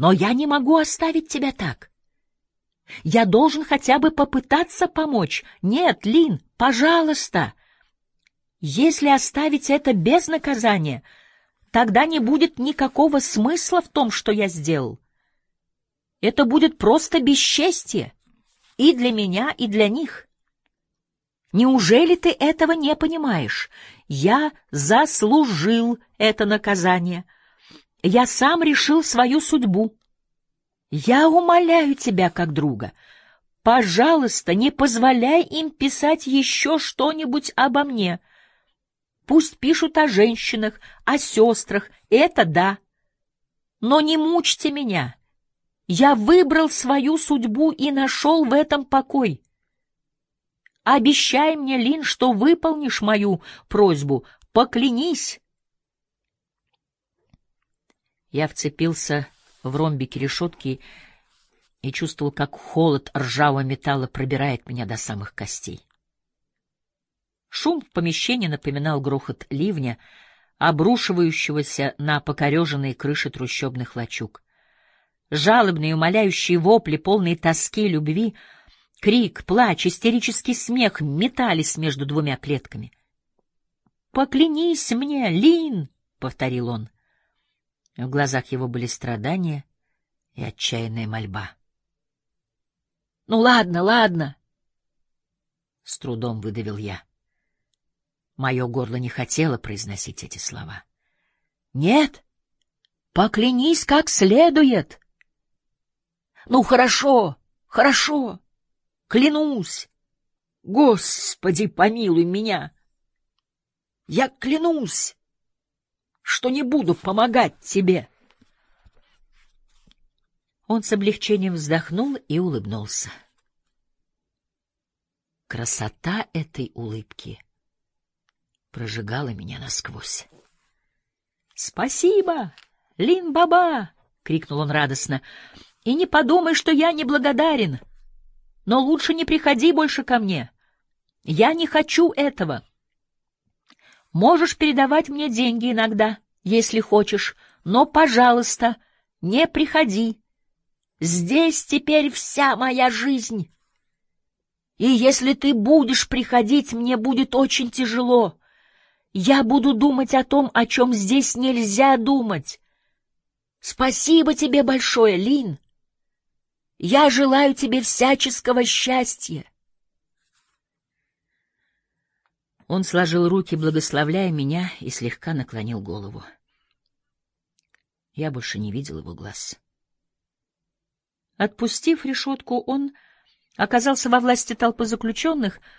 Но я не могу оставить тебя так. Я должен хотя бы попытаться помочь. Нет, Лин, пожалуйста. Если оставить это без наказания, тогда не будет никакого смысла в том, что я сделал. Это будет просто бесчестие и для меня, и для них. Неужели ты этого не понимаешь? Я заслужил это наказание. Я сам решил свою судьбу. Я умоляю тебя как друга. Пожалуйста, не позволяй им писать еще что-нибудь обо мне. Пусть пишут о женщинах, о сестрах, это да. Но не мучьте меня. Я выбрал свою судьбу и нашел в этом покой. Обещай мне, Лин, что выполнишь мою просьбу. Поклянись. Я вцепился в ромбики решетки и чувствовал, как холод ржавого металла пробирает меня до самых костей. Шум в помещении напоминал грохот ливня, обрушивающегося на покореженные крыши трущобных лачуг. Жалобные, умоляющие вопли, полные тоски любви, крик, плач, истерический смех метались между двумя клетками. «Поклянись мне, Лин!» — повторил он. В глазах его были страдания и отчаянная мольба. «Ну ладно, ладно!» — с трудом выдавил я. Мое горло не хотело произносить эти слова. «Нет, поклянись как следует!» «Ну, хорошо, хорошо, клянусь! Господи, помилуй меня! Я клянусь, что не буду помогать тебе!» Он с облегчением вздохнул и улыбнулся. Красота этой улыбки — прожигала меня насквозь. «Спасибо, Лин-баба!» — крикнул он радостно. «И не подумай, что я неблагодарен. Но лучше не приходи больше ко мне. Я не хочу этого. Можешь передавать мне деньги иногда, если хочешь, но, пожалуйста, не приходи. Здесь теперь вся моя жизнь. И если ты будешь приходить, мне будет очень тяжело». Я буду думать о том, о чем здесь нельзя думать. Спасибо тебе большое, Лин. Я желаю тебе всяческого счастья. Он сложил руки, благословляя меня, и слегка наклонил голову. Я больше не видел его глаз. Отпустив решетку, он оказался во власти толпы заключенных —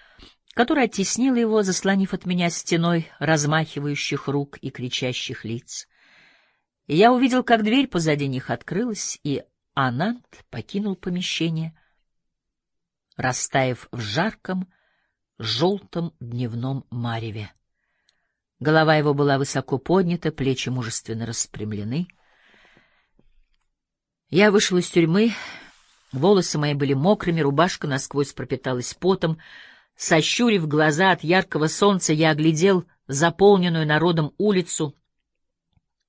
которая оттеснила его, заслонив от меня стеной размахивающих рук и кричащих лиц. Я увидел, как дверь позади них открылась, и Анант покинул помещение, растаяв в жарком, желтом дневном мареве. Голова его была высоко поднята, плечи мужественно распрямлены. Я вышел из тюрьмы, волосы мои были мокрыми, рубашка насквозь пропиталась потом — Сощурив глаза от яркого солнца, я оглядел заполненную народом улицу,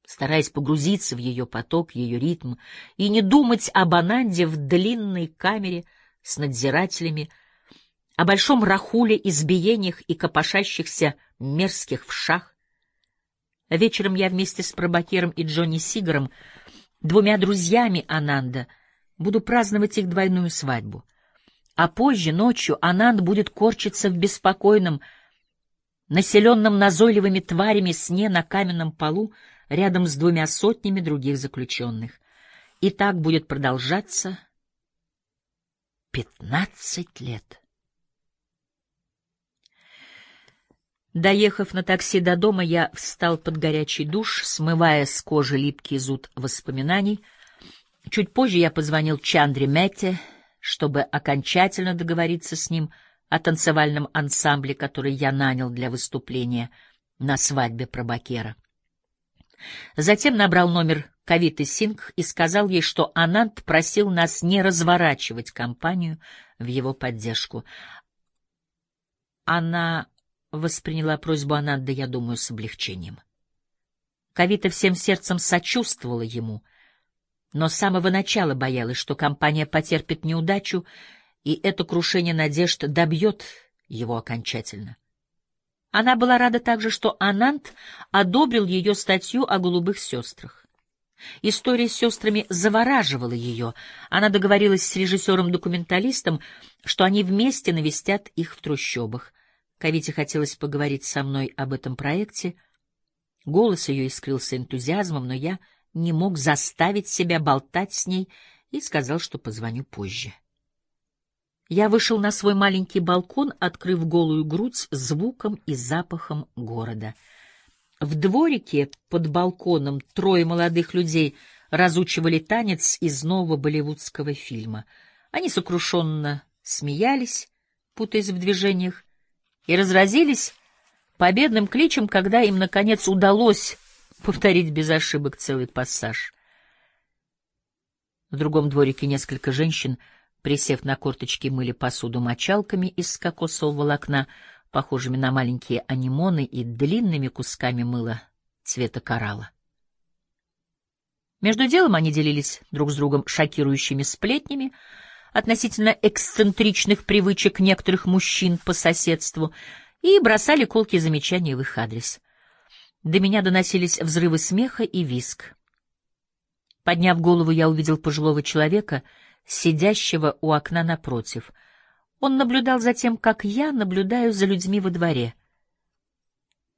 стараясь погрузиться в ее поток, ее ритм, и не думать об Ананде в длинной камере с надзирателями, о большом рахуле, избиениях и копошащихся мерзких вшах. Вечером я вместе с Пробакером и Джонни Сигаром, двумя друзьями Ананда, буду праздновать их двойную свадьбу а позже, ночью, Ананд будет корчиться в беспокойном, населенном назойливыми тварями сне на каменном полу рядом с двумя сотнями других заключенных. И так будет продолжаться пятнадцать лет. Доехав на такси до дома, я встал под горячий душ, смывая с кожи липкий зуд воспоминаний. Чуть позже я позвонил Чандре Метте, чтобы окончательно договориться с ним о танцевальном ансамбле, который я нанял для выступления на свадьбе Пробакера. Затем набрал номер Кавиты Синг и сказал ей, что Анант просил нас не разворачивать кампанию в его поддержку. Она восприняла просьбу Ананда, я думаю, с облегчением. Кавита всем сердцем сочувствовала ему — но с самого начала боялась, что компания потерпит неудачу, и это крушение надежд добьет его окончательно. Она была рада также, что Анант одобрил ее статью о голубых сестрах. История с сестрами завораживала ее. Она договорилась с режиссером-документалистом, что они вместе навестят их в трущобах. Кавите хотелось поговорить со мной об этом проекте. Голос ее искрился энтузиазмом, но я не мог заставить себя болтать с ней и сказал, что позвоню позже. Я вышел на свой маленький балкон, открыв голую грудь звуком и запахом города. В дворике под балконом трое молодых людей разучивали танец из нового болливудского фильма. Они сокрушенно смеялись, путаясь в движениях, и разразились победным кличем, когда им, наконец, удалось повторить без ошибок целый пассаж. В другом дворике несколько женщин, присев на корточки, мыли посуду мочалками из кокосового волокна, похожими на маленькие анимоны и длинными кусками мыла цвета коралла. Между делом они делились друг с другом шокирующими сплетнями относительно эксцентричных привычек некоторых мужчин по соседству и бросали колкие замечания в их адрес — до меня доносились взрывы смеха и виск. Подняв голову, я увидел пожилого человека, сидящего у окна напротив. Он наблюдал за тем, как я наблюдаю за людьми во дворе.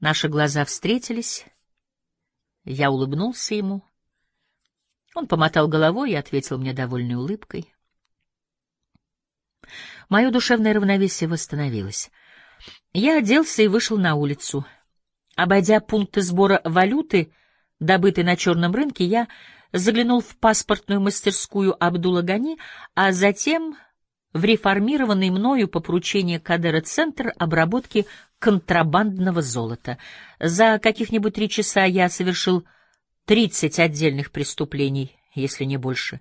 Наши глаза встретились. Я улыбнулся ему. Он помотал головой и ответил мне довольной улыбкой. Мое душевное равновесие восстановилось. Я оделся и вышел на улицу — Обойдя пункты сбора валюты, добытой на черном рынке, я заглянул в паспортную мастерскую Абдула Гани, а затем в реформированный мною по поручению Кадера центр обработки контрабандного золота. За каких-нибудь три часа я совершил тридцать отдельных преступлений, если не больше.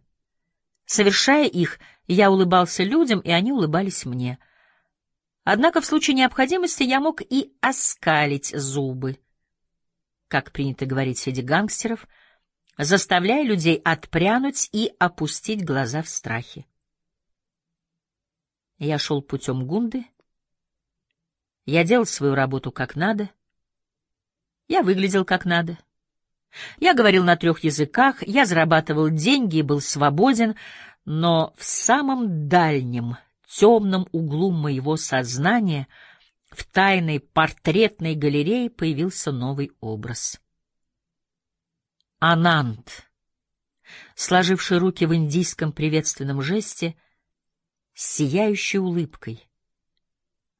Совершая их, я улыбался людям, и они улыбались мне — Однако в случае необходимости я мог и оскалить зубы, как принято говорить среди гангстеров, заставляя людей отпрянуть и опустить глаза в страхе. Я шел путем Гунды, я делал свою работу как надо, я выглядел как надо. Я говорил на трех языках, я зарабатывал деньги и был свободен, но в самом дальнем темном углу моего сознания в тайной портретной галерее появился новый образ. Анант, сложивший руки в индийском приветственном жесте, с сияющей улыбкой,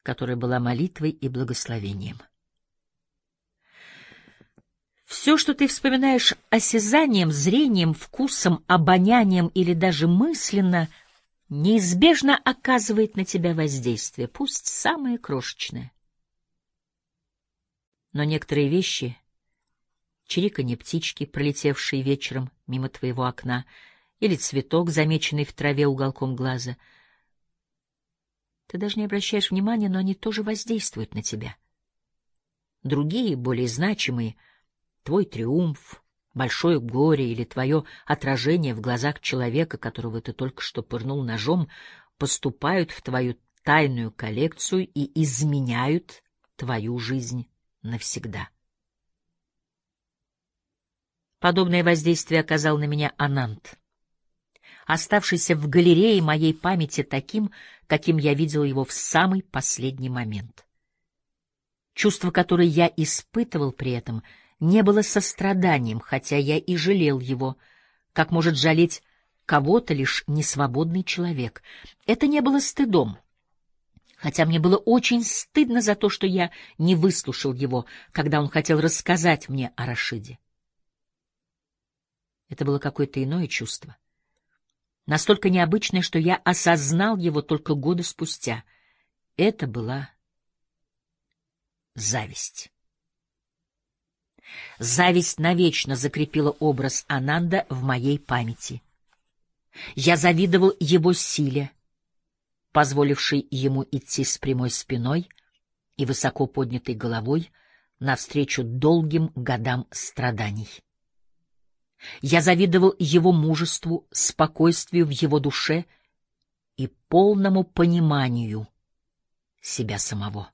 которая была молитвой и благословением. Все, что ты вспоминаешь осязанием, зрением, вкусом, обонянием или даже мысленно — неизбежно оказывает на тебя воздействие, пусть самое крошечное. Но некоторые вещи, чириканье птички, пролетевшие вечером мимо твоего окна, или цветок, замеченный в траве уголком глаза, ты даже не обращаешь внимания, но они тоже воздействуют на тебя. Другие, более значимые, твой триумф, большое горе или твое отражение в глазах человека, которого ты только что пырнул ножом, поступают в твою тайную коллекцию и изменяют твою жизнь навсегда. Подобное воздействие оказал на меня Анант, оставшийся в галерее моей памяти таким, каким я видел его в самый последний момент. Чувство, которое я испытывал при этом — не было состраданием, хотя я и жалел его, как может жалеть кого-то лишь несвободный человек. Это не было стыдом, хотя мне было очень стыдно за то, что я не выслушал его, когда он хотел рассказать мне о Рашиде. Это было какое-то иное чувство, настолько необычное, что я осознал его только годы спустя. Это была зависть. Зависть навечно закрепила образ Ананда в моей памяти. Я завидовал его силе, позволившей ему идти с прямой спиной и высоко поднятой головой навстречу долгим годам страданий. Я завидовал его мужеству, спокойствию в его душе и полному пониманию себя самого.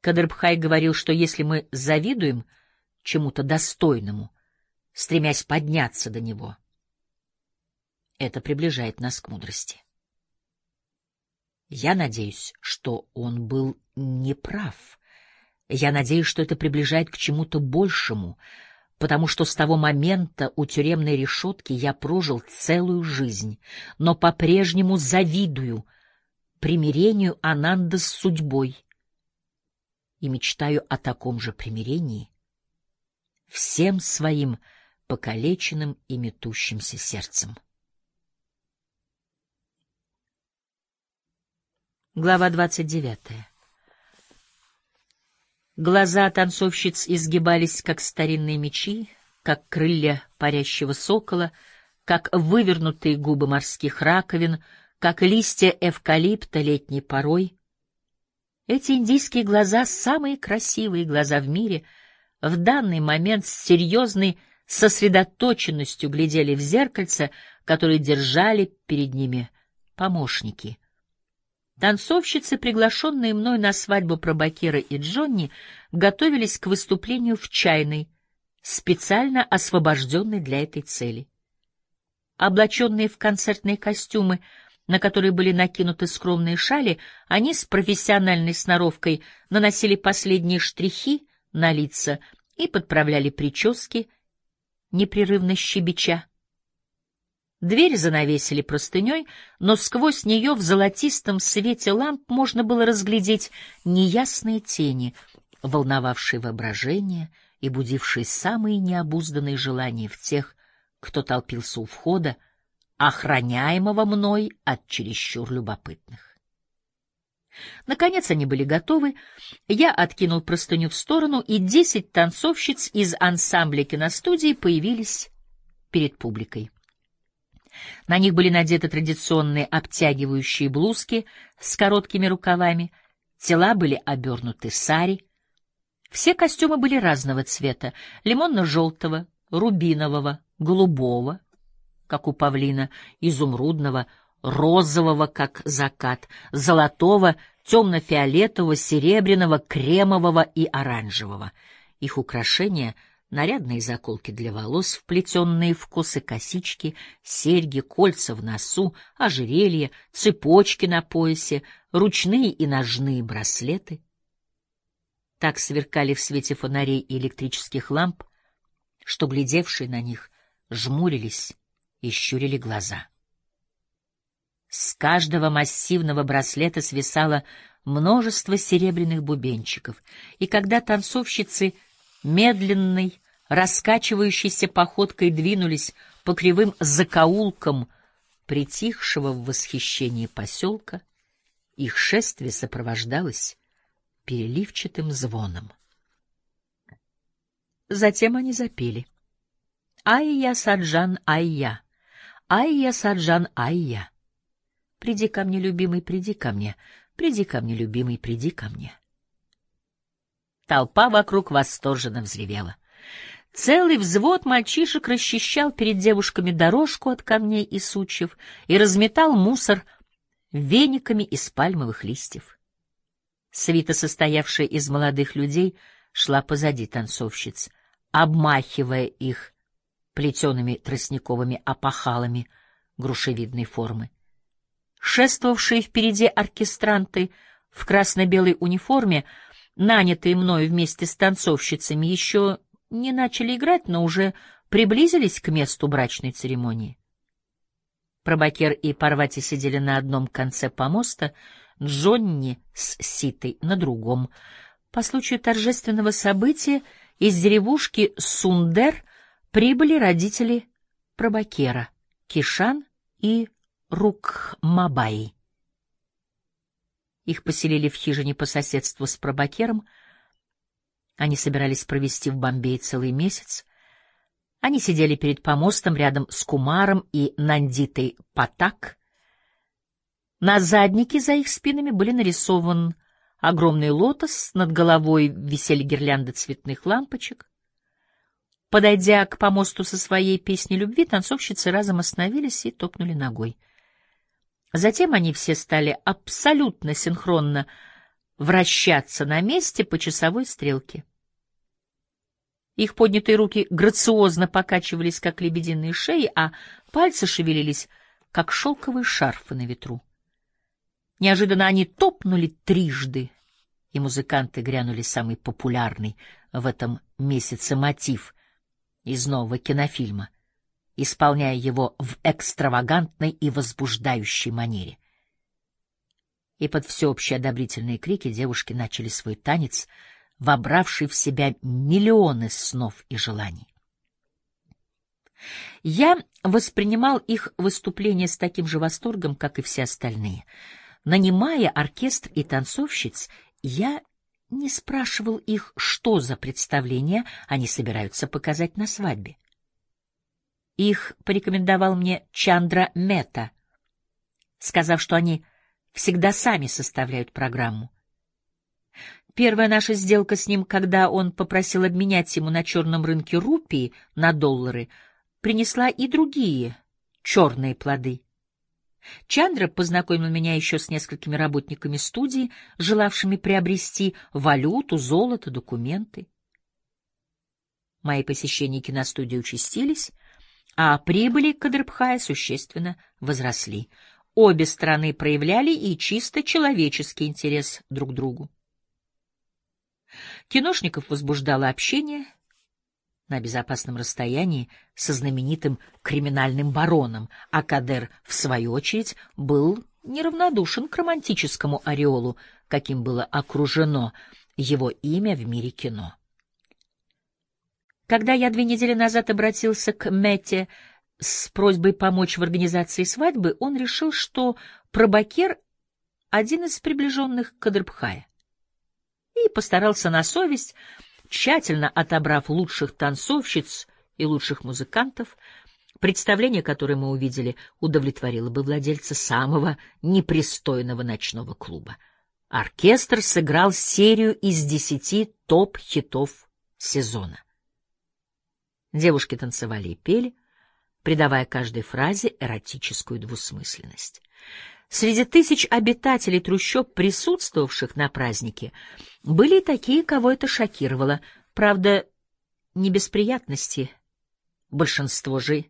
Кадрбхай говорил, что если мы завидуем чему-то достойному, стремясь подняться до него, это приближает нас к мудрости. Я надеюсь, что он был неправ. Я надеюсь, что это приближает к чему-то большему, потому что с того момента у тюремной решетки я прожил целую жизнь, но по-прежнему завидую примирению Ананда с судьбой и мечтаю о таком же примирении всем своим покалеченным и метущимся сердцем. Глава двадцать девятая. Глаза танцовщиц изгибались, как старинные мечи, как крылья парящего сокола, как вывернутые губы морских раковин, как листья эвкалипта летней порой. Эти индийские глаза — самые красивые глаза в мире, в данный момент с серьезной сосредоточенностью глядели в зеркальце, которое держали перед ними помощники — Танцовщицы, приглашенные мной на свадьбу Пробакера и Джонни, готовились к выступлению в чайной, специально освобожденной для этой цели. Облаченные в концертные костюмы, на которые были накинуты скромные шали, они с профессиональной сноровкой наносили последние штрихи на лица и подправляли прически, непрерывно щебеча. Дверь занавесили простыней, но сквозь нее в золотистом свете ламп можно было разглядеть неясные тени, волновавшие воображение и будившие самые необузданные желания в тех, кто толпился у входа, охраняемого мной от чересчур любопытных. Наконец они были готовы, я откинул простыню в сторону, и десять танцовщиц из ансамбля киностудии появились перед публикой. На них были надеты традиционные обтягивающие блузки с короткими рукавами, тела были обернуты сари. Все костюмы были разного цвета — лимонно-желтого, рубинового, голубого, как у павлина, изумрудного, розового, как закат, золотого, темно-фиолетового, серебряного, кремового и оранжевого. Их украшения — нарядные заколки для волос, вплетенные в косы косички, серьги, кольца в носу, ожерелья, цепочки на поясе, ручные и ножные браслеты. Так сверкали в свете фонарей и электрических ламп, что глядевшие на них жмурились и щурили глаза. С каждого массивного браслета свисало множество серебряных бубенчиков, и когда танцовщицы — медленной, раскачивающейся походкой двинулись по кривым закоулкам притихшего в восхищении поселка, их шествие сопровождалось переливчатым звоном. Затем они запели. «Ай-я, Саджан, ай-я! Ай-я, Саджан, ай-я! Приди ко мне, любимый, приди ко мне! Приди ко мне, любимый, приди ко мне!» Толпа вокруг восторженно взревела. Целый взвод мальчишек расчищал перед девушками дорожку от камней и сучьев и разметал мусор вениками из пальмовых листьев. Свита, состоявшая из молодых людей, шла позади танцовщиц, обмахивая их плетеными тростниковыми опахалами грушевидной формы. Шествовавшие впереди оркестранты в красно-белой униформе — нанятые мною вместе с танцовщицами, еще не начали играть, но уже приблизились к месту брачной церемонии. Пробакер и Парвати сидели на одном конце помоста, Джонни с Ситой на другом. По случаю торжественного события из деревушки Сундер прибыли родители Пробакера, Кишан и Рукмабай. Их поселили в хижине по соседству с пробакером. Они собирались провести в Бомбее целый месяц. Они сидели перед помостом рядом с Кумаром и Нандитой Патак. На заднике за их спинами были нарисован огромный лотос, над головой висели гирлянды цветных лампочек. Подойдя к помосту со своей песней любви, танцовщицы разом остановились и топнули ногой. Затем они все стали абсолютно синхронно вращаться на месте по часовой стрелке. Их поднятые руки грациозно покачивались, как лебединые шеи, а пальцы шевелились, как шелковые шарфы на ветру. Неожиданно они топнули трижды, и музыканты грянули самый популярный в этом месяце мотив из нового кинофильма, исполняя его в экстравагантной и возбуждающей манере. И под всеобщие одобрительные крики девушки начали свой танец, вобравший в себя миллионы снов и желаний. Я воспринимал их выступления с таким же восторгом, как и все остальные. Нанимая оркестр и танцовщиц, я не спрашивал их, что за представление они собираются показать на свадьбе. Их порекомендовал мне Чандра Мета, сказав, что они всегда сами составляют программу. Первая наша сделка с ним, когда он попросил обменять ему на черном рынке рупии на доллары, принесла и другие черные плоды. Чандра познакомил меня еще с несколькими работниками студии, желавшими приобрести валюту, золото, документы. Мои посещения киностудии участились, а прибыли Кадрбхая существенно возросли. Обе страны проявляли и чисто человеческий интерес друг к другу. Киношников возбуждало общение — на безопасном расстоянии со знаменитым криминальным бароном, а Кадер, в свою очередь, был неравнодушен к романтическому ореолу, каким было окружено его имя в мире кино. Когда я две недели назад обратился к Мэтте с просьбой помочь в организации свадьбы, он решил, что Пробакер — один из приближенных Кадрбхая, и постарался на совесть тщательно отобрав лучших танцовщиц и лучших музыкантов, представление, которое мы увидели, удовлетворило бы владельца самого непристойного ночного клуба. Оркестр сыграл серию из десяти топ-хитов сезона. Девушки танцевали и пели, придавая каждой фразе эротическую двусмысленность. Среди тысяч обитателей трущоб, присутствовавших на празднике, были и такие, кого это шокировало. Правда, не без приятности. Большинство же,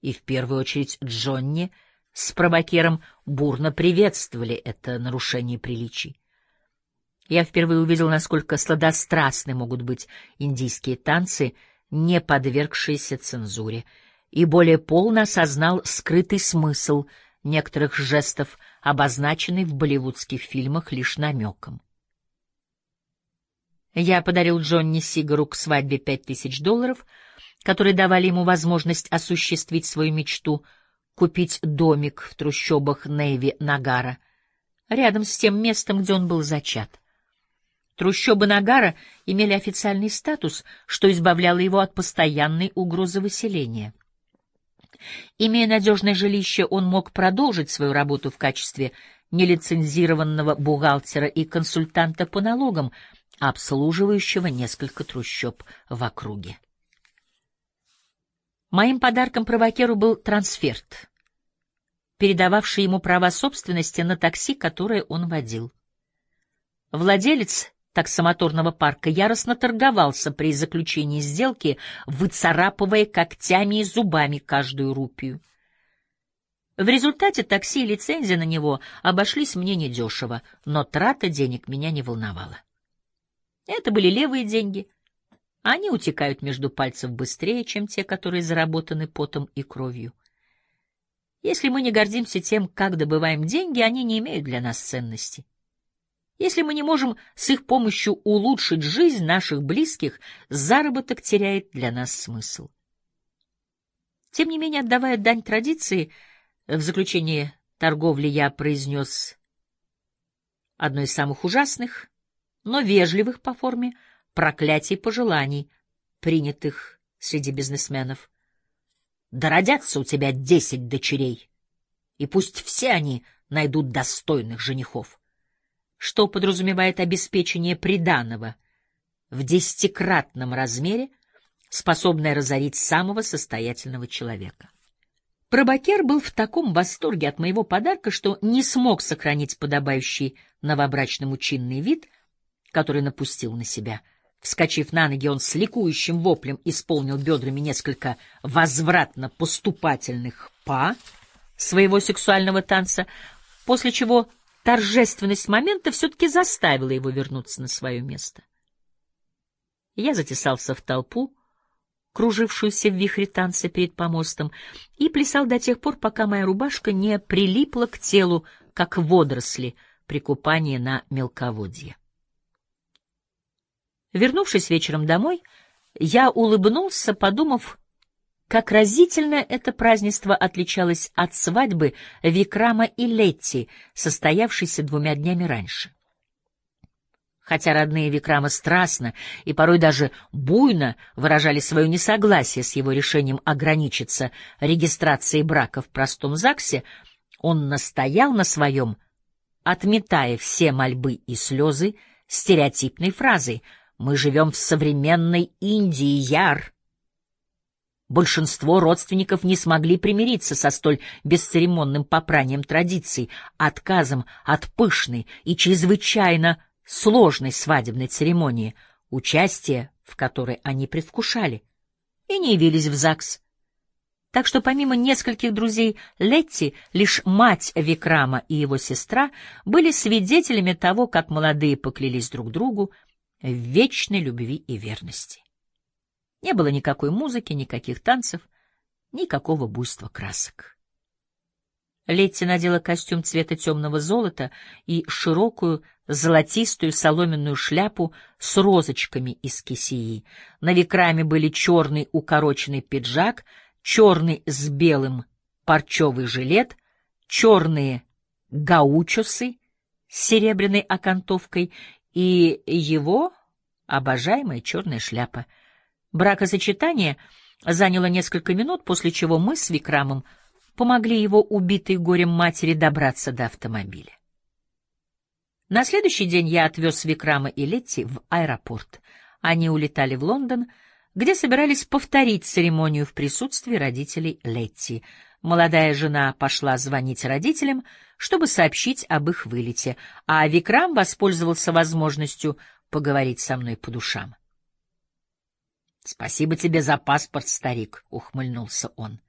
и в первую очередь Джонни, с пробакером бурно приветствовали это нарушение приличий. Я впервые увидел, насколько сладострастны могут быть индийские танцы, не подвергшиеся цензуре, и более полно осознал скрытый смысл — некоторых жестов, обозначенный в болливудских фильмах лишь намеком. Я подарил Джонни Сигару к свадьбе пять тысяч долларов, которые давали ему возможность осуществить свою мечту — купить домик в трущобах Нейви-Нагара, рядом с тем местом, где он был зачат. Трущобы Нагара имели официальный статус, что избавляло его от постоянной угрозы выселения. Имея надежное жилище, он мог продолжить свою работу в качестве нелицензированного бухгалтера и консультанта по налогам, обслуживающего несколько трущоб в округе. Моим подарком провокеру был трансферт, передававший ему права собственности на такси, которое он водил. Владелец таксомоторного парка яростно торговался при заключении сделки, выцарапывая когтями и зубами каждую рупию. В результате такси и лицензия на него обошлись мне недешево, но трата денег меня не волновала. Это были левые деньги. Они утекают между пальцев быстрее, чем те, которые заработаны потом и кровью. Если мы не гордимся тем, как добываем деньги, они не имеют для нас ценности. Если мы не можем с их помощью улучшить жизнь наших близких, заработок теряет для нас смысл. Тем не менее, отдавая дань традиции, в заключении торговли я произнес одно из самых ужасных, но вежливых по форме проклятий пожеланий, принятых среди бизнесменов. Да родятся у тебя десять дочерей, и пусть все они найдут достойных женихов что подразумевает обеспечение приданого в десятикратном размере способное разорить самого состоятельного человека. Пробакер был в таком восторге от моего подарка, что не смог сохранить подобающий новобрачному чинный вид, который напустил на себя. Вскочив на ноги, он с ликующим воплем исполнил бедрами несколько возвратно-поступательных па своего сексуального танца, после чего торжественность момента все-таки заставила его вернуться на свое место. Я затесался в толпу, кружившуюся в вихре танца перед помостом, и плясал до тех пор, пока моя рубашка не прилипла к телу, как водоросли при купании на мелководье. Вернувшись вечером домой, я улыбнулся, подумав, как разительно это празднество отличалось от свадьбы Викрама и Летти, состоявшейся двумя днями раньше. Хотя родные Викрама страстно и порой даже буйно выражали свое несогласие с его решением ограничиться регистрацией брака в простом ЗАГСе, он настоял на своем, отметая все мольбы и слезы стереотипной фразой «Мы живем в современной Индии, Яр». Большинство родственников не смогли примириться со столь бесцеремонным попранием традиций, отказом от пышной и чрезвычайно сложной свадебной церемонии, участие в которой они предвкушали, и не явились в ЗАГС. Так что помимо нескольких друзей Летти, лишь мать Викрама и его сестра были свидетелями того, как молодые поклялись друг другу в вечной любви и верности. Не было никакой музыки, никаких танцев, никакого буйства красок. Летти надела костюм цвета темного золота и широкую золотистую соломенную шляпу с розочками из кисеи. На викраме были черный укороченный пиджак, черный с белым парчевый жилет, черные гаучосы с серебряной окантовкой и его обожаемая черная шляпа. Бракосочетание заняло несколько минут, после чего мы с Викрамом помогли его убитой горем матери добраться до автомобиля. На следующий день я отвез Викрама и Летти в аэропорт. Они улетали в Лондон, где собирались повторить церемонию в присутствии родителей Летти. Молодая жена пошла звонить родителям, чтобы сообщить об их вылете, а Викрам воспользовался возможностью поговорить со мной по душам. — Спасибо тебе за паспорт, старик, — ухмыльнулся он.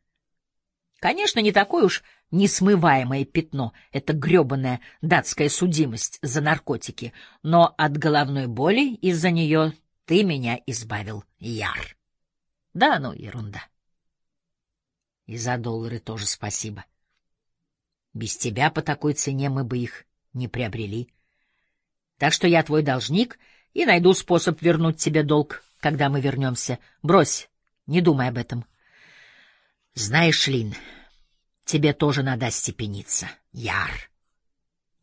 Конечно, не такое уж несмываемое пятно, это гребаная датская судимость за наркотики, но от головной боли из-за нее ты меня избавил, Яр. Да, ну, ерунда. И за доллары тоже спасибо. Без тебя по такой цене мы бы их не приобрели. Так что я твой должник и найду способ вернуть тебе долг, когда мы вернемся. Брось, не думай об этом. Знаешь, Лин, тебе тоже надо остепениться, Яр.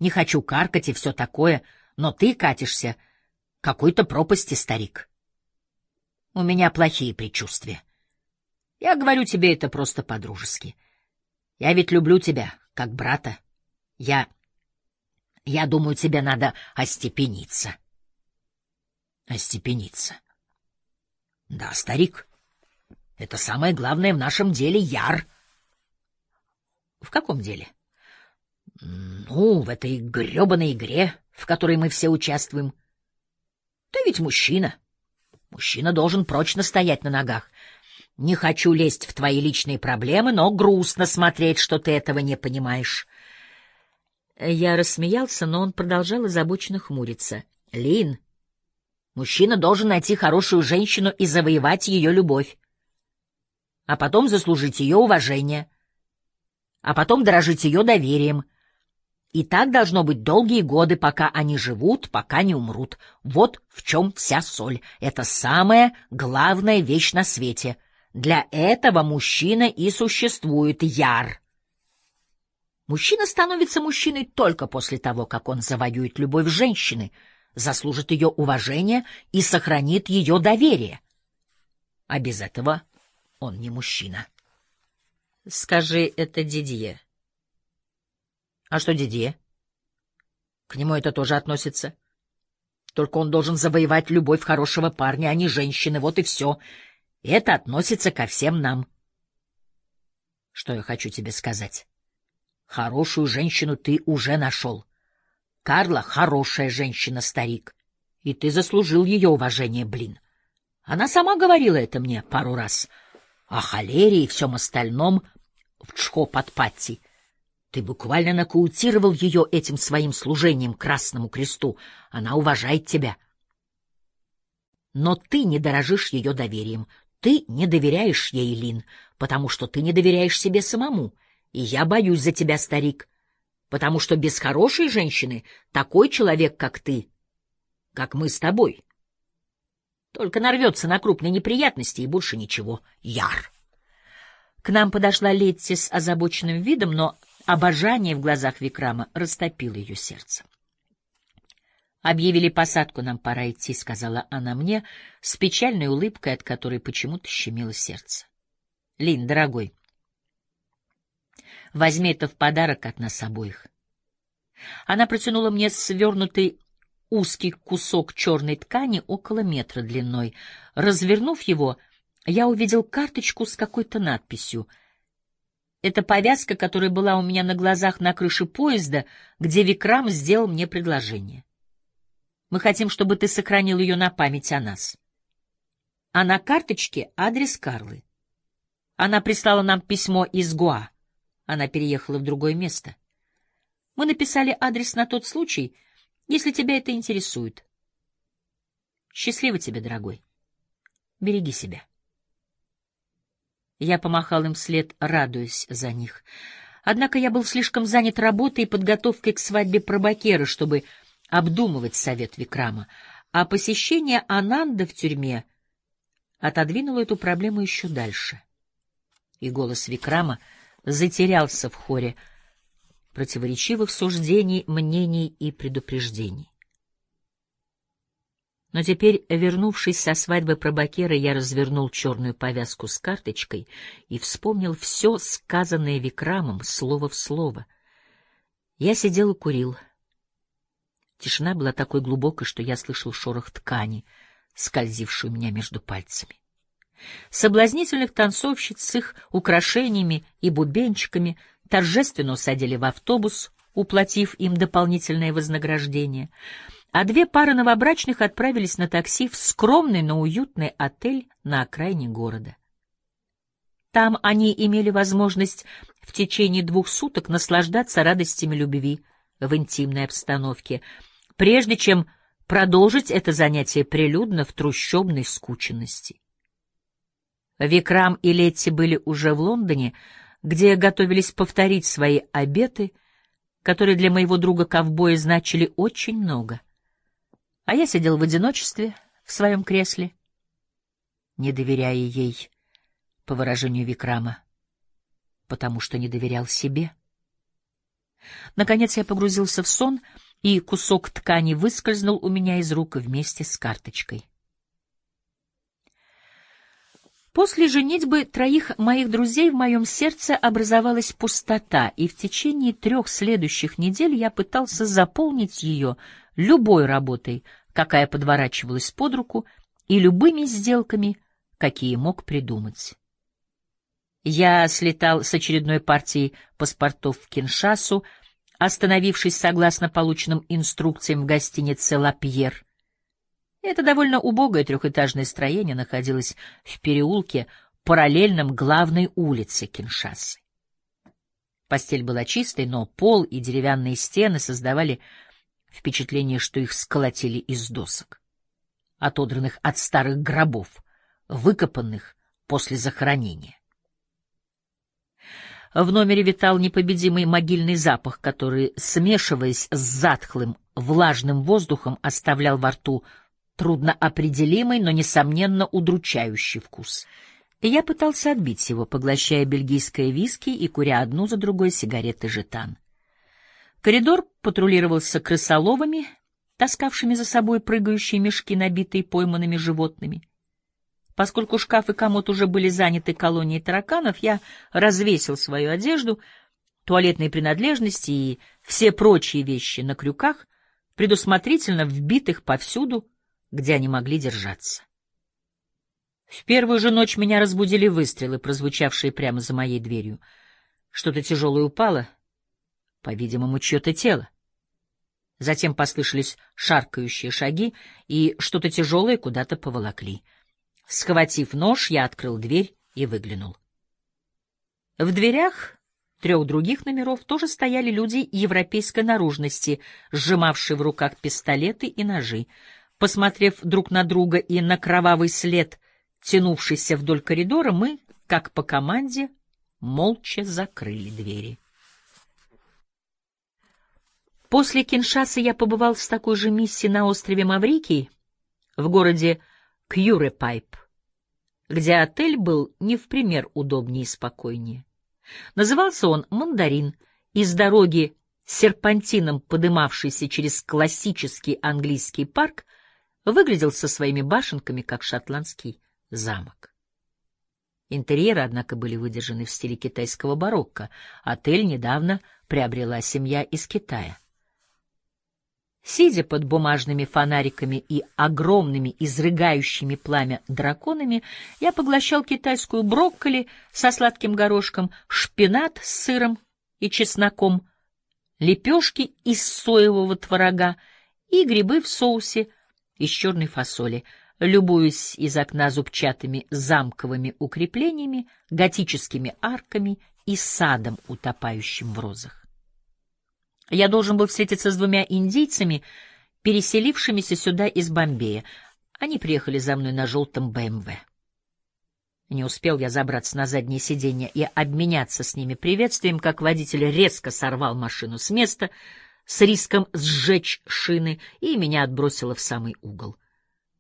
Не хочу каркать и все такое, но ты катишься какой-то пропасти, старик. У меня плохие предчувствия. Я говорю тебе это просто по-дружески. Я ведь люблю тебя, как брата. Я... Я думаю, тебе надо остепениться. Остепениться. Да, старик. Это самое главное в нашем деле, Яр. В каком деле? Ну, в этой грёбаной игре, в которой мы все участвуем. Ты ведь мужчина. Мужчина должен прочно стоять на ногах. Не хочу лезть в твои личные проблемы, но грустно смотреть, что ты этого не понимаешь. Я рассмеялся, но он продолжал озабоченно хмуриться. Лин, мужчина должен найти хорошую женщину и завоевать ее любовь а потом заслужить ее уважение, а потом дорожить ее доверием. И так должно быть долгие годы, пока они живут, пока не умрут. Вот в чем вся соль. Это самая главная вещь на свете. Для этого мужчина и существует яр. Мужчина становится мужчиной только после того, как он завоюет любовь женщины, заслужит ее уважение и сохранит ее доверие. А без этого он не мужчина. Скажи это Дидье. А что Дидье? К нему это тоже относится. Только он должен завоевать любовь хорошего парня, а не женщины, вот и все. Это относится ко всем нам. Что я хочу тебе сказать? Хорошую женщину ты уже нашел. Карла — хорошая женщина, старик. И ты заслужил ее уважение, блин. Она сама говорила это мне пару раз. О холере и всем остальном в Чхопатпати. Ты буквально нокаутировал ее этим своим служением Красному Кресту. Она уважает тебя. Но ты не дорожишь ее доверием. Ты не доверяешь ей, Лин, потому что ты не доверяешь себе самому. И я боюсь за тебя, старик, потому что без хорошей женщины такой человек, как ты, как мы с тобой, только нарвется на крупные неприятности и больше ничего. Яр. К нам подошла Летти с озабоченным видом, но обожание в глазах Викрама растопило ее сердце. «Объявили посадку, нам пора идти», — сказала она мне с печальной улыбкой, от которой почему-то щемило сердце. «Лин, дорогой, возьми это в подарок от нас обоих». Она протянула мне свернутый узкий кусок черной ткани около метра длиной. Развернув его, я увидел карточку с какой-то надписью. Это повязка, которая была у меня на глазах на крыше поезда, где Викрам сделал мне предложение. Мы хотим, чтобы ты сохранил ее на память о нас. А на карточке адрес Карлы. Она прислала нам письмо из Гуа. Она переехала в другое место. Мы написали адрес на тот случай, если тебя это интересует. Счастливо тебе, дорогой. Береги себя. Я помахал им вслед, радуясь за них. Однако я был слишком занят работой и подготовкой к свадьбе Пробакера, чтобы обдумывать совет Викрама, а посещение Ананда в тюрьме отодвинуло эту проблему еще дальше. И голос Викрама затерялся в хоре противоречивых суждений, мнений и предупреждений. Но теперь, вернувшись со свадьбы Пробакера, я развернул черную повязку с карточкой и вспомнил все сказанное Викрамом слово в слово. Я сидел и курил — Тишина была такой глубокой, что я слышал шорох ткани, скользившую у меня между пальцами. Соблазнительных танцовщиц с их украшениями и бубенчиками торжественно усадили в автобус, уплатив им дополнительное вознаграждение, а две пары новобрачных отправились на такси в скромный, но уютный отель на окраине города. Там они имели возможность в течение двух суток наслаждаться радостями любви в интимной обстановке — прежде чем продолжить это занятие прилюдно в трущобной скученности. Викрам и Летти были уже в Лондоне, где готовились повторить свои обеты, которые для моего друга-ковбоя значили очень много. А я сидел в одиночестве в своем кресле, не доверяя ей, по выражению Викрама, потому что не доверял себе. Наконец я погрузился в сон — и кусок ткани выскользнул у меня из рук вместе с карточкой. После женитьбы троих моих друзей в моем сердце образовалась пустота, и в течение трех следующих недель я пытался заполнить ее любой работой, какая подворачивалась под руку, и любыми сделками, какие мог придумать. Я слетал с очередной партией паспортов в Киншасу, остановившись согласно полученным инструкциям в гостинице «Лапьер». Это довольно убогое трехэтажное строение находилось в переулке, параллельном главной улице Киншасы. Постель была чистой, но пол и деревянные стены создавали впечатление, что их сколотили из досок, отодранных от старых гробов, выкопанных после захоронения. В номере витал непобедимый могильный запах, который, смешиваясь с затхлым, влажным воздухом, оставлял во рту трудноопределимый, но, несомненно, удручающий вкус. Я пытался отбить его, поглощая бельгийское виски и куря одну за другой сигареты жетан. Коридор патрулировался крысоловами, таскавшими за собой прыгающие мешки, набитые пойманными животными. Поскольку шкаф и комод уже были заняты колонией тараканов, я развесил свою одежду, туалетные принадлежности и все прочие вещи на крюках, предусмотрительно вбитых повсюду, где они могли держаться. В первую же ночь меня разбудили выстрелы, прозвучавшие прямо за моей дверью. Что-то тяжелое упало, по-видимому, чье-то тело. Затем послышались шаркающие шаги, и что-то тяжелое куда-то поволокли. Схватив нож, я открыл дверь и выглянул. В дверях трех других номеров тоже стояли люди европейской наружности, сжимавшие в руках пистолеты и ножи. Посмотрев друг на друга и на кровавый след, тянувшийся вдоль коридора, мы, как по команде, молча закрыли двери. После Киншасы я побывал с такой же миссией на острове Маврикий, в городе Кьюрепайп, где отель был не в пример удобнее и спокойнее. Назывался он «Мандарин», из дороги серпантином, подымавшийся через классический английский парк, выглядел со своими башенками, как шотландский замок. Интерьеры, однако, были выдержаны в стиле китайского барокко. Отель недавно приобрела семья из Китая. Сидя под бумажными фонариками и огромными изрыгающими пламя драконами, я поглощал китайскую брокколи со сладким горошком, шпинат с сыром и чесноком, лепешки из соевого творога и грибы в соусе из черной фасоли, любуясь из окна зубчатыми замковыми укреплениями, готическими арками и садом, утопающим в розах. Я должен был встретиться с двумя индийцами, переселившимися сюда из Бомбея. Они приехали за мной на желтом БМВ. Не успел я забраться на заднее сиденье и обменяться с ними приветствием, как водитель резко сорвал машину с места с риском сжечь шины, и меня отбросило в самый угол.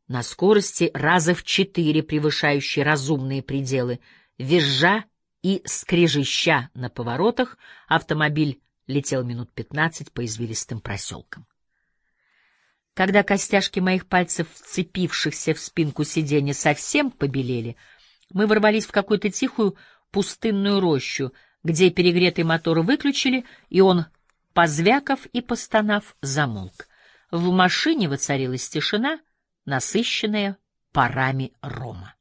На скорости раза в четыре превышающей разумные пределы, визжа и скрежеща на поворотах, автомобиль летел минут пятнадцать по извилистым проселкам. Когда костяшки моих пальцев, вцепившихся в спинку сиденья, совсем побелели, мы ворвались в какую-то тихую пустынную рощу, где перегретый мотор выключили, и он, позвяков и постонав, замолк. В машине воцарилась тишина, насыщенная парами рома.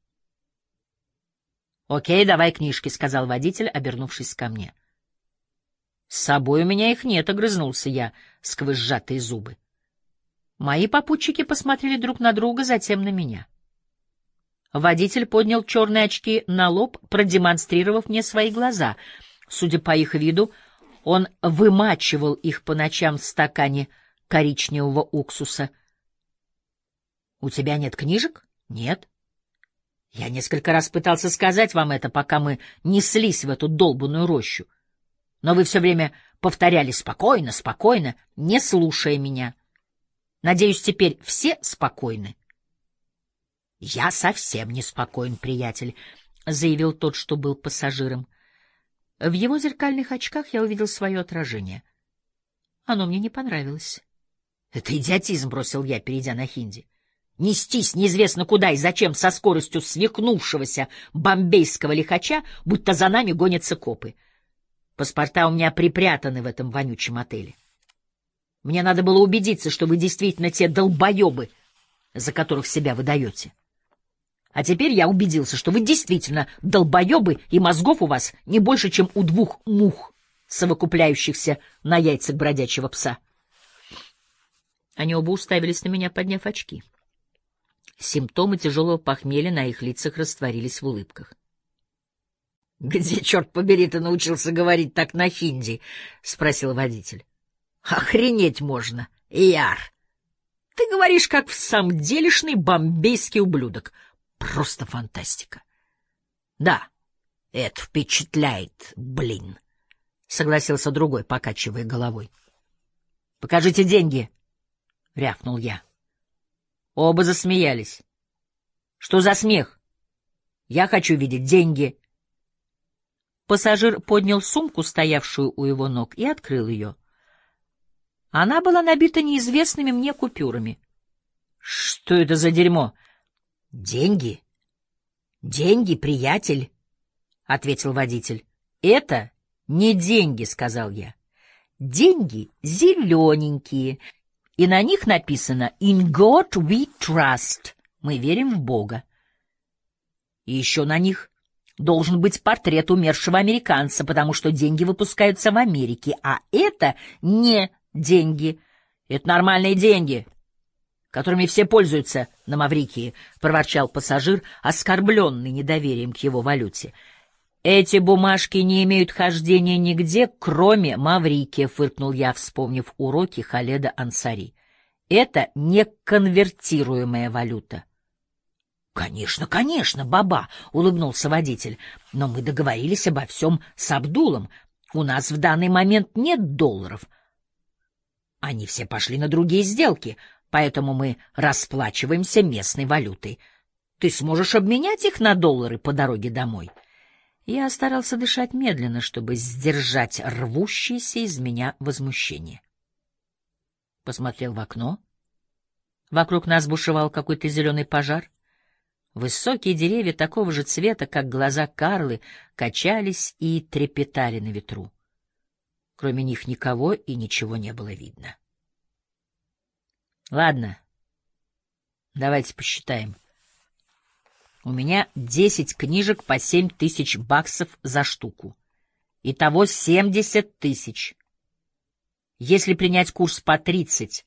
«Окей, давай книжки», — сказал водитель, обернувшись ко мне. С собой у меня их нет, — огрызнулся я сквозь сжатые зубы. Мои попутчики посмотрели друг на друга, затем на меня. Водитель поднял черные очки на лоб, продемонстрировав мне свои глаза. Судя по их виду, он вымачивал их по ночам в стакане коричневого уксуса. — У тебя нет книжек? — Нет. Я несколько раз пытался сказать вам это, пока мы неслись в эту долбанную рощу. — но вы все время повторяли «спокойно, спокойно», не слушая меня. Надеюсь, теперь все спокойны? — Я совсем не спокоен, приятель, — заявил тот, что был пассажиром. В его зеркальных очках я увидел свое отражение. Оно мне не понравилось. — Это идиотизм, — бросил я, перейдя на хинди. Нестись неизвестно куда и зачем со скоростью свихнувшегося бомбейского лихача, будто за нами гонятся копы. — Паспорта у меня припрятаны в этом вонючем отеле. Мне надо было убедиться, что вы действительно те долбоебы, за которых себя выдаете. А теперь я убедился, что вы действительно долбоебы, и мозгов у вас не больше, чем у двух мух, совокупляющихся на яйцах бродячего пса. Они оба уставились на меня, подняв очки. Симптомы тяжелого похмелья на их лицах растворились в улыбках. Где, черт побери, ты научился говорить так на хинди? — спросил водитель. — Охренеть можно, Яр! Ты говоришь, как в самом делешный бомбейский ублюдок. Просто фантастика. — Да, это впечатляет, блин, — согласился другой, покачивая головой. — Покажите деньги, — рявкнул я. Оба засмеялись. — Что за смех? Я хочу видеть деньги. — Пассажир поднял сумку, стоявшую у его ног, и открыл ее. Она была набита неизвестными мне купюрами. — Что это за дерьмо? — Деньги. — Деньги, приятель, — ответил водитель. — Это не деньги, — сказал я. — Деньги зелененькие, и на них написано «In God we trust» — мы верим в Бога. И еще на них должен быть портрет умершего американца, потому что деньги выпускаются в Америке, а это не деньги. Это нормальные деньги, которыми все пользуются на Маврикии, — проворчал пассажир, оскорбленный недоверием к его валюте. «Эти бумажки не имеют хождения нигде, кроме Маврикия», — фыркнул я, вспомнив уроки Халеда Ансари. «Это неконвертируемая валюта». «Конечно, конечно, баба!» — улыбнулся водитель. «Но мы договорились обо всем с Абдулом. У нас в данный момент нет долларов. Они все пошли на другие сделки, поэтому мы расплачиваемся местной валютой. Ты сможешь обменять их на доллары по дороге домой?» Я старался дышать медленно, чтобы сдержать рвущееся из меня возмущение. Посмотрел в окно. Вокруг нас бушевал какой-то зеленый пожар. Высокие деревья такого же цвета, как глаза Карлы, качались и трепетали на ветру. Кроме них никого и ничего не было видно. Ладно, давайте посчитаем. У меня десять книжек по семь тысяч баксов за штуку. Итого семьдесят тысяч. Если принять курс по тридцать,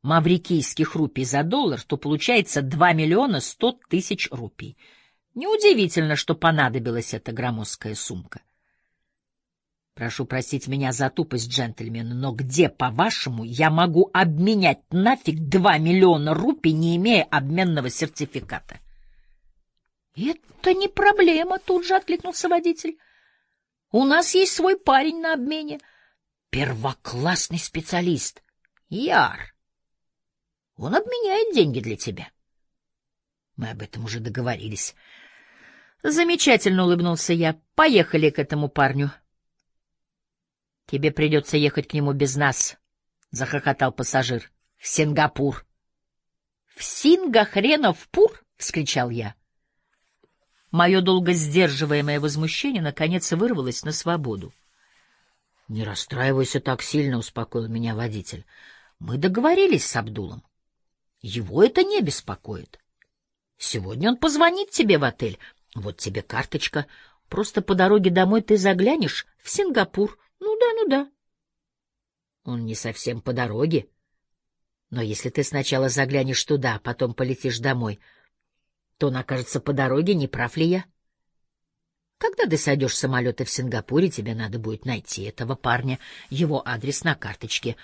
маврикийских рупий за доллар, то получается 2 миллиона 100 тысяч рупий. Неудивительно, что понадобилась эта громоздкая сумка. Прошу простить меня за тупость, джентльмен, но где, по-вашему, я могу обменять нафиг 2 миллиона рупий, не имея обменного сертификата? — Это не проблема, — тут же откликнулся водитель. — У нас есть свой парень на обмене. Первоклассный специалист. Яр. Он обменяет деньги для тебя. Мы об этом уже договорились. Замечательно улыбнулся я. Поехали к этому парню. Тебе придется ехать к нему без нас, захохотал пассажир. В Сингапур. В Сингахренов-пур? вскричал я. Мое долго сдерживаемое возмущение наконец вырвалось на свободу. — Не расстраивайся так сильно, — успокоил меня водитель. — Мы договорились с Абдулом. Его это не беспокоит. Сегодня он позвонит тебе в отель. Вот тебе карточка. Просто по дороге домой ты заглянешь в Сингапур. Ну да, ну да. Он не совсем по дороге. Но если ты сначала заглянешь туда, а потом полетишь домой, то он окажется по дороге, не прав ли я? Когда ты сойдешь с самолета в Сингапуре, тебе надо будет найти этого парня, его адрес на карточке.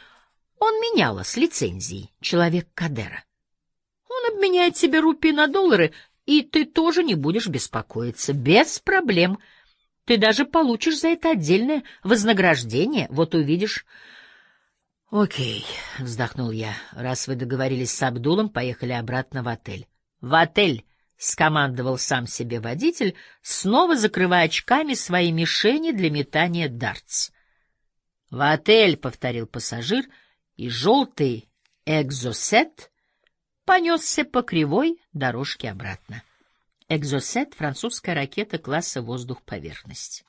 Он меняла с лицензией, человек Кадера обменяет себе рупии на доллары, и ты тоже не будешь беспокоиться. Без проблем. Ты даже получишь за это отдельное вознаграждение. Вот увидишь. — Окей, — вздохнул я. Раз вы договорились с Абдулом, поехали обратно в отель. — В отель! — скомандовал сам себе водитель, снова закрывая очками свои мишени для метания дартс. — В отель! — повторил пассажир, и желтый экзосет понесся по кривой дорожке обратно. Экзосет — французская ракета класса воздух-поверхность.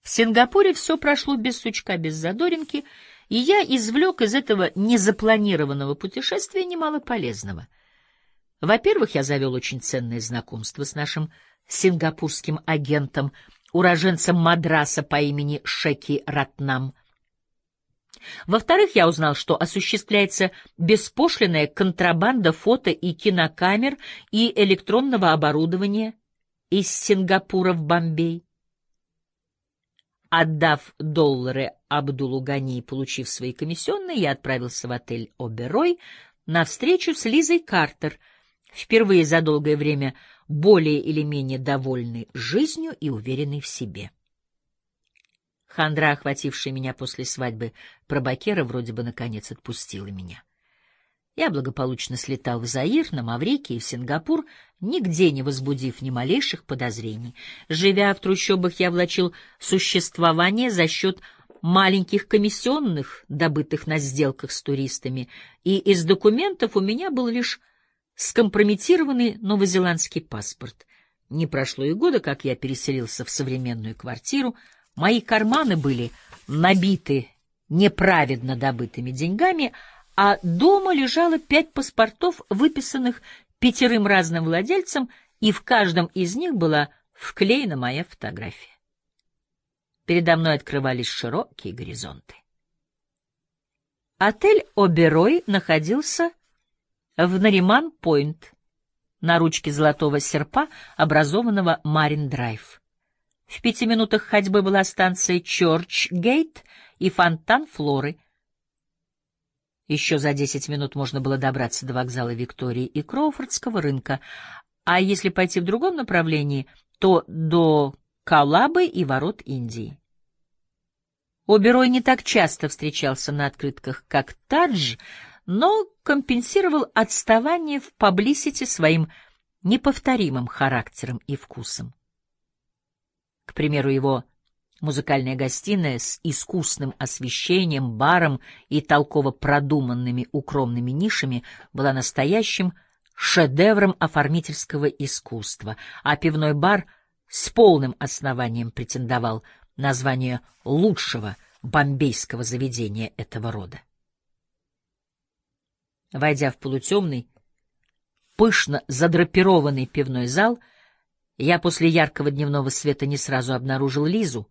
В Сингапуре все прошло без сучка, без задоринки, и я извлек из этого незапланированного путешествия немало полезного. Во-первых, я завел очень ценное знакомство с нашим сингапурским агентом, уроженцем Мадраса по имени Шеки Ратнам — во-вторых, я узнал, что осуществляется беспошлинная контрабанда фото и кинокамер и электронного оборудования из Сингапура в Бомбей. Отдав доллары Абдулу Гани и получив свои комиссионные, я отправился в отель «Оберой» на встречу с Лизой Картер, впервые за долгое время более или менее довольной жизнью и уверенной в себе. Хандра, охватившая меня после свадьбы Пробакера, вроде бы наконец отпустила меня. Я благополучно слетал в Заир, на Маврикий и в Сингапур, нигде не возбудив ни малейших подозрений. Живя в трущобах, я влачил существование за счет маленьких комиссионных, добытых на сделках с туристами, и из документов у меня был лишь скомпрометированный новозеландский паспорт. Не прошло и года, как я переселился в современную квартиру — Мои карманы были набиты неправедно добытыми деньгами, а дома лежало пять паспортов, выписанных пятерым разным владельцам, и в каждом из них была вклеена моя фотография. Передо мной открывались широкие горизонты. Отель «Оберой» находился в Нариман-Пойнт, на ручке золотого серпа, образованного Марин-Драйв. В пяти минутах ходьбы была станция Чорч-Гейт и фонтан Флоры. Еще за десять минут можно было добраться до вокзала Виктории и Кроуфордского рынка, а если пойти в другом направлении, то до Калабы и ворот Индии. Оберой не так часто встречался на открытках, как Тадж, но компенсировал отставание в паблисити своим неповторимым характером и вкусом. К примеру, его музыкальная гостиная с искусным освещением, баром и толково продуманными укромными нишами была настоящим шедевром оформительского искусства, а пивной бар — с полным основанием претендовал на звание лучшего бомбейского заведения этого рода. Войдя в полутемный, пышно задрапированный пивной зал, я после яркого дневного света не сразу обнаружил Лизу,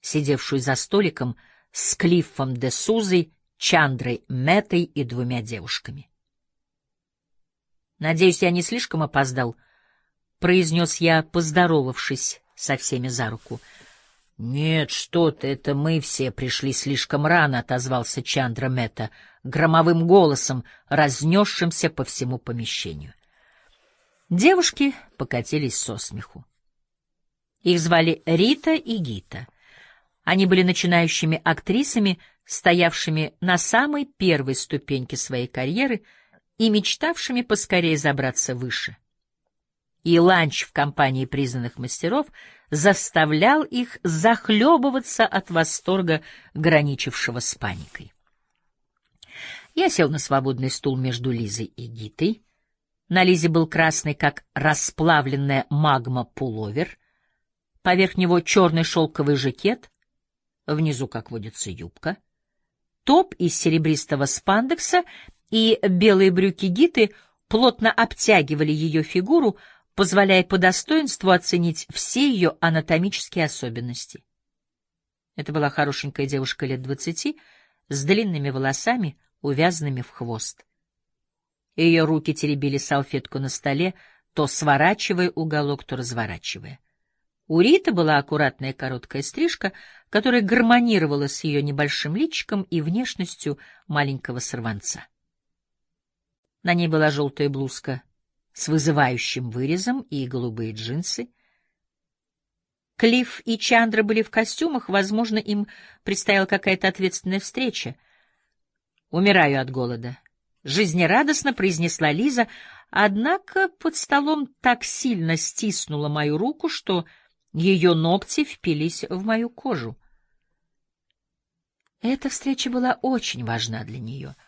сидевшую за столиком с Клиффом де Сузой, Чандрой Метой и двумя девушками. Надеюсь, я не слишком опоздал —— произнес я, поздоровавшись со всеми за руку. — Нет, что ты, это мы все пришли слишком рано, — отозвался Чандра Мета громовым голосом, разнесшимся по всему помещению. Девушки покатились со смеху. Их звали Рита и Гита. Они были начинающими актрисами, стоявшими на самой первой ступеньке своей карьеры и мечтавшими поскорее забраться выше — и ланч в компании признанных мастеров заставлял их захлебываться от восторга, граничившего с паникой. Я сел на свободный стул между Лизой и Гитой. На Лизе был красный, как расплавленная магма, пуловер. Поверх него черный шелковый жакет, внизу, как водится, юбка. Топ из серебристого спандекса и белые брюки Гиты плотно обтягивали ее фигуру, позволяя по достоинству оценить все ее анатомические особенности. Это была хорошенькая девушка лет двадцати, с длинными волосами, увязанными в хвост. Ее руки теребили салфетку на столе, то сворачивая уголок, то разворачивая. У Риты была аккуратная короткая стрижка, которая гармонировала с ее небольшим личиком и внешностью маленького сорванца. На ней была желтая блузка с вызывающим вырезом и голубые джинсы. Клифф и Чандра были в костюмах, возможно, им предстояла какая-то ответственная встреча. «Умираю от голода», — жизнерадостно произнесла Лиза, однако под столом так сильно стиснула мою руку, что ее ногти впились в мою кожу. Эта встреча была очень важна для нее —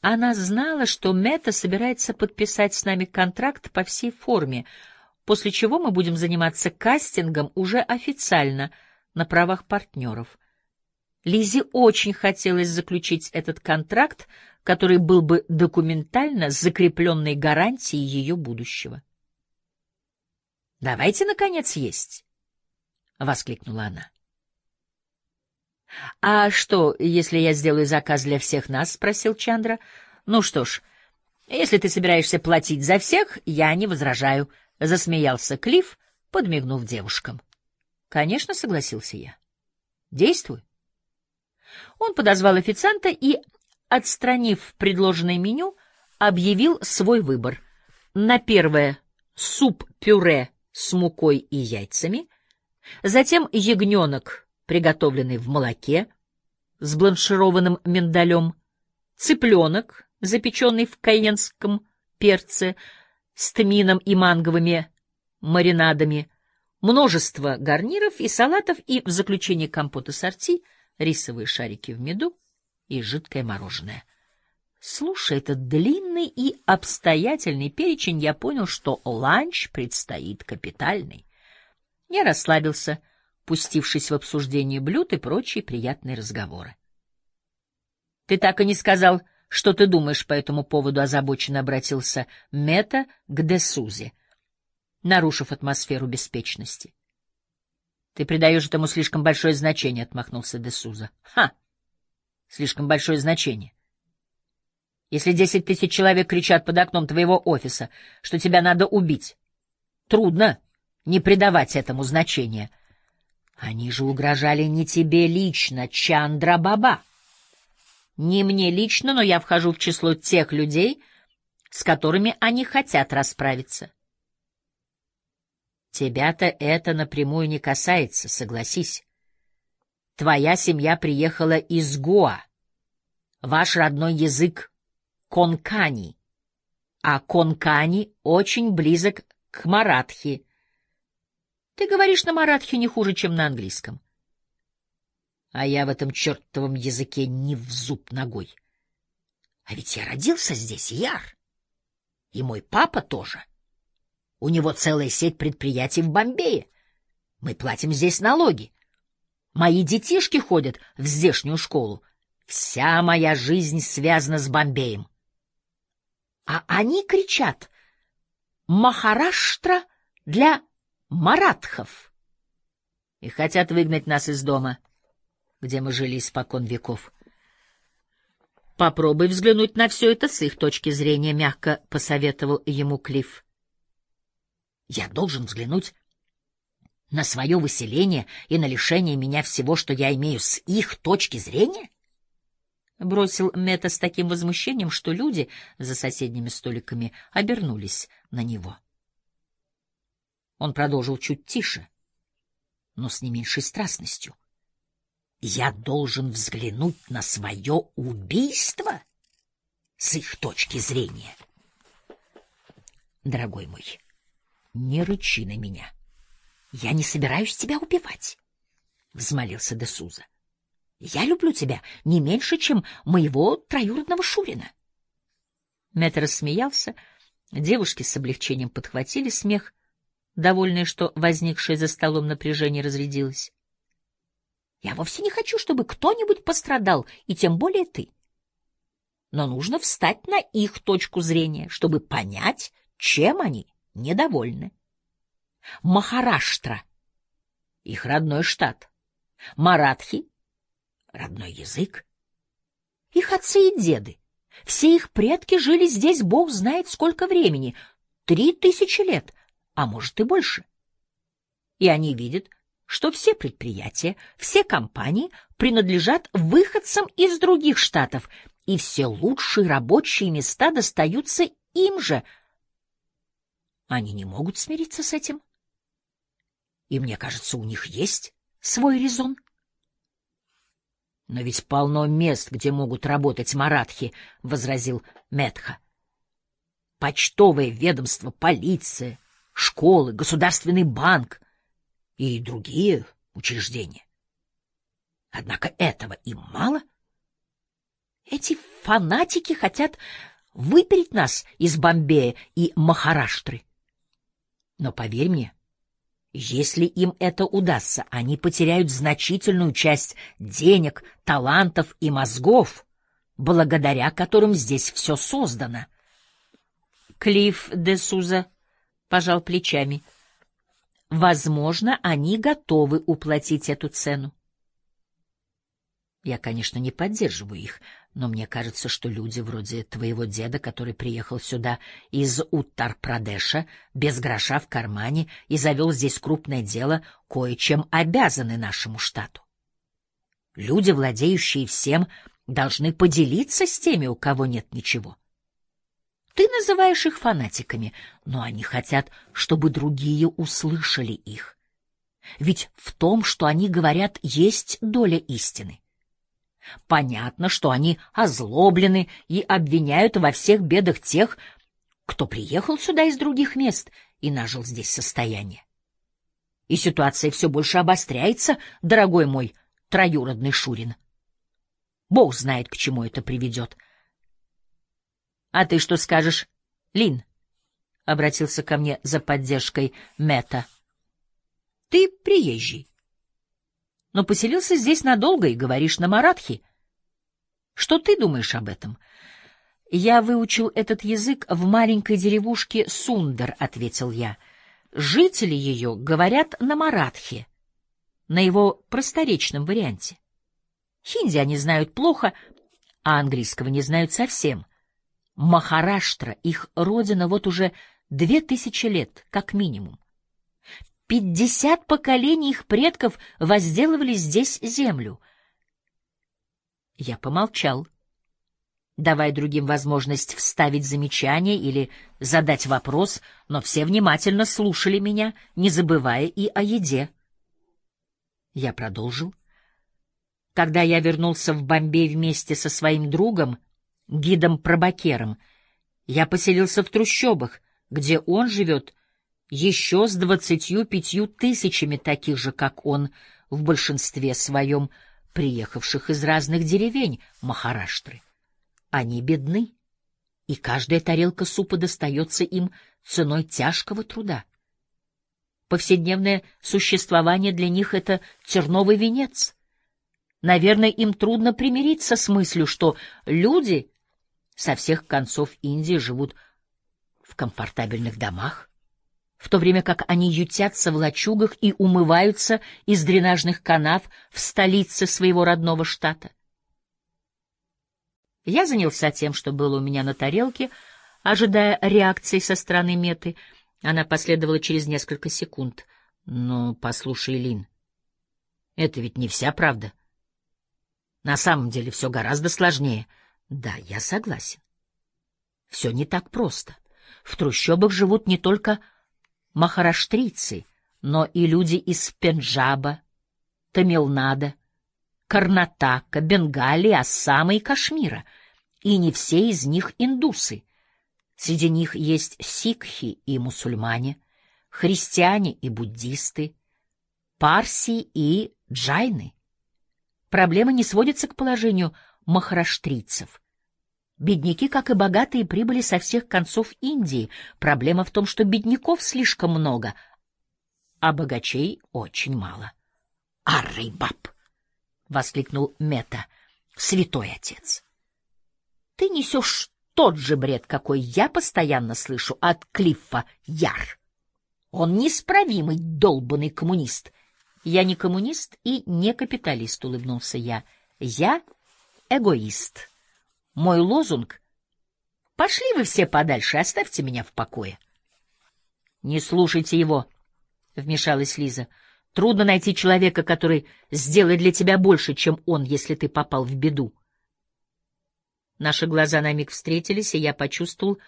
она знала, что Мета собирается подписать с нами контракт по всей форме, после чего мы будем заниматься кастингом уже официально, на правах партнеров. Лизе очень хотелось заключить этот контракт, который был бы документально закрепленной гарантией ее будущего. «Давайте, наконец, есть!» — воскликнула она. — А что, если я сделаю заказ для всех нас? — спросил Чандра. — Ну что ж, если ты собираешься платить за всех, я не возражаю, — засмеялся Клифф, подмигнув девушкам. — Конечно, — согласился я. — Действуй. Он подозвал официанта и, отстранив предложенное меню, объявил свой выбор. На первое — суп-пюре с мукой и яйцами, затем ягненок приготовленный в молоке с бланшированным миндалем, цыпленок, запеченный в кайенском перце с тмином и манговыми маринадами, множество гарниров и салатов и, в заключение компота сорти, рисовые шарики в меду и жидкое мороженое. Слушая этот длинный и обстоятельный перечень, я понял, что ланч предстоит капитальный. Я расслабился, пустившись в обсуждение блюд и прочие приятные разговоры. — Ты так и не сказал, Что ты думаешь по этому поводу? Озабоченно обратился Мета к Десузе, нарушив атмосферу беспечности. Ты придаешь этому слишком большое значение, отмахнулся Десуза. Ха! Слишком большое значение. Если десять тысяч человек кричат под окном твоего офиса, что тебя надо убить, трудно не придавать этому значения. Они же угрожали не тебе лично, Чандра Баба. Не мне лично, но я вхожу в число тех людей, с которыми они хотят расправиться. Тебя-то это напрямую не касается, согласись. Твоя семья приехала из Гоа. Ваш родной язык — конкани, а конкани очень близок к маратхи. Ты говоришь на маратхи не хуже, чем на английском. А я в этом чертовом языке не в зуб ногой. А ведь я родился здесь, Яр. И мой папа тоже. У него целая сеть предприятий в Бомбее. Мы платим здесь налоги. Мои детишки ходят в здешнюю школу. Вся моя жизнь связана с Бомбеем. А они кричат «Махараштра для маратхов» и хотят выгнать нас из дома — где мы жили испокон веков. Попробуй взглянуть на все это с их точки зрения, мягко посоветовал ему Клифф. Я должен взглянуть на свое выселение и на лишение меня всего, что я имею с их точки зрения? Бросил Мета с таким возмущением, что люди за соседними столиками обернулись на него. Он продолжил чуть тише, но с не меньшей страстностью. Я должен взглянуть на свое убийство с их точки зрения. Дорогой мой, не рычи на меня. Я не собираюсь тебя убивать, — взмолился Десуза. Я люблю тебя не меньше, чем моего троюродного Шурина. Мэтр рассмеялся, девушки с облегчением подхватили смех, довольные, что возникшее за столом напряжение разрядилось. Я вовсе не хочу, чтобы кто-нибудь пострадал, и тем более ты. Но нужно встать на их точку зрения, чтобы понять, чем они недовольны. Махараштра — их родной штат. Маратхи — родной язык. Их отцы и деды. Все их предки жили здесь, бог знает сколько времени. Три тысячи лет, а может и больше. И они видят, что все предприятия, все компании принадлежат выходцам из других штатов, и все лучшие рабочие места достаются им же. Они не могут смириться с этим. И мне кажется, у них есть свой резон. Но ведь полно мест, где могут работать маратхи, — возразил Метха. Почтовое ведомство, полиция, школы, государственный банк — и другие учреждения. Однако этого им мало. Эти фанатики хотят выпереть нас из Бомбея и Махараштры. Но поверь мне, если им это удастся, они потеряют значительную часть денег, талантов и мозгов, благодаря которым здесь все создано. Клифф де Суза пожал плечами — Возможно, они готовы уплатить эту цену. Я, конечно, не поддерживаю их, но мне кажется, что люди вроде твоего деда, который приехал сюда из Уттар-Прадеша без гроша в кармане и завел здесь крупное дело, кое-чем обязаны нашему штату. Люди, владеющие всем, должны поделиться с теми, у кого нет ничего. Ты называешь их фанатиками, но они хотят, чтобы другие услышали их. Ведь в том, что они говорят, есть доля истины. Понятно, что они озлоблены и обвиняют во всех бедах тех, кто приехал сюда из других мест и нажил здесь состояние. И ситуация все больше обостряется, дорогой мой троюродный Шурин. Бог знает, к чему это приведет —— А ты что скажешь, Лин? — обратился ко мне за поддержкой Мета. — Ты приезжий. Но поселился здесь надолго и говоришь на маратхи. Что ты думаешь об этом? Я выучил этот язык в маленькой деревушке Сундар, ответил я. Жители ее говорят на маратхе, на его просторечном варианте. Хинди они знают плохо, а английского не знают совсем. Махараштра, их родина, вот уже две тысячи лет, как минимум. Пятьдесят поколений их предков возделывали здесь землю. Я помолчал, давая другим возможность вставить замечание или задать вопрос, но все внимательно слушали меня, не забывая и о еде. Я продолжил. Когда я вернулся в Бомбей вместе со своим другом, гидом Пробакером, я поселился в трущобах, где он живет еще с двадцатью пятью тысячами таких же, как он, в большинстве своем приехавших из разных деревень Махараштры. Они бедны, и каждая тарелка супа достается им ценой тяжкого труда. Повседневное существование для них — это терновый венец. Наверное, им трудно примириться с мыслью, что люди со всех концов Индии живут в комфортабельных домах, в то время как они ютятся в лачугах и умываются из дренажных канав в столице своего родного штата. Я занялся тем, что было у меня на тарелке, ожидая реакции со стороны Меты — она последовала через несколько секунд. «Ну, послушай, Лин, это ведь не вся правда. На самом деле все гораздо сложнее. Да, я согласен. Все не так просто. В трущобах живут не только махараштрийцы, но и люди из Пенджаба, Тамилнада, Карнатака, Бенгалии, Ассама и Кашмира, и не все из них индусы. Среди них есть сикхи и мусульмане, христиане и буддисты, парси и джайны. Проблема не сводится к положению махараштрийцев. Бедняки, как и богатые, прибыли со всех концов Индии. Проблема в том, что бедняков слишком много, а богачей очень мало. — Аррейбаб! — воскликнул Мета, святой отец. — Ты несешь тот же бред, какой я постоянно слышу от Клиффа Яр. Он неисправимый долбанный коммунист. Я не коммунист и не капиталист, улыбнулся я. Я эгоист. Мой лозунг — Пошли вы все подальше, оставьте меня в покое. — Не слушайте его, — вмешалась Лиза. — Трудно найти человека, который сделает для тебя больше, чем он, если ты попал в беду. Наши глаза на миг встретились, и я почувствовал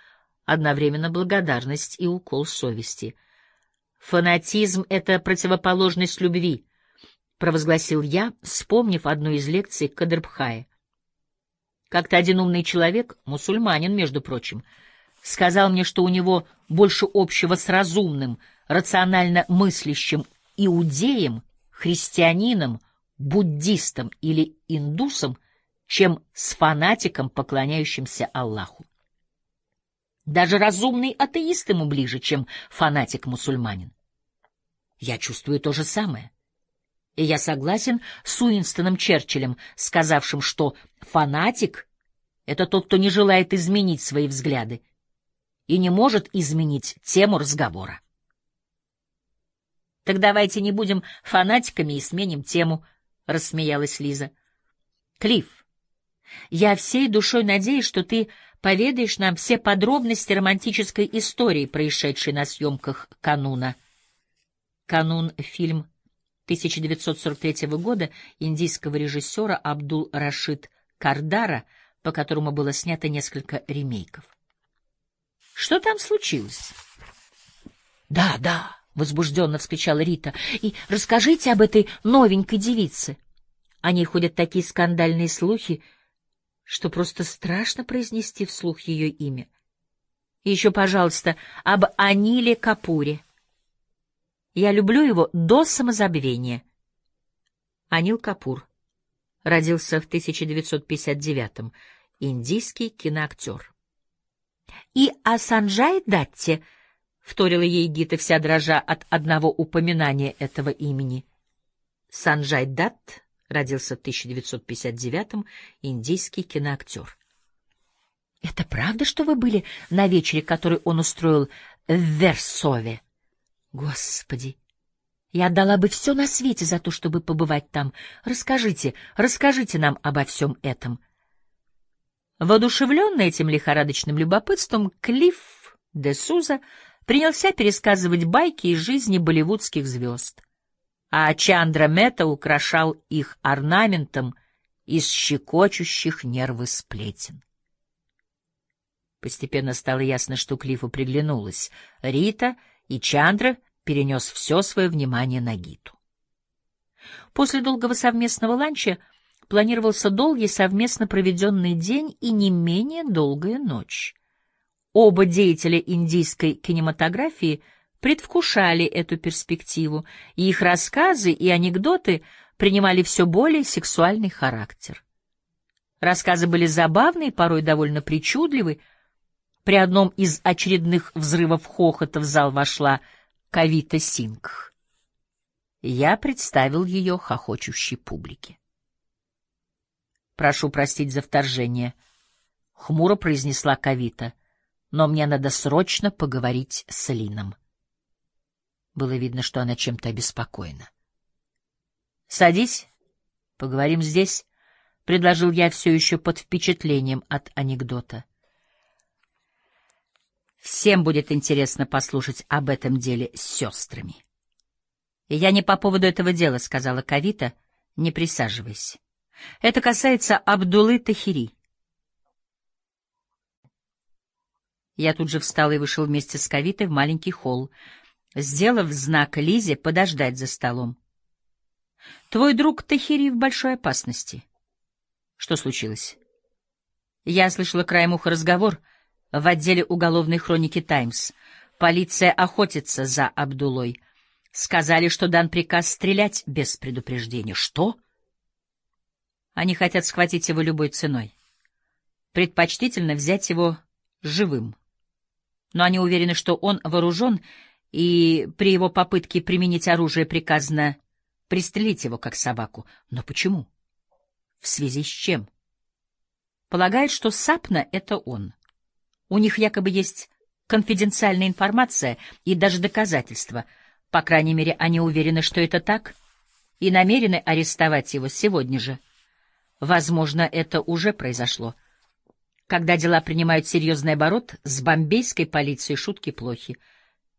одновременно благодарность и укол совести. «Фанатизм — это противоположность любви», — провозгласил я, вспомнив одну из лекций Кадрбхая. Как-то один умный человек, мусульманин, между прочим, сказал мне, что у него больше общего с разумным, рационально мыслящим иудеем, христианином, буддистом или индусом, чем с фанатиком, поклоняющимся Аллаху. Даже разумный атеист ему ближе, чем фанатик-мусульманин. Я чувствую то же самое. И я согласен с Уинстоном Черчиллем, сказавшим, что фанатик — это тот, кто не желает изменить свои взгляды и не может изменить тему разговора. — Так давайте не будем фанатиками и сменим тему, — рассмеялась Лиза. — Клифф, я всей душой надеюсь, что ты поведаешь нам все подробности романтической истории, происшедшей на съемках «Кануна». «Канун» — фильм 1943 года индийского режиссера Абдул-Рашид Кардара, по которому было снято несколько ремейков. Что там случилось? Да, да, возбужденно вскричала Рита. И расскажите об этой новенькой девице. О ней ходят такие скандальные слухи, что просто страшно произнести вслух ее имя. И еще, пожалуйста, об Аниле Капуре. Я люблю его до самозабвения. Анил Капур родился в 1959-м, индийский киноактер. И о Санджай Датте, — вторила ей Гита, вся дрожа от одного упоминания этого имени. Санджай Датт родился в 1959-м, индийский киноактер. Это правда, что вы были на вечере, который он устроил в Версове? Господи! Я отдала бы все на свете за то, чтобы побывать там. Расскажите, расскажите нам обо всем этом. Воодушевленный этим лихорадочным любопытством, Клифф де Суза принялся пересказывать байки из жизни болливудских звезд. А Чандра Мета украшал их орнаментом из щекочущих нервы сплетен. Постепенно стало ясно, что Клифу приглянулась Рита, и Чандра перенес все свое внимание на Гиту. После долгого совместного ланча планировался долгий совместно проведенный день и не менее долгая ночь. Оба деятеля индийской кинематографии предвкушали эту перспективу, и их рассказы и анекдоты принимали все более сексуальный характер. Рассказы были забавные, порой довольно причудливы, при одном из очередных взрывов хохота в зал вошла Кавита Сингх. Я представил ее хохочущей публике. «Прошу простить за вторжение», — хмуро произнесла Кавита, «но мне надо срочно поговорить с Лином». Было видно, что она чем-то обеспокоена. «Садись, поговорим здесь», — предложил я все еще под впечатлением от анекдота. Всем будет интересно послушать об этом деле с сестрами. — Я не по поводу этого дела, — сказала Кавита, — не присаживайся. Это касается Абдулы Тахири. Я тут же встал и вышел вместе с Кавитой в маленький холл, сделав знак Лизе подождать за столом. — Твой друг Тахири в большой опасности. — Что случилось? Я слышала краем уха разговор — в отделе уголовной хроники «Таймс». Полиция охотится за Абдулой. Сказали, что дан приказ стрелять без предупреждения. Что? Они хотят схватить его любой ценой. Предпочтительно взять его живым. Но они уверены, что он вооружен, и при его попытке применить оружие приказано пристрелить его как собаку. Но почему? В связи с чем? Полагает, что Сапна — это он. У них якобы есть конфиденциальная информация и даже доказательства. По крайней мере, они уверены, что это так, и намерены арестовать его сегодня же. Возможно, это уже произошло. Когда дела принимают серьезный оборот, с бомбейской полицией шутки плохи.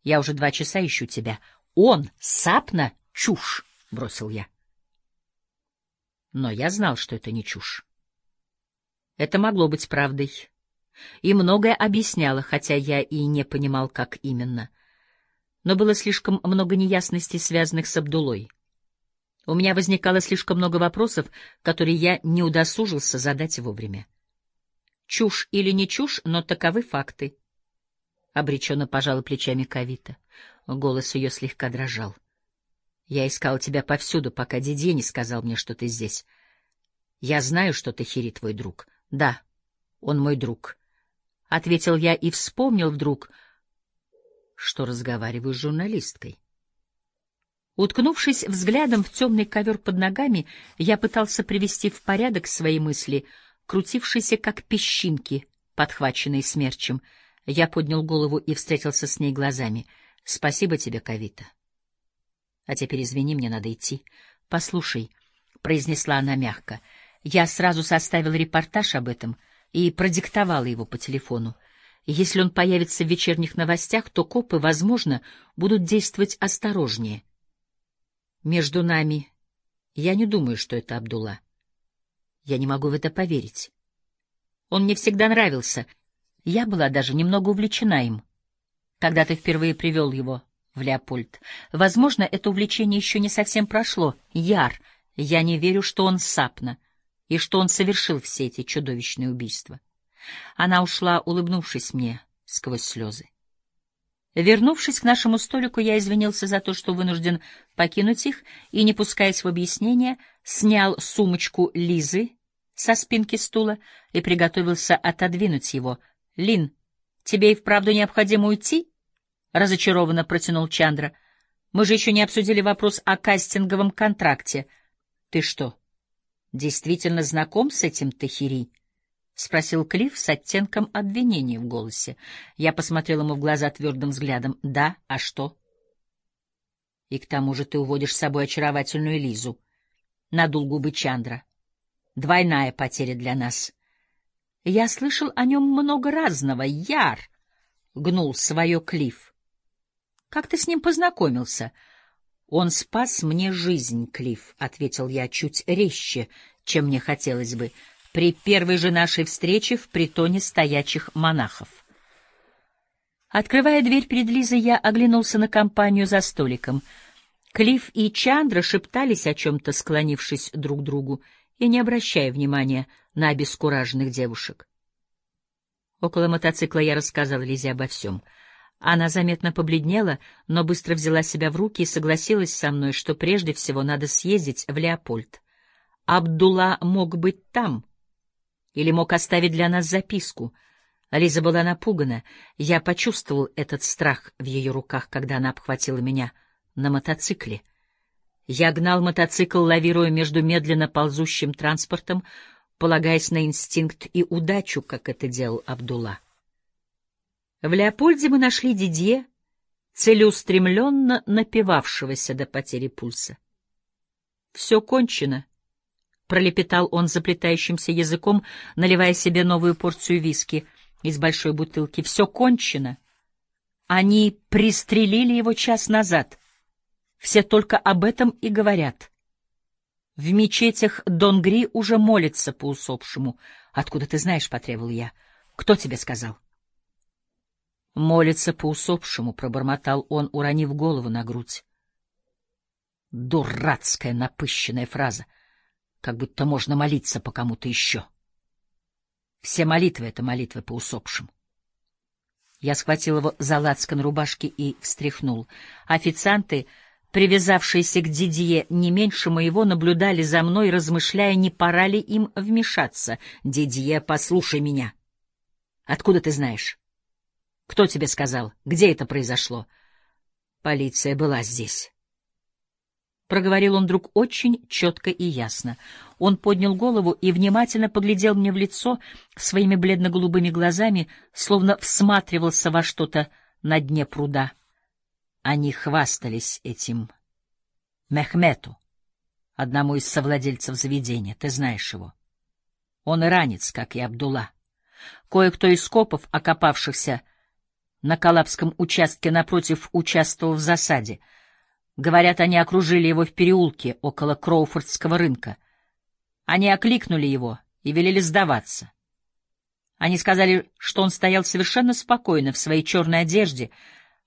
Я уже два часа ищу тебя. Он, Сапна, чушь, — бросил я. Но я знал, что это не чушь. Это могло быть правдой и многое объясняло, хотя я и не понимал, как именно. Но было слишком много неясностей, связанных с Абдулой. У меня возникало слишком много вопросов, которые я не удосужился задать вовремя. Чушь или не чушь, но таковы факты. Обреченно пожала плечами Кавита. Голос ее слегка дрожал. Я искал тебя повсюду, пока Дидье не сказал мне, что ты здесь. Я знаю, что ты Хири твой друг. Да, он мой друг ответил я и вспомнил вдруг, что разговариваю с журналисткой. Уткнувшись взглядом в темный ковер под ногами, я пытался привести в порядок свои мысли, крутившиеся как песчинки, подхваченные смерчем. Я поднял голову и встретился с ней глазами. — Спасибо тебе, Кавита. — А теперь извини, мне надо идти. — Послушай, — произнесла она мягко, — я сразу составил репортаж об этом — и продиктовала его по телефону. Если он появится в вечерних новостях, то копы, возможно, будут действовать осторожнее. Между нами я не думаю, что это Абдулла. Я не могу в это поверить. Он мне всегда нравился. Я была даже немного увлечена им. Когда ты впервые привел его в Леопольд. Возможно, это увлечение еще не совсем прошло. Яр, я не верю, что он сапна и что он совершил все эти чудовищные убийства. Она ушла, улыбнувшись мне сквозь слезы. Вернувшись к нашему столику, я извинился за то, что вынужден покинуть их, и, не пускаясь в объяснение, снял сумочку Лизы со спинки стула и приготовился отодвинуть его. — Лин, тебе и вправду необходимо уйти? — разочарованно протянул Чандра. — Мы же еще не обсудили вопрос о кастинговом контракте. — Ты что, действительно знаком с этим Тахири? — спросил Клифф с оттенком обвинения в голосе. Я посмотрел ему в глаза твердым взглядом. «Да, а что?» «И к тому же ты уводишь с собой очаровательную Лизу», — надул губы Чандра. «Двойная потеря для нас». «Я слышал о нем много разного. Яр!» — гнул свое Клифф. «Как ты с ним познакомился?» «Он спас мне жизнь, Клифф», — ответил я чуть резче, чем мне хотелось бы при первой же нашей встрече в притоне стоячих монахов. Открывая дверь перед Лизой, я оглянулся на компанию за столиком. Клифф и Чандра шептались о чем-то, склонившись друг к другу и не обращая внимания на обескураженных девушек. Около мотоцикла я рассказал Лизе обо всем. Она заметно побледнела, но быстро взяла себя в руки и согласилась со мной, что прежде всего надо съездить в Леопольд. Абдулла мог быть там — или мог оставить для нас записку. Лиза была напугана. Я почувствовал этот страх в ее руках, когда она обхватила меня на мотоцикле. Я гнал мотоцикл, лавируя между медленно ползущим транспортом, полагаясь на инстинкт и удачу, как это делал Абдулла. В Леопольде мы нашли Дидье, целеустремленно напивавшегося до потери пульса. «Все кончено», пролепетал он заплетающимся языком, наливая себе новую порцию виски из большой бутылки. Все кончено. Они пристрелили его час назад. Все только об этом и говорят. В мечетях Донгри уже молятся по усопшему. Откуда ты знаешь, потребовал я. Кто тебе сказал? Молится по усопшему, пробормотал он, уронив голову на грудь. Дурацкая напыщенная фраза как будто можно молиться по кому-то еще. Все молитвы — это молитвы по усопшим. Я схватил его за лацкан рубашки и встряхнул. Официанты, привязавшиеся к Дидье не меньше моего, наблюдали за мной, размышляя, не пора ли им вмешаться. «Дидье, послушай меня!» «Откуда ты знаешь?» «Кто тебе сказал? Где это произошло?» «Полиция была здесь». Проговорил он вдруг очень четко и ясно. Он поднял голову и внимательно поглядел мне в лицо своими бледно-голубыми глазами, словно всматривался во что-то на дне пруда. Они хвастались этим Мехмету, одному из совладельцев заведения. Ты знаешь его. Он иранец, как и Абдулла. Кое-кто из копов, окопавшихся на Калабском участке напротив, участвовал в засаде — Говорят, они окружили его в переулке около Кроуфордского рынка. Они окликнули его и велели сдаваться. Они сказали, что он стоял совершенно спокойно в своей черной одежде,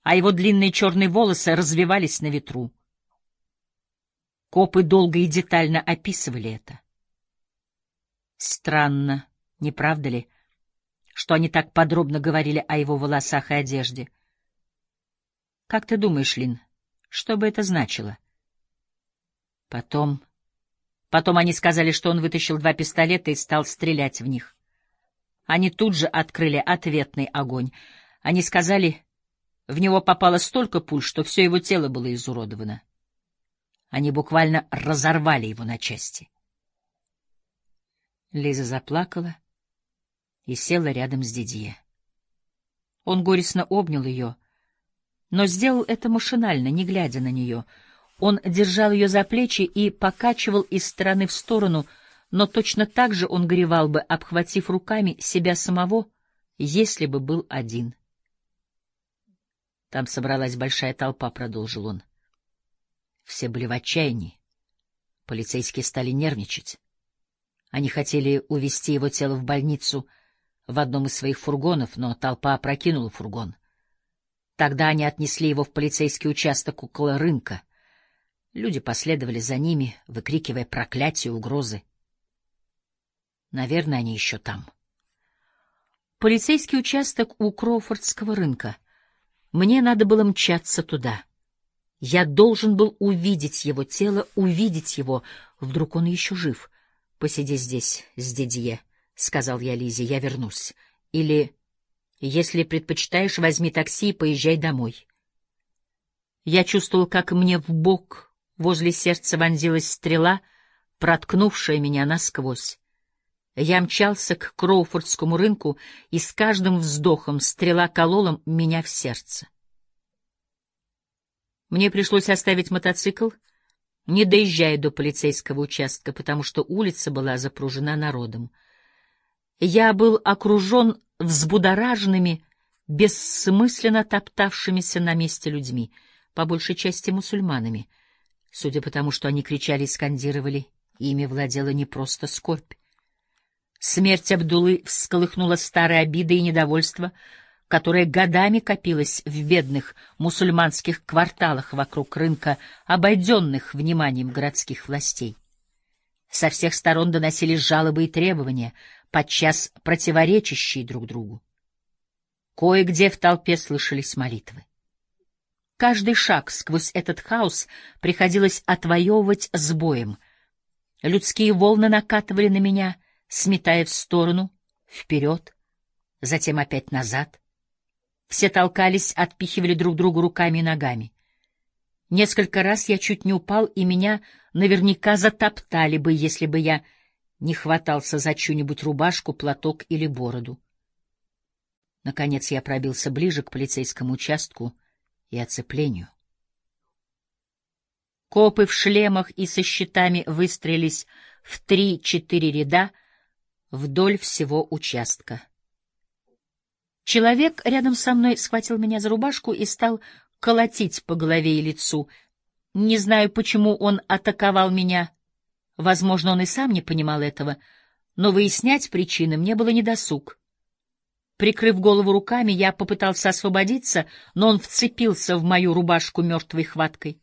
а его длинные черные волосы развивались на ветру. Копы долго и детально описывали это. Странно, не правда ли, что они так подробно говорили о его волосах и одежде? Как ты думаешь, Лин, что бы это значило? Потом... Потом они сказали, что он вытащил два пистолета и стал стрелять в них. Они тут же открыли ответный огонь. Они сказали, в него попало столько пуль, что все его тело было изуродовано. Они буквально разорвали его на части. Лиза заплакала и села рядом с Дидье. Он горестно обнял ее — но сделал это машинально, не глядя на нее. Он держал ее за плечи и покачивал из стороны в сторону, но точно так же он горевал бы, обхватив руками себя самого, если бы был один. Там собралась большая толпа, — продолжил он. Все были в отчаянии. Полицейские стали нервничать. Они хотели увезти его тело в больницу в одном из своих фургонов, но толпа опрокинула фургон — Тогда они отнесли его в полицейский участок около рынка. Люди последовали за ними, выкрикивая проклятия и угрозы. Наверное, они еще там. Полицейский участок у Кроуфордского рынка. Мне надо было мчаться туда. Я должен был увидеть его тело, увидеть его. Вдруг он еще жив. Посиди здесь, с Дидье, — сказал я Лизе, — я вернусь. Или если предпочитаешь, возьми такси и поезжай домой. Я чувствовал, как мне в бок возле сердца вонзилась стрела, проткнувшая меня насквозь. Я мчался к Кроуфордскому рынку, и с каждым вздохом стрела колола меня в сердце. Мне пришлось оставить мотоцикл, не доезжая до полицейского участка, потому что улица была запружена народом. Я был окружен взбудораженными, бессмысленно топтавшимися на месте людьми, по большей части мусульманами. Судя по тому, что они кричали и скандировали, ими владела не просто скорбь. Смерть Абдулы всколыхнула старые обиды и недовольство, которое годами копилось в бедных мусульманских кварталах вокруг рынка, обойденных вниманием городских властей. Со всех сторон доносились жалобы и требования, подчас противоречащие друг другу. Кое-где в толпе слышались молитвы. Каждый шаг сквозь этот хаос приходилось отвоевывать с боем. Людские волны накатывали на меня, сметая в сторону, вперед, затем опять назад. Все толкались, отпихивали друг другу руками и ногами. Несколько раз я чуть не упал, и меня наверняка затоптали бы, если бы я не хватался за чью-нибудь рубашку, платок или бороду. Наконец я пробился ближе к полицейскому участку и оцеплению. Копы в шлемах и со щитами выстроились в три-четыре ряда вдоль всего участка. Человек рядом со мной схватил меня за рубашку и стал колотить по голове и лицу. Не знаю, почему он атаковал меня. Возможно, он и сам не понимал этого, но выяснять причины мне было недосуг. Прикрыв голову руками, я попытался освободиться, но он вцепился в мою рубашку мертвой хваткой.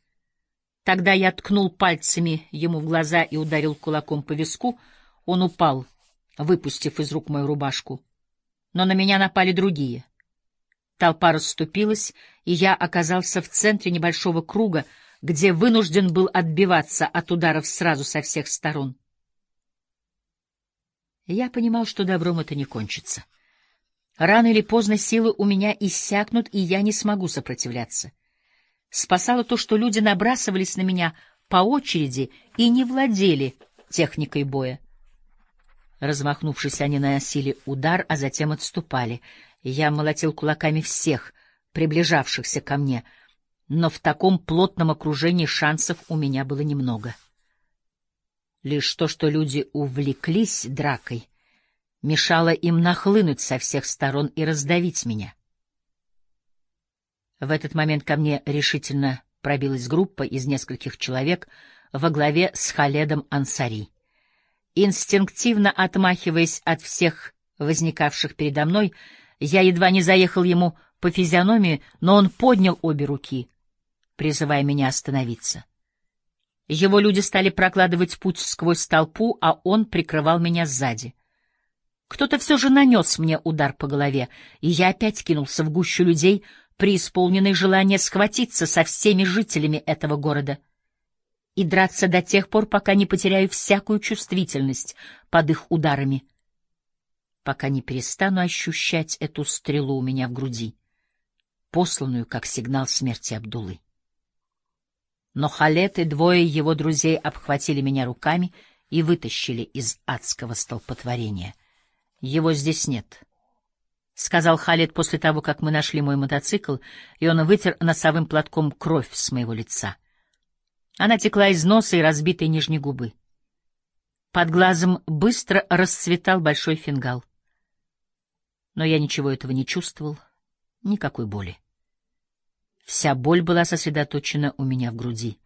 Тогда я ткнул пальцами ему в глаза и ударил кулаком по виску. Он упал, выпустив из рук мою рубашку. Но на меня напали другие. Толпа расступилась, и я оказался в центре небольшого круга, где вынужден был отбиваться от ударов сразу со всех сторон. Я понимал, что добром это не кончится. Рано или поздно силы у меня иссякнут, и я не смогу сопротивляться. Спасало то, что люди набрасывались на меня по очереди и не владели техникой боя. Размахнувшись, они наносили удар, а затем отступали. Я молотил кулаками всех, приближавшихся ко мне, но в таком плотном окружении шансов у меня было немного. Лишь то, что люди увлеклись дракой — мешало им нахлынуть со всех сторон и раздавить меня. В этот момент ко мне решительно пробилась группа из нескольких человек во главе с Халедом Ансари. Инстинктивно отмахиваясь от всех возникавших передо мной, я едва не заехал ему по физиономии, но он поднял обе руки, призывая меня остановиться. Его люди стали прокладывать путь сквозь толпу, а он прикрывал меня сзади. Кто-то все же нанес мне удар по голове, и я опять кинулся в гущу людей, преисполненный желание схватиться со всеми жителями этого города и драться до тех пор, пока не потеряю всякую чувствительность под их ударами, пока не перестану ощущать эту стрелу у меня в груди, посланную как сигнал смерти Абдулы. Но Халет и двое его друзей обхватили меня руками и вытащили из адского столпотворения — его здесь нет, — сказал Халид после того, как мы нашли мой мотоцикл, и он вытер носовым платком кровь с моего лица. Она текла из носа и разбитой нижней губы. Под глазом быстро расцветал большой фингал. Но я ничего этого не чувствовал, никакой боли. Вся боль была сосредоточена у меня в груди,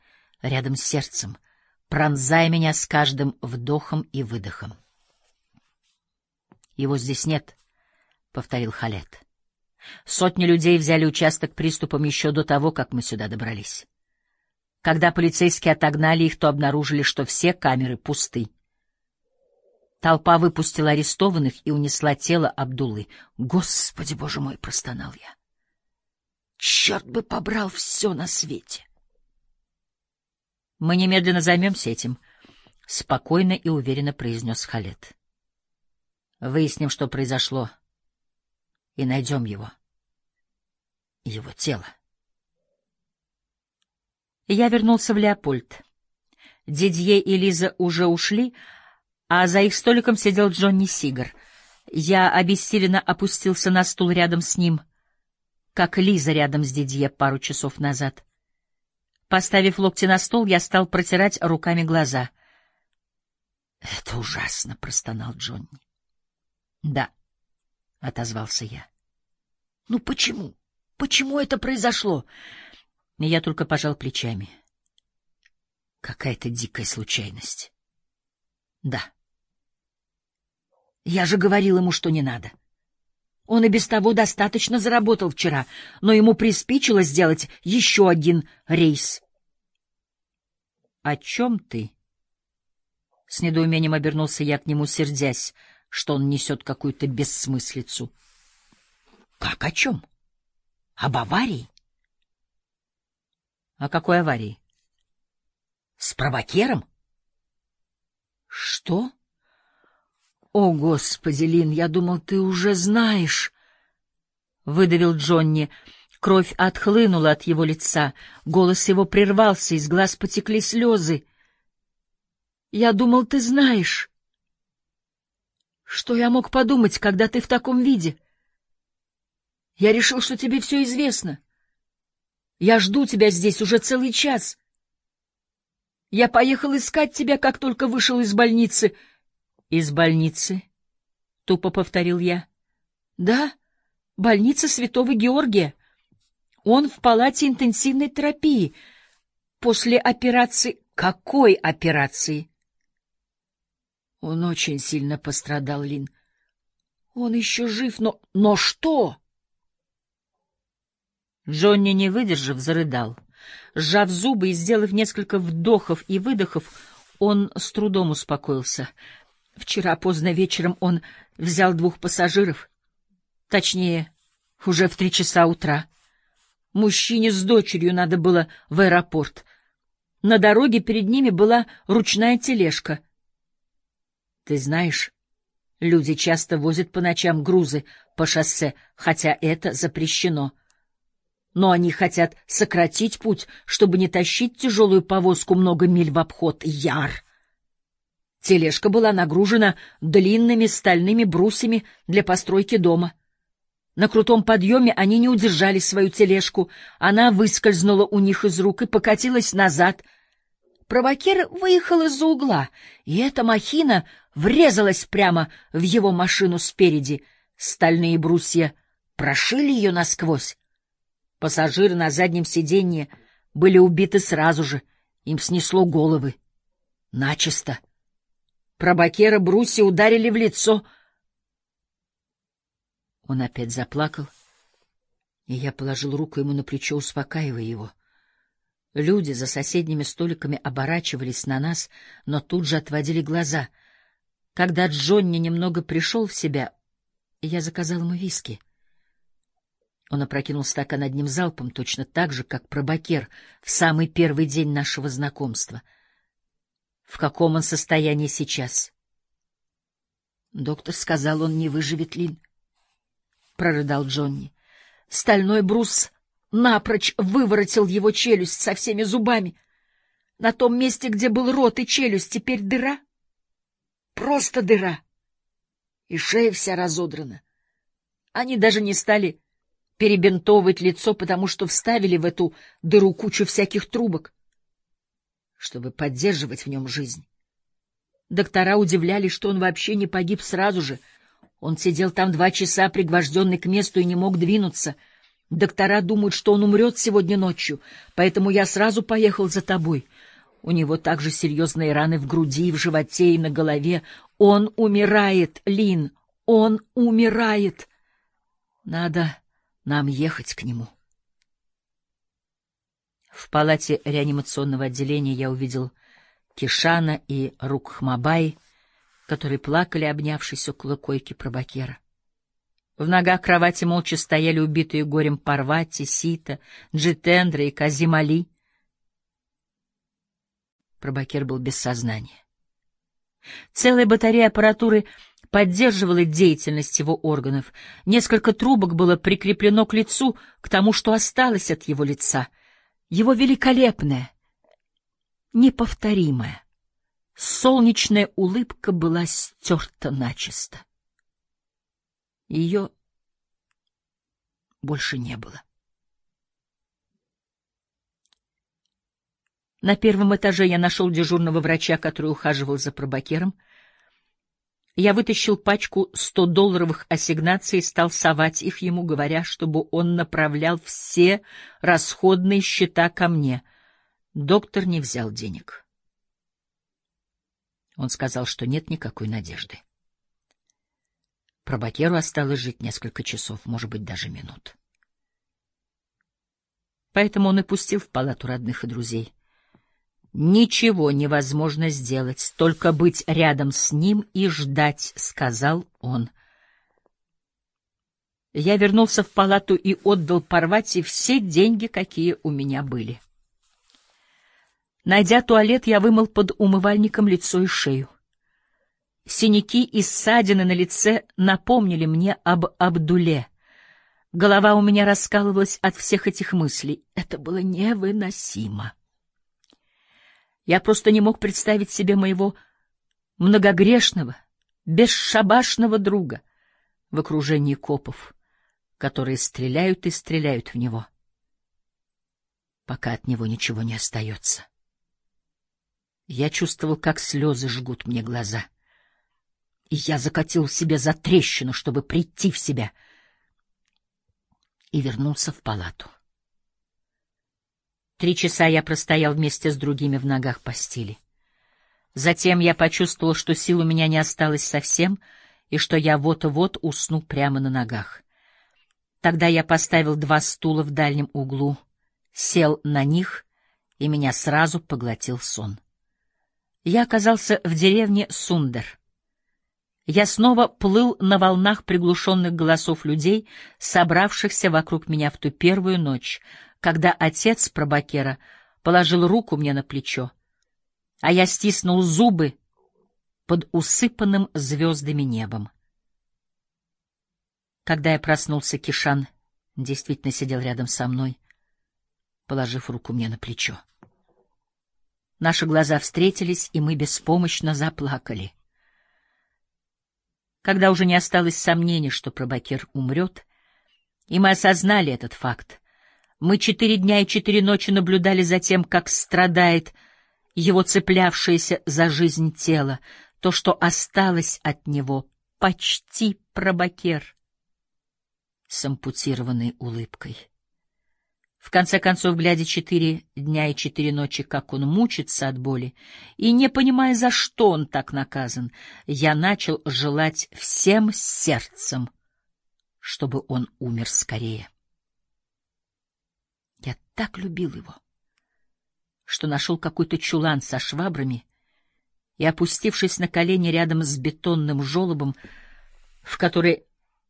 рядом с сердцем, пронзая меня с каждым вдохом и выдохом. Его здесь нет, — повторил Халет. Сотни людей взяли участок приступом еще до того, как мы сюда добрались. Когда полицейские отогнали их, то обнаружили, что все камеры пусты. Толпа выпустила арестованных и унесла тело Абдулы. «Господи, боже мой!» — простонал я. «Черт бы побрал все на свете!» «Мы немедленно займемся этим», — спокойно и уверенно произнес Халет. Выясним, что произошло, и найдем его. Его тело. Я вернулся в Леопольд. Дидье и Лиза уже ушли, а за их столиком сидел Джонни Сигар. Я обессиленно опустился на стул рядом с ним, как Лиза рядом с Дидье пару часов назад. Поставив локти на стол, я стал протирать руками глаза. — Это ужасно, — простонал Джонни. — Да, — отозвался я. — Ну почему? Почему это произошло? Я только пожал плечами. Какая-то дикая случайность. Да. Я же говорил ему, что не надо. Он и без того достаточно заработал вчера, но ему приспичило сделать еще один рейс. — О чем ты? С недоумением обернулся я к нему, сердясь, что он несет какую-то бессмыслицу. — Как о чем? — Об аварии? — О какой аварии? — С провокером? — Что? — «О, Господи, Лин, я думал, ты уже знаешь!» — выдавил Джонни. Кровь отхлынула от его лица, голос его прервался, из глаз потекли слезы. «Я думал, ты знаешь!» «Что я мог подумать, когда ты в таком виде?» «Я решил, что тебе все известно. Я жду тебя здесь уже целый час. Я поехал искать тебя, как только вышел из больницы». Из больницы? Тупо повторил я. Да, больница Святого Георгия. Он в палате интенсивной терапии. После операции... Какой операции? Он очень сильно пострадал, Лин. Он еще жив, но... Но что? Джонни, не выдержав, зарыдал. Сжав зубы и сделав несколько вдохов и выдохов, он с трудом успокоился. Вчера поздно вечером он взял двух пассажиров. Точнее, уже в три часа утра. Мужчине с дочерью надо было в аэропорт. На дороге перед ними была ручная тележка. Ты знаешь, люди часто возят по ночам грузы по шоссе, хотя это запрещено. Но они хотят сократить путь, чтобы не тащить тяжелую повозку много миль в обход. Яр! Тележка была нагружена длинными стальными брусьями для постройки дома. На крутом подъеме они не удержали свою тележку. Она выскользнула у них из рук и покатилась назад. Провокер выехал из-за угла, и эта махина врезалась прямо в его машину спереди. Стальные брусья прошили ее насквозь. Пассажиры на заднем сиденье были убиты сразу же, им снесло головы. Начисто. Пробакера Бруси ударили в лицо. Он опять заплакал, и я положил руку ему на плечо, успокаивая его. Люди за соседними столиками оборачивались на нас, но тут же отводили глаза. Когда Джонни немного пришел в себя, я заказал ему виски. Он опрокинул стакан одним залпом, точно так же, как пробакер в самый первый день нашего знакомства — в каком он состоянии сейчас? Доктор сказал, он не выживет, Лин. Прорыдал Джонни. Стальной брус напрочь выворотил его челюсть со всеми зубами. На том месте, где был рот и челюсть, теперь дыра. Просто дыра. И шея вся разодрана. Они даже не стали перебинтовывать лицо, потому что вставили в эту дыру кучу всяких трубок чтобы поддерживать в нем жизнь. Доктора удивлялись, что он вообще не погиб сразу же. Он сидел там два часа, пригвожденный к месту, и не мог двинуться. Доктора думают, что он умрет сегодня ночью, поэтому я сразу поехал за тобой. У него также серьезные раны в груди, в животе и на голове. Он умирает, Лин, он умирает. Надо нам ехать к нему. В палате реанимационного отделения я увидел Кишана и Рукхмабай, которые плакали, обнявшись около койки пробакера. В ногах кровати молча стояли убитые горем Парвати, Сита, Джитендра и Казимали. Пробакер был без сознания. Целая батарея аппаратуры поддерживала деятельность его органов. Несколько трубок было прикреплено к лицу, к тому, что осталось от его лица — его великолепное, неповторимое, Солнечная улыбка была стерта начисто. Ее больше не было. На первом этаже я нашел дежурного врача, который ухаживал за пробакером. Я вытащил пачку 100-долларовых ассигнаций и стал совать их ему, говоря, чтобы он направлял все расходные счета ко мне. Доктор не взял денег. Он сказал, что нет никакой надежды. Пробакеру осталось жить несколько часов, может быть, даже минут. Поэтому он и пустил в палату родных и друзей. Ничего невозможно сделать, только быть рядом с ним и ждать, — сказал он. Я вернулся в палату и отдал Парвати все деньги, какие у меня были. Найдя туалет, я вымыл под умывальником лицо и шею. Синяки и ссадины на лице напомнили мне об Абдуле. Голова у меня раскалывалась от всех этих мыслей. Это было невыносимо. Я просто не мог представить себе моего многогрешного, бесшабашного друга в окружении копов, которые стреляют и стреляют в него, пока от него ничего не остается. Я чувствовал, как слезы жгут мне глаза. И я закатил себе за трещину, чтобы прийти в себя, и вернулся в палату. Три часа я простоял вместе с другими в ногах постели. Затем я почувствовал, что сил у меня не осталось совсем, и что я вот-вот усну прямо на ногах. Тогда я поставил два стула в дальнем углу, сел на них, и меня сразу поглотил сон. Я оказался в деревне Сундер. Я снова плыл на волнах приглушенных голосов людей, собравшихся вокруг меня в ту первую ночь — когда отец Пробакера положил руку мне на плечо, а я стиснул зубы под усыпанным звездами небом. Когда я проснулся, Кишан действительно сидел рядом со мной, положив руку мне на плечо. Наши глаза встретились, и мы беспомощно заплакали. Когда уже не осталось сомнений, что Пробакер умрет, и мы осознали этот факт, мы четыре дня и четыре ночи наблюдали за тем, как страдает его цеплявшееся за жизнь тело, то, что осталось от него, почти пробакер, с ампутированной улыбкой. В конце концов, глядя четыре дня и четыре ночи, как он мучится от боли, и не понимая, за что он так наказан, я начал желать всем сердцем, чтобы он умер скорее. Я так любил его, что нашел какой-то чулан со швабрами и, опустившись на колени рядом с бетонным желобом, в который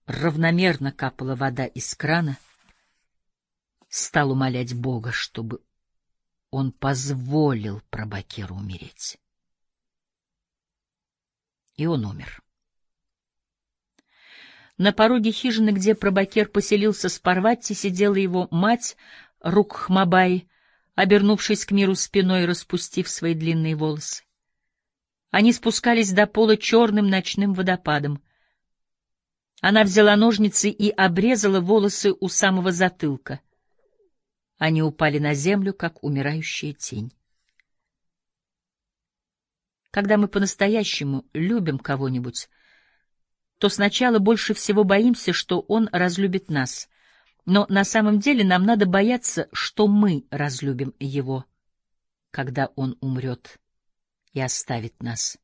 равномерно капала вода из крана, стал умолять Бога, чтобы он позволил Пробакеру умереть. И он умер. На пороге хижины, где Пробакер поселился с Парватти, сидела его мать Рукхмабай, обернувшись к миру спиной, распустив свои длинные волосы. Они спускались до пола черным ночным водопадом. Она взяла ножницы и обрезала волосы у самого затылка. Они упали на землю, как умирающая тень. Когда мы по-настоящему любим кого-нибудь, то сначала больше всего боимся, что он разлюбит нас — но на самом деле нам надо бояться, что мы разлюбим его, когда он умрет и оставит нас.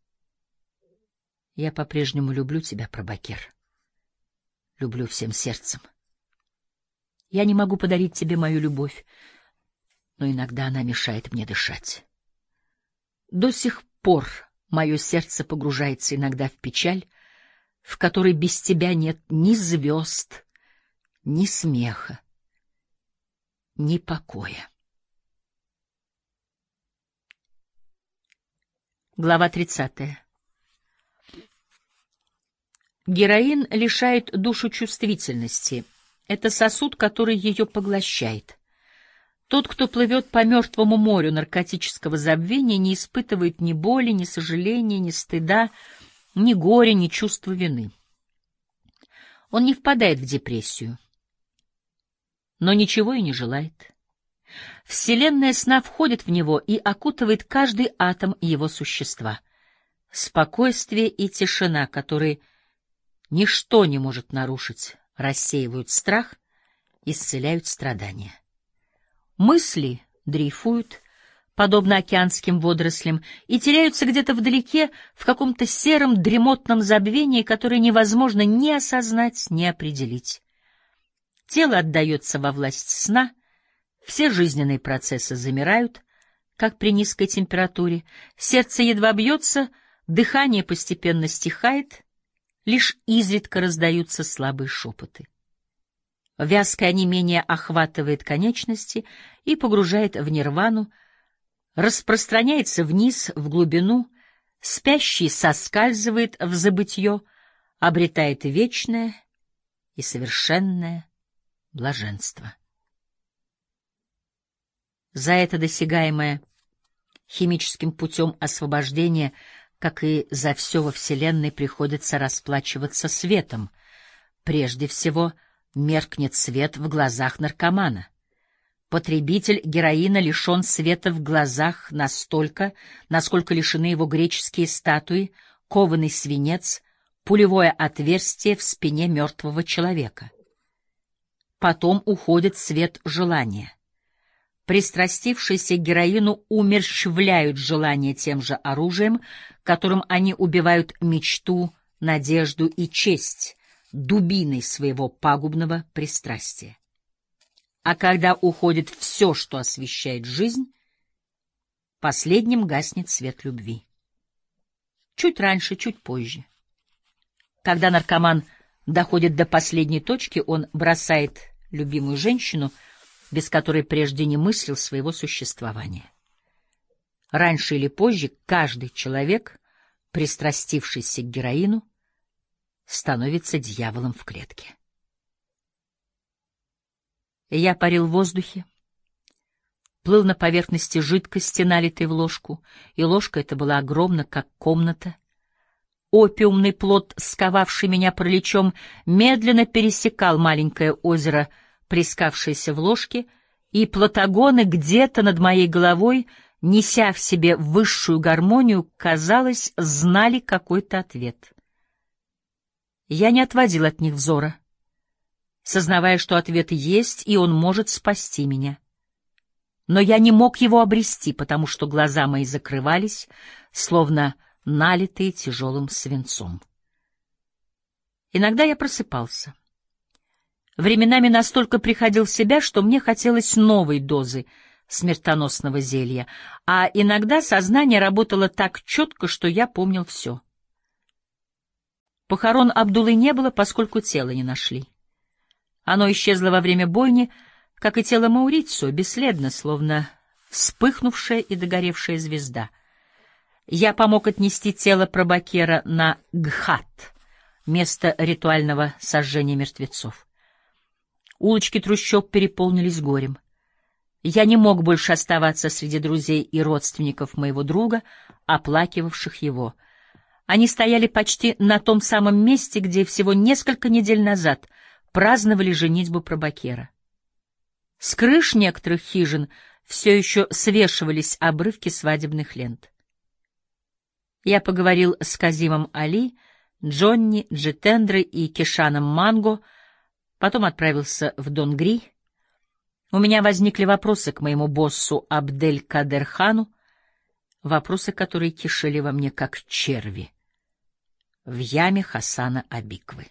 Я по-прежнему люблю тебя, Пробакер. Люблю всем сердцем. Я не могу подарить тебе мою любовь, но иногда она мешает мне дышать. До сих пор мое сердце погружается иногда в печаль, в которой без тебя нет ни звезд, ни смеха, ни покоя. Глава 30. Героин лишает душу чувствительности. Это сосуд, который ее поглощает. Тот, кто плывет по мертвому морю наркотического забвения, не испытывает ни боли, ни сожаления, ни стыда, ни горя, ни чувства вины. Он не впадает в депрессию, но ничего и не желает. Вселенная сна входит в него и окутывает каждый атом его существа. Спокойствие и тишина, которые ничто не может нарушить, рассеивают страх, исцеляют страдания. Мысли дрейфуют, подобно океанским водорослям, и теряются где-то вдалеке в каком-то сером дремотном забвении, которое невозможно ни осознать, ни определить. Тело отдается во власть сна, все жизненные процессы замирают, как при низкой температуре, сердце едва бьется, дыхание постепенно стихает, лишь изредка раздаются слабые шепоты. Вязкое онемение охватывает конечности и погружает в нирвану, распространяется вниз, в глубину, спящий соскальзывает в забытье, обретает вечное и совершенное блаженство. За это досягаемое химическим путем освобождение, как и за все во Вселенной, приходится расплачиваться светом. Прежде всего, меркнет свет в глазах наркомана. Потребитель героина лишен света в глазах настолько, насколько лишены его греческие статуи, кованый свинец, пулевое отверстие в спине мертвого человека. Потом уходит свет желания. Пристрастившиеся к героину умерщвляют желание тем же оружием, которым они убивают мечту, надежду и честь, дубиной своего пагубного пристрастия. А когда уходит все, что освещает жизнь, последним гаснет свет любви. Чуть раньше, чуть позже. Когда наркоман доходит до последней точки, он бросает любимую женщину — без которой прежде не мыслил своего существования. Раньше или позже каждый человек, пристрастившийся к героину, становится дьяволом в клетке. Я парил в воздухе, плыл на поверхности жидкости, налитой в ложку, и ложка эта была огромна, как комната. Опиумный плод, сковавший меня пролечом, медленно пересекал маленькое озеро — плескавшиеся в ложке, и платагоны где-то над моей головой, неся в себе высшую гармонию, казалось, знали какой-то ответ. Я не отводил от них взора, сознавая, что ответ есть, и он может спасти меня. Но я не мог его обрести, потому что глаза мои закрывались, словно налитые тяжелым свинцом. Иногда я просыпался — Временами настолько приходил в себя, что мне хотелось новой дозы смертоносного зелья, а иногда сознание работало так четко, что я помнил все. Похорон Абдулы не было, поскольку тело не нашли. Оно исчезло во время бойни, как и тело Маурицио, бесследно, словно вспыхнувшая и догоревшая звезда. Я помог отнести тело Пробакера на Гхат, место ритуального сожжения мертвецов. Улочки трущоб переполнились горем. Я не мог больше оставаться среди друзей и родственников моего друга, оплакивавших его. Они стояли почти на том самом месте, где всего несколько недель назад праздновали женитьбу Пробакера. С крыш некоторых хижин все еще свешивались обрывки свадебных лент. Я поговорил с Казимом Али, Джонни, Джитендрой и Кишаном Манго — потом отправился в Донгри. У меня возникли вопросы к моему боссу Абдель-Кадерхану, вопросы, которые кишели во мне как черви в яме Хасана Абиквы.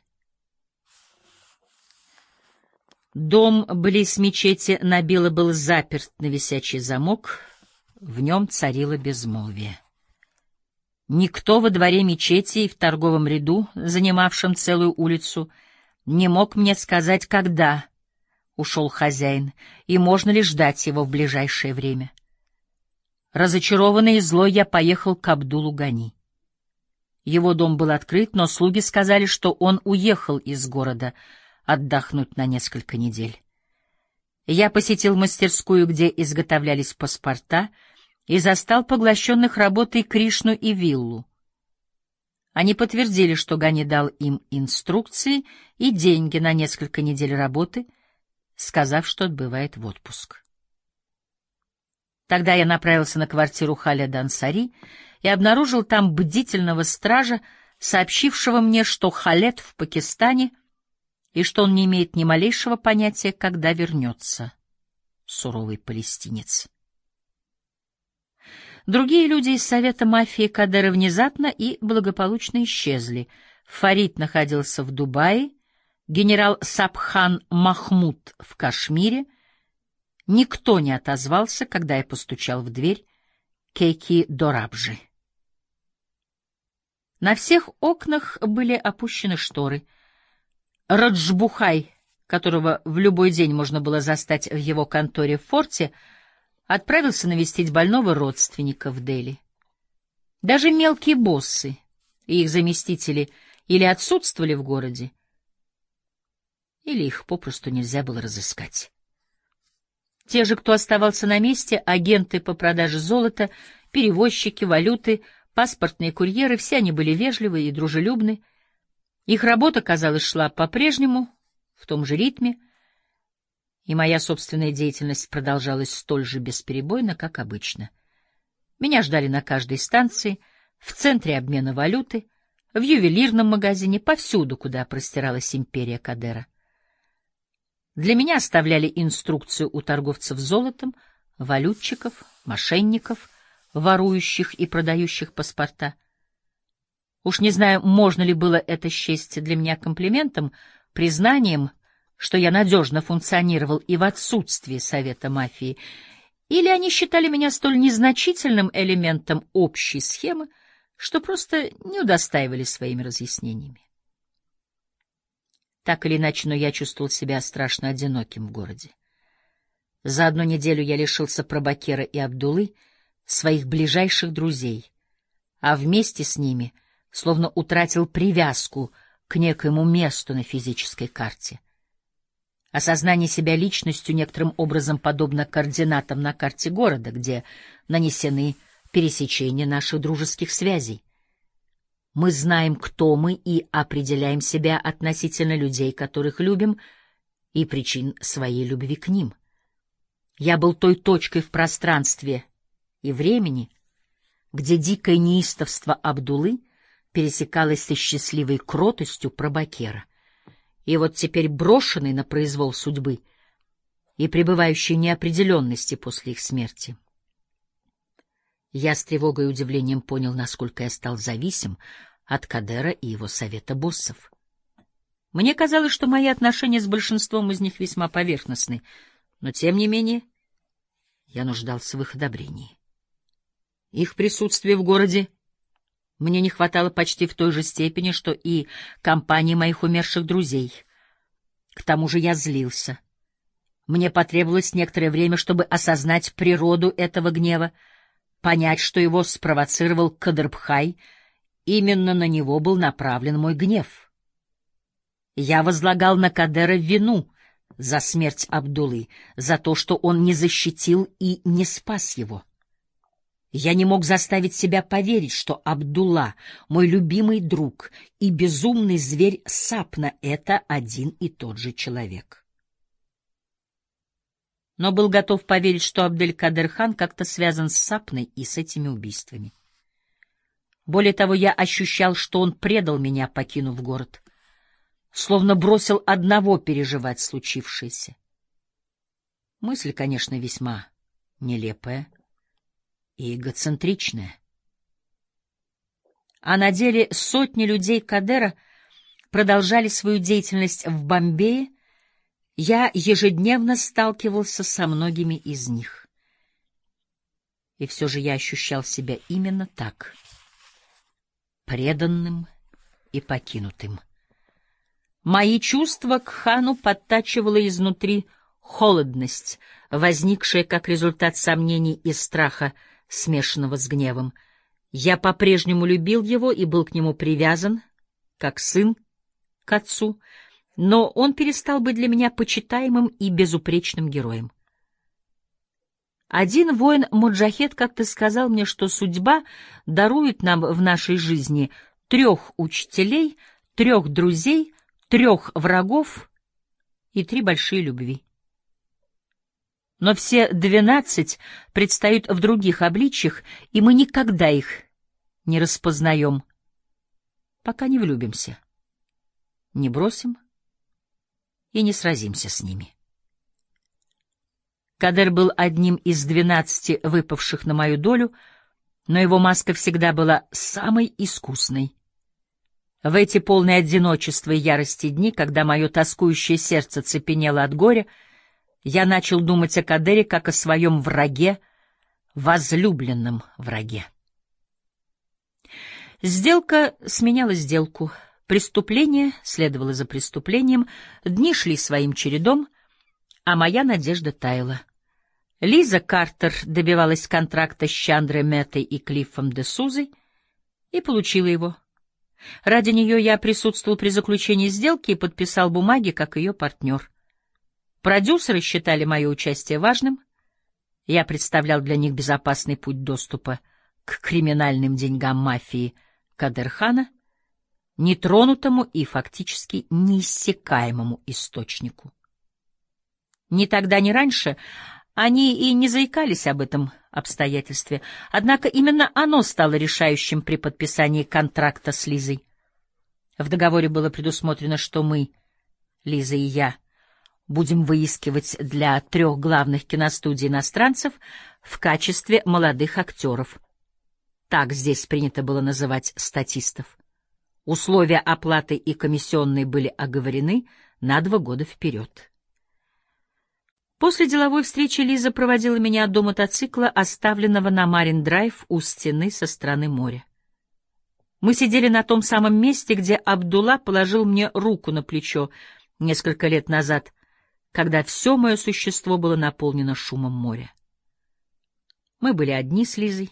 Дом близ мечети Набила был заперт на висячий замок, в нем царило безмолвие. Никто во дворе мечети и в торговом ряду, занимавшем целую улицу, не мог мне сказать, когда ушел хозяин, и можно ли ждать его в ближайшее время. Разочарованный и злой я поехал к Абдулу Гани. Его дом был открыт, но слуги сказали, что он уехал из города отдохнуть на несколько недель. Я посетил мастерскую, где изготовлялись паспорта, и застал поглощенных работой Кришну и Виллу. Они подтвердили, что Гани дал им инструкции и деньги на несколько недель работы, сказав, что отбывает в отпуск. Тогда я направился на квартиру Халя Дансари и обнаружил там бдительного стража, сообщившего мне, что Халет в Пакистане и что он не имеет ни малейшего понятия, когда вернется, суровый палестинец. Другие люди из совета мафии Кадера внезапно и благополучно исчезли. Фарид находился в Дубае, генерал Сабхан Махмуд в Кашмире. Никто не отозвался, когда я постучал в дверь Кейки Дорабжи. На всех окнах были опущены шторы. Раджбухай, которого в любой день можно было застать в его конторе в форте, — отправился навестить больного родственника в Дели. Даже мелкие боссы и их заместители или отсутствовали в городе, или их попросту нельзя было разыскать. Те же, кто оставался на месте, агенты по продаже золота, перевозчики, валюты, паспортные курьеры, все они были вежливы и дружелюбны. Их работа, казалось, шла по-прежнему, в том же ритме — и моя собственная деятельность продолжалась столь же бесперебойно, как обычно. Меня ждали на каждой станции, в центре обмена валюты, в ювелирном магазине, повсюду, куда простиралась империя Кадера. Для меня оставляли инструкцию у торговцев золотом, валютчиков, мошенников, ворующих и продающих паспорта. Уж не знаю, можно ли было это счесть для меня комплиментом, признанием — что я надежно функционировал и в отсутствии совета мафии, или они считали меня столь незначительным элементом общей схемы, что просто не удостаивали своими разъяснениями. Так или иначе, но я чувствовал себя страшно одиноким в городе. За одну неделю я лишился Пробакера и Абдулы, своих ближайших друзей, а вместе с ними словно утратил привязку к некоему месту на физической карте — Осознание себя личностью некоторым образом подобно координатам на карте города, где нанесены пересечения наших дружеских связей. Мы знаем, кто мы, и определяем себя относительно людей, которых любим, и причин своей любви к ним. Я был той точкой в пространстве и времени, где дикое неистовство Абдулы пересекалось со счастливой кротостью Пробакера и вот теперь брошенный на произвол судьбы и пребывающий неопределенности после их смерти. Я с тревогой и удивлением понял, насколько я стал зависим от Кадера и его совета боссов. Мне казалось, что мои отношения с большинством из них весьма поверхностны, но, тем не менее, я нуждался в их одобрении. Их присутствие в городе мне не хватало почти в той же степени, что и компании моих умерших друзей. К тому же я злился. Мне потребовалось некоторое время, чтобы осознать природу этого гнева, понять, что его спровоцировал Кадрбхай, именно на него был направлен мой гнев. Я возлагал на Кадера вину за смерть Абдулы, за то, что он не защитил и не спас его. Я не мог заставить себя поверить, что Абдулла, мой любимый друг, и безумный зверь Сапна — это один и тот же человек. Но был готов поверить, что Абдель-Кадыр-хан как-то связан с Сапной и с этими убийствами. Более того, я ощущал, что он предал меня, покинув город, словно бросил одного переживать случившееся. Мысль, конечно, весьма нелепая — и эгоцентричная. А на деле сотни людей Кадера продолжали свою деятельность в Бомбее, я ежедневно сталкивался со многими из них. И все же я ощущал себя именно так, преданным и покинутым. Мои чувства к хану подтачивала изнутри холодность, возникшая как результат сомнений и страха, смешанного с гневом. Я по-прежнему любил его и был к нему привязан, как сын к отцу, но он перестал быть для меня почитаемым и безупречным героем. Один воин-моджахед как-то сказал мне, что судьба дарует нам в нашей жизни трех учителей, трех друзей, трех врагов и три большие любви. Но все двенадцать предстают в других обличьях, и мы никогда их не распознаем, пока не влюбимся, не бросим и не сразимся с ними. Кадер был одним из двенадцати выпавших на мою долю, но его маска всегда была самой искусной. В эти полные одиночества и ярости дни, когда мое тоскующее сердце цепенело от горя, я начал думать о Кадере как о своем враге, возлюбленном враге. Сделка сменяла сделку, преступление следовало за преступлением, дни шли своим чередом, а моя надежда таяла. Лиза Картер добивалась контракта с Чандре Меттой и Клиффом де Сузой и получила его. Ради нее я присутствовал при заключении сделки и подписал бумаги как ее партнер. Продюсеры считали мое участие важным. Я представлял для них безопасный путь доступа к криминальным деньгам мафии Кадерхана, нетронутому и фактически неиссякаемому источнику. Ни тогда, ни раньше они и не заикались об этом обстоятельстве, однако именно оно стало решающим при подписании контракта с Лизой. В договоре было предусмотрено, что мы, Лиза и я, будем выискивать для трех главных киностудий иностранцев в качестве молодых актеров. Так здесь принято было называть статистов. Условия оплаты и комиссионные были оговорены на два года вперед. После деловой встречи Лиза проводила меня до мотоцикла, оставленного на Марин-драйв у стены со стороны моря. Мы сидели на том самом месте, где Абдулла положил мне руку на плечо несколько лет назад, когда все мое существо было наполнено шумом моря. Мы были одни с Лизой,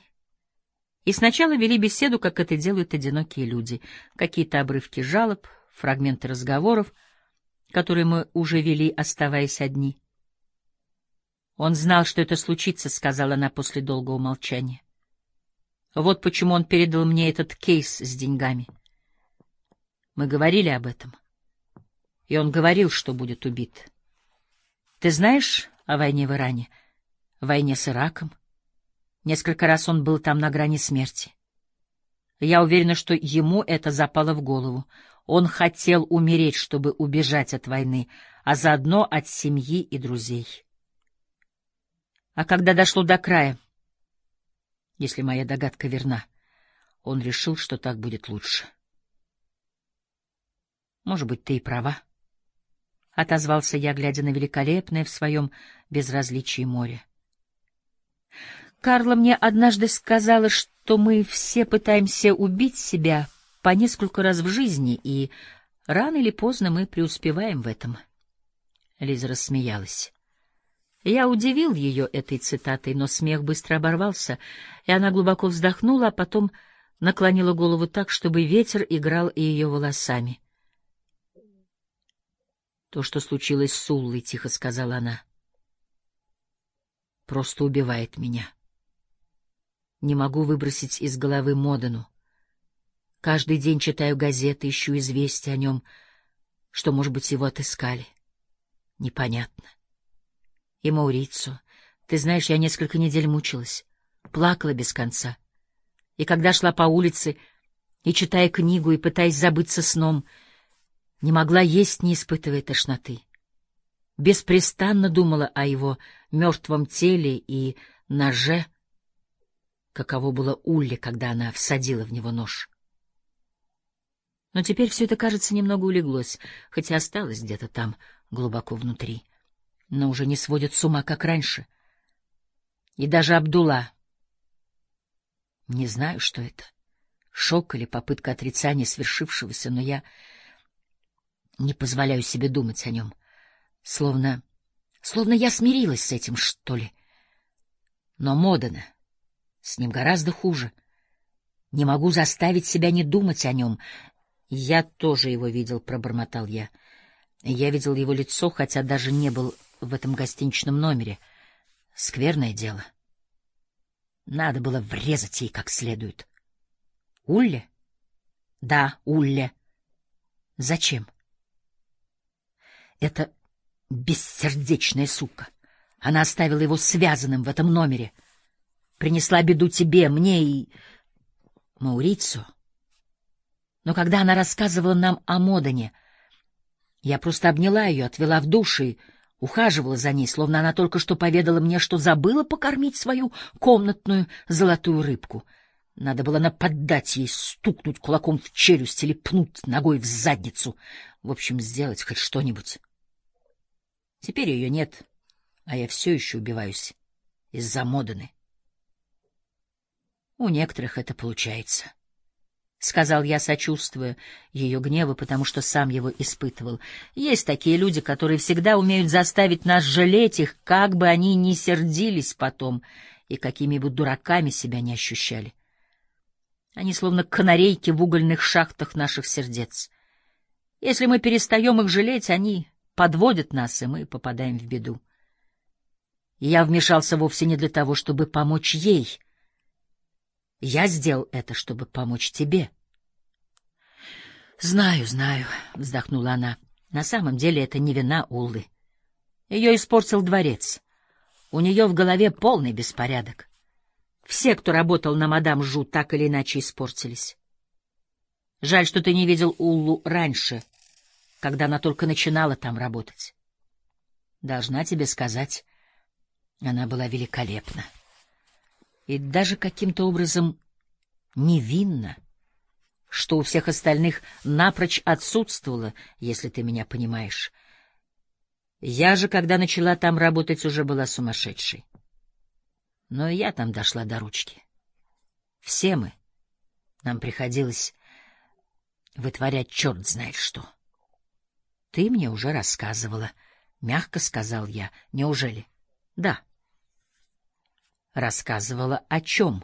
и сначала вели беседу, как это делают одинокие люди, какие-то обрывки жалоб, фрагменты разговоров, которые мы уже вели, оставаясь одни. Он знал, что это случится, — сказала она после долгого молчания. Вот почему он передал мне этот кейс с деньгами. Мы говорили об этом. И он говорил, что будет убит. Ты знаешь о войне в Иране? Войне с Ираком? Несколько раз он был там на грани смерти. Я уверена, что ему это запало в голову. Он хотел умереть, чтобы убежать от войны, а заодно от семьи и друзей. А когда дошло до края, если моя догадка верна, он решил, что так будет лучше. Может быть, ты и права, — отозвался я, глядя на великолепное в своем безразличии море. Карла мне однажды сказала, что мы все пытаемся убить себя по несколько раз в жизни, и рано или поздно мы преуспеваем в этом. Лиза рассмеялась. Я удивил ее этой цитатой, но смех быстро оборвался, и она глубоко вздохнула, а потом наклонила голову так, чтобы ветер играл и ее волосами. То, что случилось с Уллой, — тихо сказала она, — просто убивает меня. Не могу выбросить из головы Модену. Каждый день читаю газеты, ищу известия о нем, что, может быть, его отыскали. Непонятно и Маурицу. Ты знаешь, я несколько недель мучилась, плакала без конца. И когда шла по улице, и, читая книгу, и пытаясь забыться сном, не могла есть, не испытывая тошноты. Беспрестанно думала о его мертвом теле и ноже, каково было Улле, когда она всадила в него нож. Но теперь все это, кажется, немного улеглось, хотя осталось где-то там, глубоко внутри но уже не сводят с ума, как раньше. И даже Абдулла. Не знаю, что это. Шок или попытка отрицания свершившегося, но я не позволяю себе думать о нем. Словно... Словно я смирилась с этим, что ли. Но Модена... С ним гораздо хуже. Не могу заставить себя не думать о нем. Я тоже его видел, — пробормотал я. Я видел его лицо, хотя даже не был в этом гостиничном номере. Скверное дело. Надо было врезать ей как следует. Улле? Да, Улле. Зачем? Это бессердечная сука. Она оставила его связанным в этом номере. Принесла беду тебе, мне и... Маурицу. Но когда она рассказывала нам о Модане, я просто обняла ее, отвела в душ и ухаживала за ней, словно она только что поведала мне, что забыла покормить свою комнатную золотую рыбку. Надо было нападать ей, стукнуть кулаком в челюсть или пнуть ногой в задницу. В общем, сделать хоть что-нибудь. Теперь ее нет, а я все еще убиваюсь из-за Моданы. У некоторых это получается. — сказал я, сочувствуя ее гневу, потому что сам его испытывал. Есть такие люди, которые всегда умеют заставить нас жалеть их, как бы они ни сердились потом и какими бы дураками себя не ощущали. Они словно канарейки в угольных шахтах наших сердец. Если мы перестаем их жалеть, они подводят нас, и мы попадаем в беду. Я вмешался вовсе не для того, чтобы помочь ей — я сделал это, чтобы помочь тебе. Знаю, знаю, вздохнула она. На самом деле это не вина Уллы. Ее испортил дворец. У нее в голове полный беспорядок. Все, кто работал на мадам Жу, так или иначе испортились. Жаль, что ты не видел Уллу раньше, когда она только начинала там работать. Должна тебе сказать, она была великолепна и даже каким-то образом невинно, что у всех остальных напрочь отсутствовало, если ты меня понимаешь. Я же, когда начала там работать, уже была сумасшедшей. Но я там дошла до ручки. Все мы. Нам приходилось вытворять черт знает что. Ты мне уже рассказывала, — мягко сказал я. Неужели? Да. — рассказывала о чем?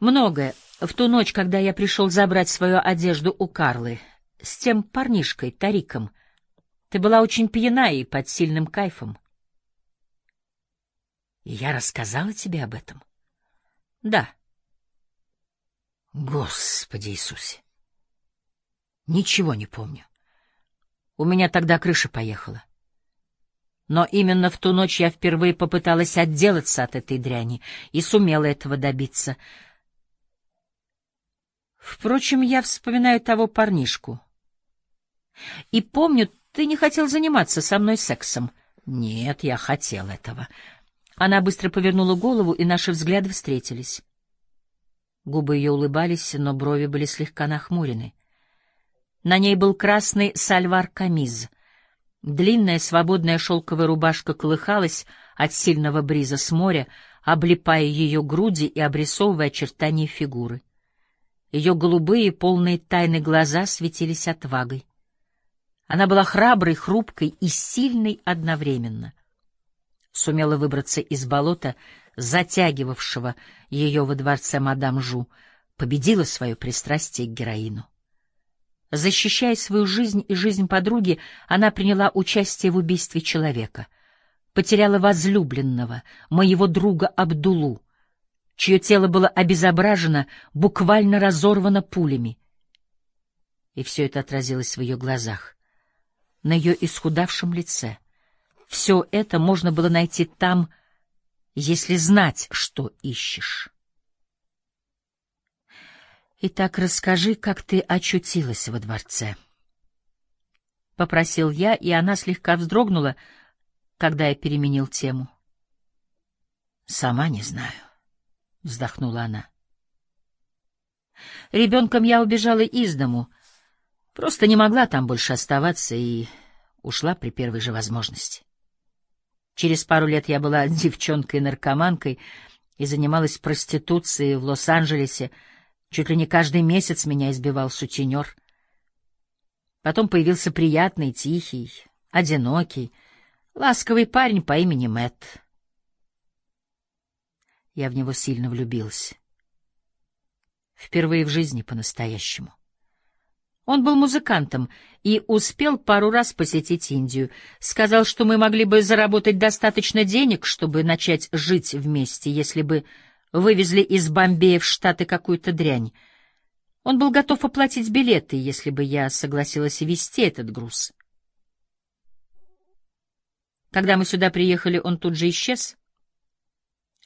Многое. В ту ночь, когда я пришел забрать свою одежду у Карлы, с тем парнишкой, Тариком, ты была очень пьяна и под сильным кайфом. И я рассказала тебе об этом? Да. Господи Иисусе! Ничего не помню. У меня тогда крыша поехала. Но именно в ту ночь я впервые попыталась отделаться от этой дряни и сумела этого добиться. Впрочем, я вспоминаю того парнишку. И помню, ты не хотел заниматься со мной сексом. Нет, я хотел этого. Она быстро повернула голову, и наши взгляды встретились. Губы ее улыбались, но брови были слегка нахмурены. На ней был красный сальвар-камиз — Длинная свободная шелковая рубашка колыхалась от сильного бриза с моря, облипая ее груди и обрисовывая очертания фигуры. Ее голубые, полные тайны глаза светились отвагой. Она была храброй, хрупкой и сильной одновременно. Сумела выбраться из болота, затягивавшего ее во дворце мадам Жу, победила свое пристрастие к героину. Защищая свою жизнь и жизнь подруги, она приняла участие в убийстве человека. Потеряла возлюбленного, моего друга Абдулу, чье тело было обезображено, буквально разорвано пулями. И все это отразилось в ее глазах, на ее исхудавшем лице. Все это можно было найти там, если знать, что ищешь. Итак, расскажи, как ты очутилась во дворце. Попросил я, и она слегка вздрогнула, когда я переменил тему. Сама не знаю, вздохнула она. Ребенком я убежала из дому, просто не могла там больше оставаться и ушла при первой же возможности. Через пару лет я была девчонкой-наркоманкой и занималась проституцией в Лос-Анджелесе, Чуть ли не каждый месяц меня избивал сутенер. Потом появился приятный, тихий, одинокий, ласковый парень по имени Мэтт. Я в него сильно влюбилась. Впервые в жизни по-настоящему. Он был музыкантом и успел пару раз посетить Индию. Сказал, что мы могли бы заработать достаточно денег, чтобы начать жить вместе, если бы вывезли из Бомбея в Штаты какую-то дрянь. Он был готов оплатить билеты, если бы я согласилась вести этот груз. Когда мы сюда приехали, он тут же исчез,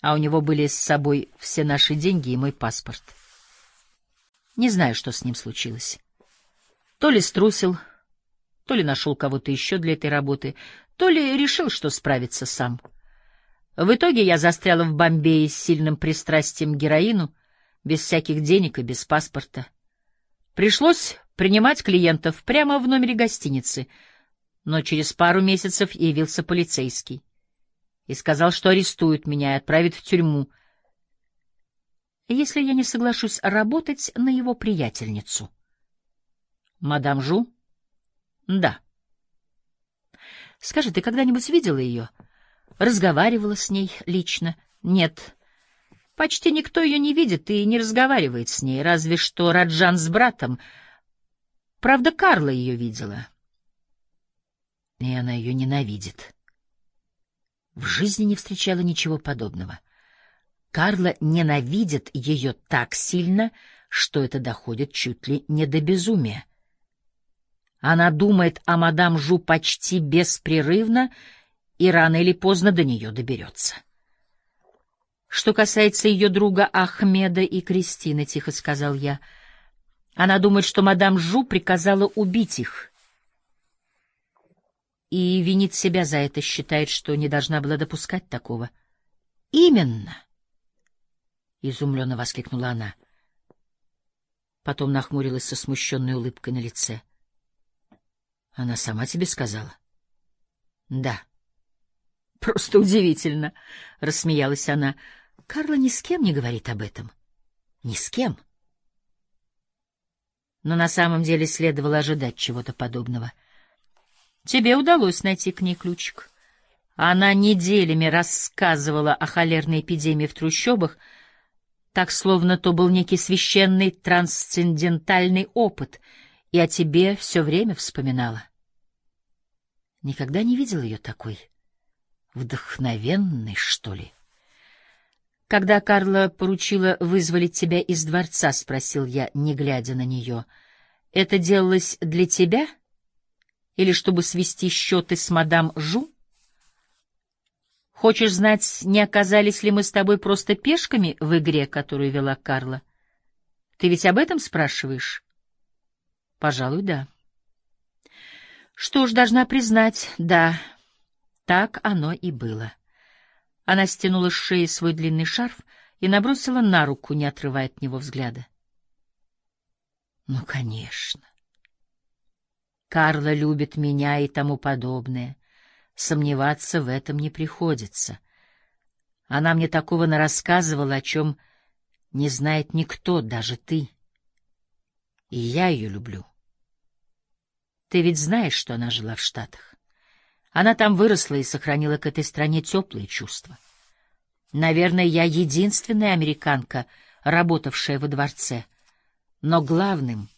а у него были с собой все наши деньги и мой паспорт. Не знаю, что с ним случилось. То ли струсил, то ли нашел кого-то еще для этой работы, то ли решил, что справится сам. В итоге я застряла в Бомбее с сильным пристрастием к героину, без всяких денег и без паспорта. Пришлось принимать клиентов прямо в номере гостиницы, но через пару месяцев явился полицейский и сказал, что арестуют меня и отправят в тюрьму, если я не соглашусь работать на его приятельницу. Мадам Жу? Да. Скажи, ты когда-нибудь видела ее? Разговаривала с ней лично? Нет. Почти никто ее не видит и не разговаривает с ней, разве что Раджан с братом. Правда, Карла ее видела. И она ее ненавидит. В жизни не встречала ничего подобного. Карла ненавидит ее так сильно, что это доходит чуть ли не до безумия. Она думает о мадам Жу почти беспрерывно и рано или поздно до нее доберется. Что касается ее друга Ахмеда и Кристины, — тихо сказал я, — она думает, что мадам Жу приказала убить их. И винит себя за это, считает, что не должна была допускать такого. — Именно! — изумленно воскликнула она. Потом нахмурилась со смущенной улыбкой на лице. — она сама тебе сказала? Да. Просто удивительно, рассмеялась она. Карла ни с кем не говорит об этом. Ни с кем. Но на самом деле следовало ожидать чего-то подобного. Тебе удалось найти к ней ключик. Она неделями рассказывала о холерной эпидемии в трущобах, так словно то был некий священный трансцендентальный опыт — и о тебе все время вспоминала. Никогда не видел ее такой вдохновенной, что ли. Когда Карла поручила вызволить тебя из дворца, спросил я, не глядя на нее, это делалось для тебя или чтобы свести счеты с мадам Жу? Хочешь знать, не оказались ли мы с тобой просто пешками в игре, которую вела Карла? Ты ведь об этом спрашиваешь? Пожалуй, да. Что ж, должна признать, да, так оно и было. Она стянула с шеи свой длинный шарф и набросила на руку, не отрывая от него взгляда. Ну, конечно. Карла любит меня и тому подобное. Сомневаться в этом не приходится. Она мне такого нарассказывала, о чем не знает никто, даже ты. И я ее люблю. Ты ведь знаешь, что она жила в Штатах. Она там выросла и сохранила к этой стране теплые чувства. Наверное, я единственная американка, работавшая во дворце. Но главным,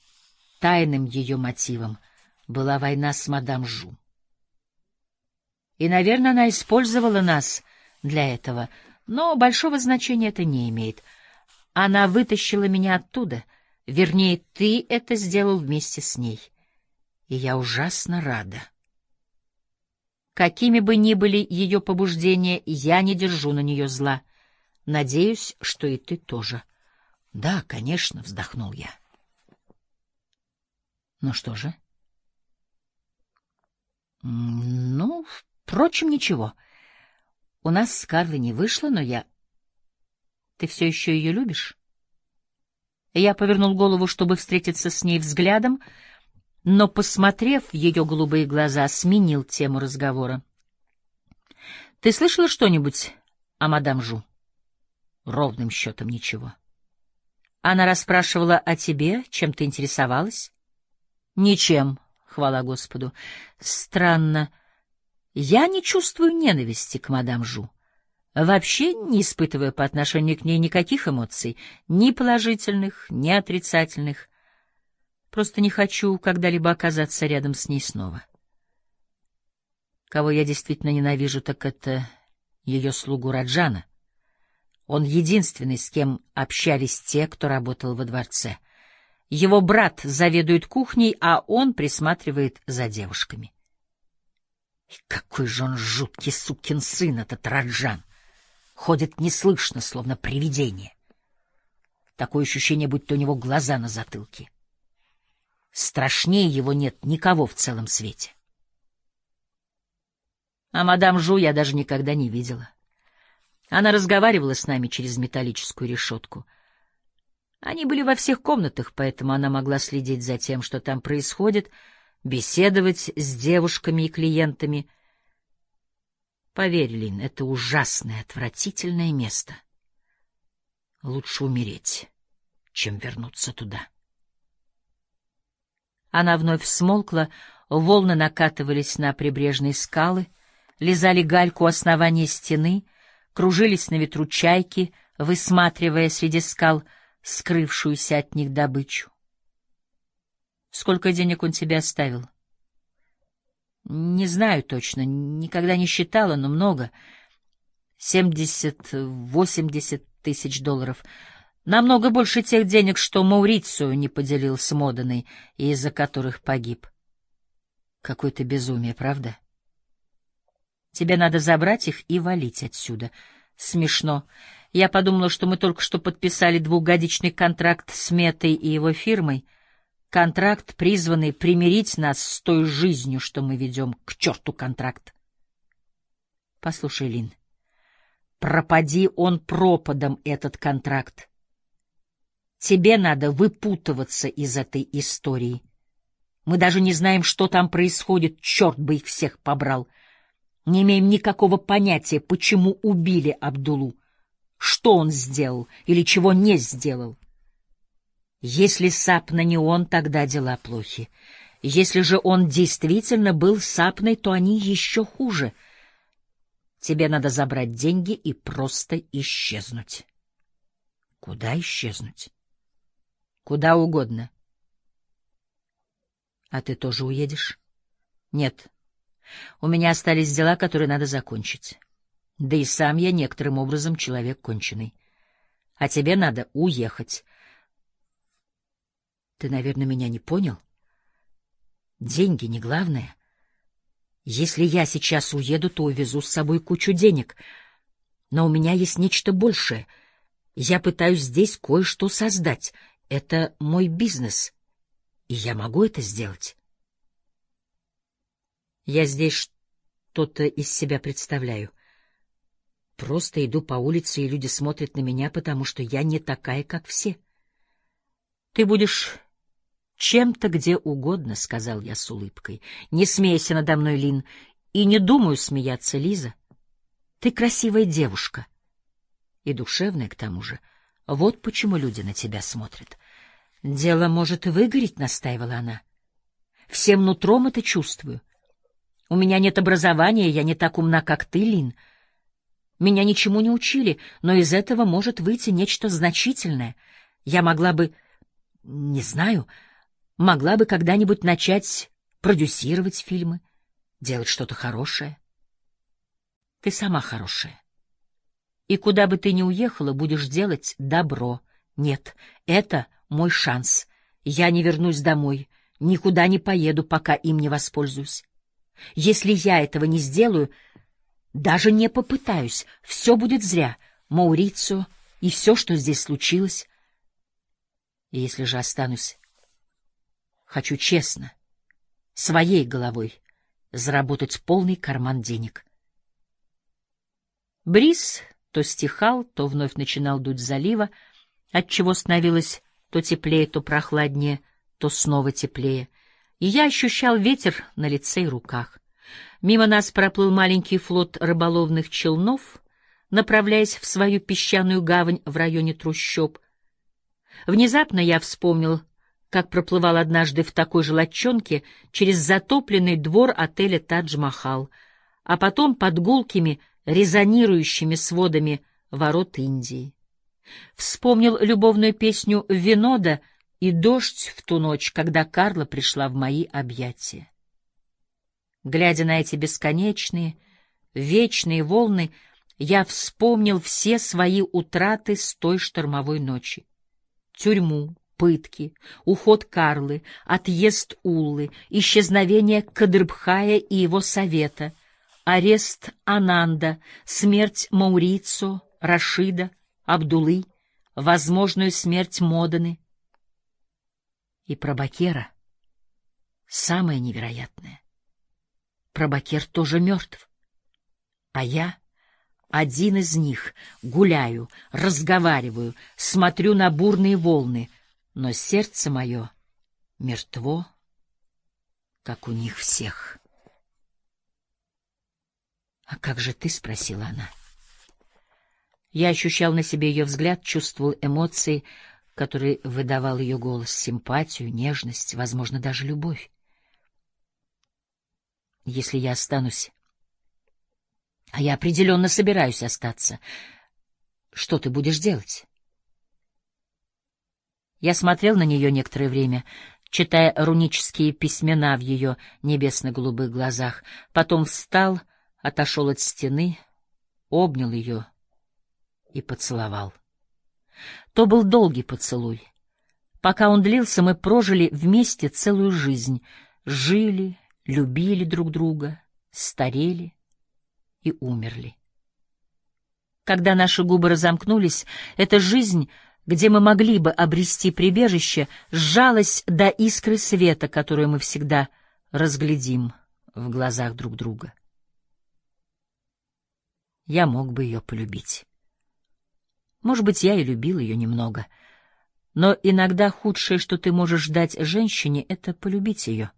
тайным ее мотивом была война с мадам Жу. И, наверное, она использовала нас для этого, но большого значения это не имеет. Она вытащила меня оттуда, вернее, ты это сделал вместе с ней и я ужасно рада. Какими бы ни были ее побуждения, я не держу на нее зла. Надеюсь, что и ты тоже. — Да, конечно, — вздохнул я. — Ну что же? — Ну, впрочем, ничего. У нас с Карлой не вышло, но я... Ты все еще ее любишь? Я повернул голову, чтобы встретиться с ней взглядом, — но, посмотрев в ее голубые глаза, сменил тему разговора. — Ты слышала что-нибудь о мадам Жу? — Ровным счетом ничего. — Она расспрашивала о тебе, чем ты интересовалась? — Ничем, хвала Господу. — Странно. Я не чувствую ненависти к мадам Жу. Вообще не испытываю по отношению к ней никаких эмоций, ни положительных, ни отрицательных. Просто не хочу когда-либо оказаться рядом с ней снова. Кого я действительно ненавижу, так это ее слугу Раджана. Он единственный, с кем общались те, кто работал во дворце. Его брат заведует кухней, а он присматривает за девушками. И какой же он жуткий сукин сын, этот Раджан! Ходит неслышно, словно привидение. Такое ощущение, будто у него глаза на затылке. Страшнее его нет никого в целом свете. А мадам Жу я даже никогда не видела. Она разговаривала с нами через металлическую решетку. Они были во всех комнатах, поэтому она могла следить за тем, что там происходит, беседовать с девушками и клиентами. Поверь, Лин, это ужасное, отвратительное место. Лучше умереть, чем вернуться туда. Она вновь смолкла, волны накатывались на прибрежные скалы — лизали гальку основания стены, кружились на ветру чайки, высматривая среди скал скрывшуюся от них добычу. Сколько денег он тебе оставил? Не знаю точно, никогда не считала, но много. Семьдесят, восемьдесят тысяч долларов. Намного больше тех денег, что Маурицию не поделил с Моданой и из-за которых погиб. Какое-то безумие, правда? Тебе надо забрать их и валить отсюда. Смешно. Я подумала, что мы только что подписали двухгодичный контракт с Метой и его фирмой. Контракт, призванный примирить нас с той жизнью, что мы ведем. К черту контракт. Послушай, Лин, пропади он пропадом, этот контракт. Тебе надо выпутываться из этой истории. Мы даже не знаем, что там происходит, черт бы их всех побрал. — не имеем никакого понятия, почему убили Абдулу, что он сделал или чего не сделал. Если Сапна не он, тогда дела плохи. Если же он действительно был Сапной, то они еще хуже. Тебе надо забрать деньги и просто исчезнуть. Куда исчезнуть? Куда угодно. А ты тоже уедешь? Нет. У меня остались дела, которые надо закончить. Да и сам я некоторым образом человек конченый. А тебе надо уехать. Ты, наверное, меня не понял? Деньги не главное. Если я сейчас уеду, то увезу с собой кучу денег. Но у меня есть нечто большее. Я пытаюсь здесь кое-что создать. Это мой бизнес, и я могу это сделать. Я здесь что-то из себя представляю. Просто иду по улице, и люди смотрят на меня, потому что я не такая, как все. Ты будешь чем-то где угодно, — сказал я с улыбкой. Не смейся надо мной, Лин, и не думаю смеяться, Лиза. Ты красивая девушка. И душевная, к тому же. Вот почему люди на тебя смотрят. Дело может выгореть, — настаивала она. Всем нутром это чувствую. У меня нет образования, я не так умна, как ты, Лин. Меня ничему не учили, но из этого может выйти нечто значительное. Я могла бы, не знаю, могла бы когда-нибудь начать продюсировать фильмы, делать что-то хорошее. Ты сама хорошая. И куда бы ты ни уехала, будешь делать добро. Нет, это мой шанс. Я не вернусь домой, никуда не поеду, пока им не воспользуюсь. Если я этого не сделаю, даже не попытаюсь, все будет зря. Маурицио и все, что здесь случилось. Если же останусь, хочу честно, своей головой, заработать полный карман денег. Бриз то стихал, то вновь начинал дуть залива, отчего становилось то теплее, то прохладнее, то снова теплее — и я ощущал ветер на лице и руках. Мимо нас проплыл маленький флот рыболовных челнов, направляясь в свою песчаную гавань в районе трущоб. Внезапно я вспомнил, как проплывал однажды в такой же лодчонке через затопленный двор отеля «Тадж-Махал», а потом под гулкими, резонирующими сводами ворот Индии. Вспомнил любовную песню Винода и дождь в ту ночь, когда Карла пришла в мои объятия. Глядя на эти бесконечные, вечные волны, я вспомнил все свои утраты с той штормовой ночи. Тюрьму, пытки, уход Карлы, отъезд Уллы, исчезновение Кадрбхая и его совета, арест Ананда, смерть Маурицо, Рашида, Абдулы, возможную смерть Моданы. И Прабакера — самое невероятное. Прабакер тоже мертв, а я — один из них, гуляю, разговариваю, смотрю на бурные волны, но сердце мое мертво, как у них всех. — А как же ты? — спросила она. — я ощущал на себе ее взгляд, чувствовал эмоции, которые выдавал ее голос, симпатию, нежность, возможно, даже любовь. Если я останусь, а я определенно собираюсь остаться, что ты будешь делать? Я смотрел на нее некоторое время, читая рунические письмена в ее небесно-голубых глазах, потом встал, отошел от стены, обнял ее и поцеловал. То был долгий поцелуй. Пока он длился, мы прожили вместе целую жизнь, жили, любили друг друга, старели и умерли. Когда наши губы разомкнулись, эта жизнь, где мы могли бы обрести прибежище, сжалась до искры света, которую мы всегда разглядим в глазах друг друга. Я мог бы ее полюбить. Может быть, я и любил ее немного. Но иногда худшее, что ты можешь дать женщине, — это полюбить ее.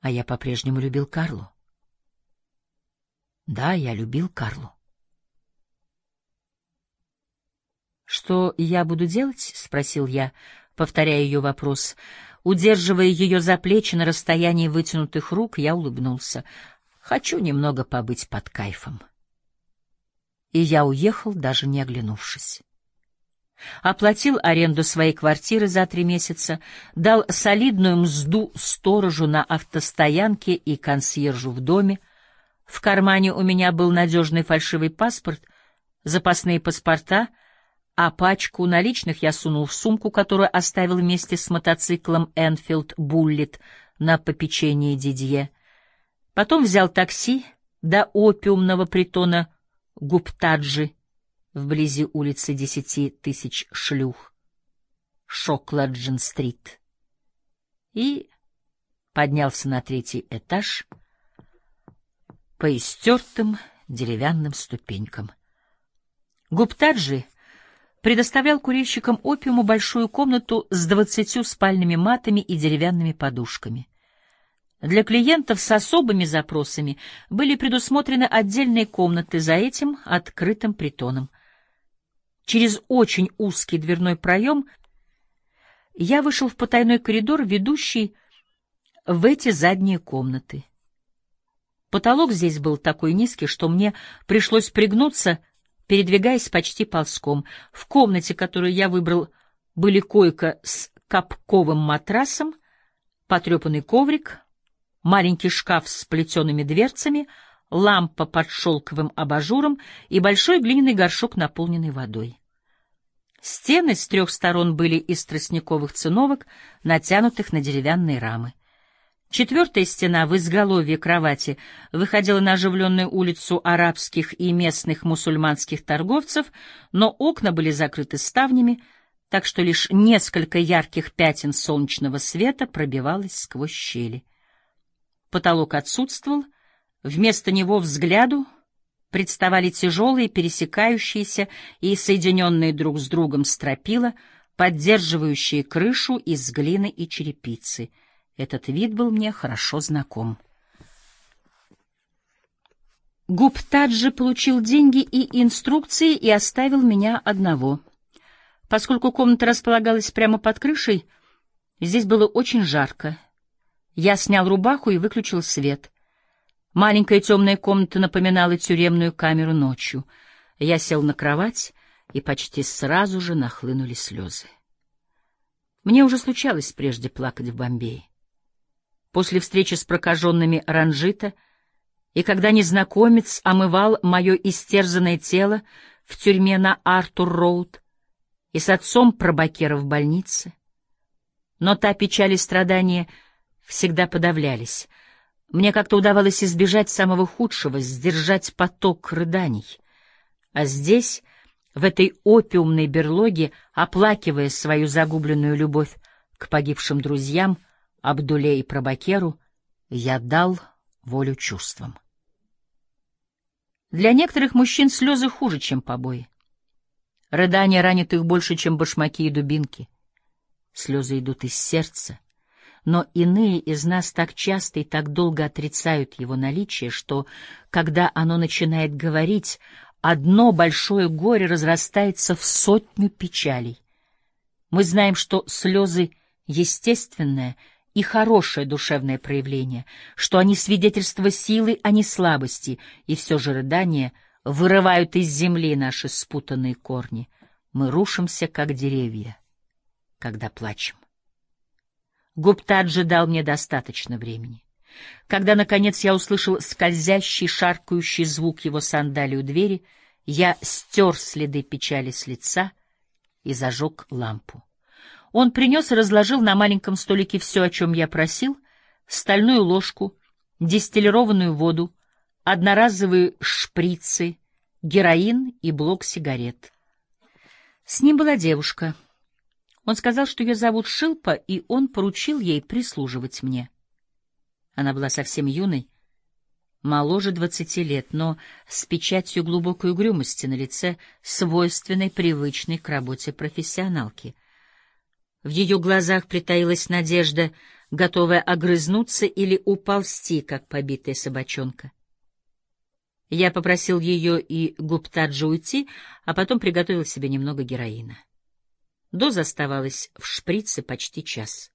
А я по-прежнему любил Карлу. Да, я любил Карлу. «Что я буду делать?» — спросил я, повторяя ее вопрос. Удерживая ее за плечи на расстоянии вытянутых рук, я улыбнулся. «Хочу немного побыть под кайфом» и я уехал, даже не оглянувшись. Оплатил аренду своей квартиры за три месяца, дал солидную мзду сторожу на автостоянке и консьержу в доме. В кармане у меня был надежный фальшивый паспорт, запасные паспорта, а пачку наличных я сунул в сумку, которую оставил вместе с мотоциклом Энфилд Буллет на попечении Дидье. Потом взял такси до опиумного притона Гуптаджи, вблизи улицы Десяти Тысяч Шлюх, Шокладжин-стрит, и поднялся на третий этаж по истертым деревянным ступенькам. Гуптаджи предоставлял курильщикам опиуму большую комнату с двадцатью спальными матами и деревянными подушками — для клиентов с особыми запросами были предусмотрены отдельные комнаты за этим открытым притоном. Через очень узкий дверной проем я вышел в потайной коридор, ведущий в эти задние комнаты. Потолок здесь был такой низкий, что мне пришлось пригнуться, передвигаясь почти ползком. В комнате, которую я выбрал, были койка с капковым матрасом, потрепанный коврик, маленький шкаф с плетеными дверцами, лампа под шелковым абажуром и большой глиняный горшок, наполненный водой. Стены с трех сторон были из тростниковых циновок, натянутых на деревянные рамы. Четвертая стена в изголовье кровати выходила на оживленную улицу арабских и местных мусульманских торговцев, но окна были закрыты ставнями, так что лишь несколько ярких пятен солнечного света пробивалось сквозь щели. Потолок отсутствовал, вместо него взгляду представали тяжелые, пересекающиеся и соединенные друг с другом стропила, поддерживающие крышу из глины и черепицы. Этот вид был мне хорошо знаком. Гуптаджи получил деньги и инструкции и оставил меня одного. Поскольку комната располагалась прямо под крышей, здесь было очень жарко, я снял рубаху и выключил свет. Маленькая темная комната напоминала тюремную камеру ночью. Я сел на кровать, и почти сразу же нахлынули слезы. Мне уже случалось прежде плакать в Бомбее. После встречи с прокаженными Ранжита и когда незнакомец омывал мое истерзанное тело в тюрьме на Артур-Роуд и с отцом Пробакера в больнице. Но та печаль и страдания всегда подавлялись. Мне как-то удавалось избежать самого худшего, сдержать поток рыданий. А здесь в этой опиумной берлоге, оплакивая свою загубленную любовь к погибшим друзьям, Абдуле и Прабакеру, я дал волю чувствам. Для некоторых мужчин слезы хуже, чем побои. Рыдания ранят их больше, чем башмаки и дубинки. Слезы идут из сердца, но иные из нас так часто и так долго отрицают его наличие, что, когда оно начинает говорить, одно большое горе разрастается в сотню печалей. Мы знаем, что слезы — естественное и хорошее душевное проявление, что они свидетельство силы, а не слабости, и все же рыдания вырывают из земли наши спутанные корни. Мы рушимся, как деревья, когда плачем. Гуптаджи дал мне достаточно времени. Когда, наконец, я услышал скользящий, шаркающий звук его сандалии у двери, я стер следы печали с лица и зажег лампу. Он принес и разложил на маленьком столике все, о чем я просил, стальную ложку, дистиллированную воду, одноразовые шприцы, героин и блок сигарет. С ним была девушка. Он сказал, что ее зовут Шилпа, и он поручил ей прислуживать мне. Она была совсем юной, моложе двадцати лет, но с печатью глубокой угрюмости на лице, свойственной привычной к работе профессионалки. В ее глазах притаилась надежда, готовая огрызнуться или уползти, как побитая собачонка. Я попросил ее и Гуптаджи уйти, а потом приготовил себе немного героина. Доза оставалась в шприце почти час.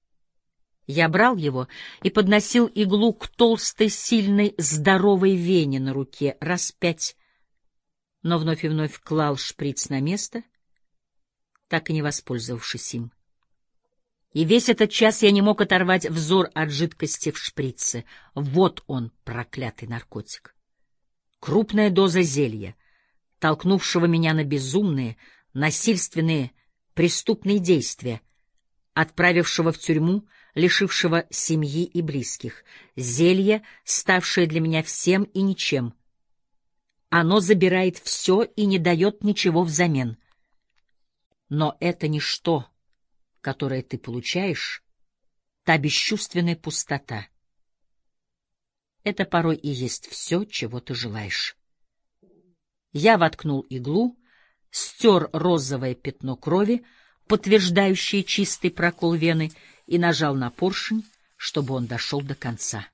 Я брал его и подносил иглу к толстой, сильной, здоровой вене на руке раз пять, но вновь и вновь клал шприц на место, так и не воспользовавшись им. И весь этот час я не мог оторвать взор от жидкости в шприце. Вот он, проклятый наркотик. Крупная доза зелья, толкнувшего меня на безумные, насильственные, преступные действия, отправившего в тюрьму — лишившего семьи и близких, зелье, ставшее для меня всем и ничем. Оно забирает все и не дает ничего взамен. Но это ничто, которое ты получаешь, та бесчувственная пустота. Это порой и есть все, чего ты желаешь. Я воткнул иглу, стер розовое пятно крови, подтверждающее чистый прокол вены, и нажал на поршень, чтобы он дошел до конца.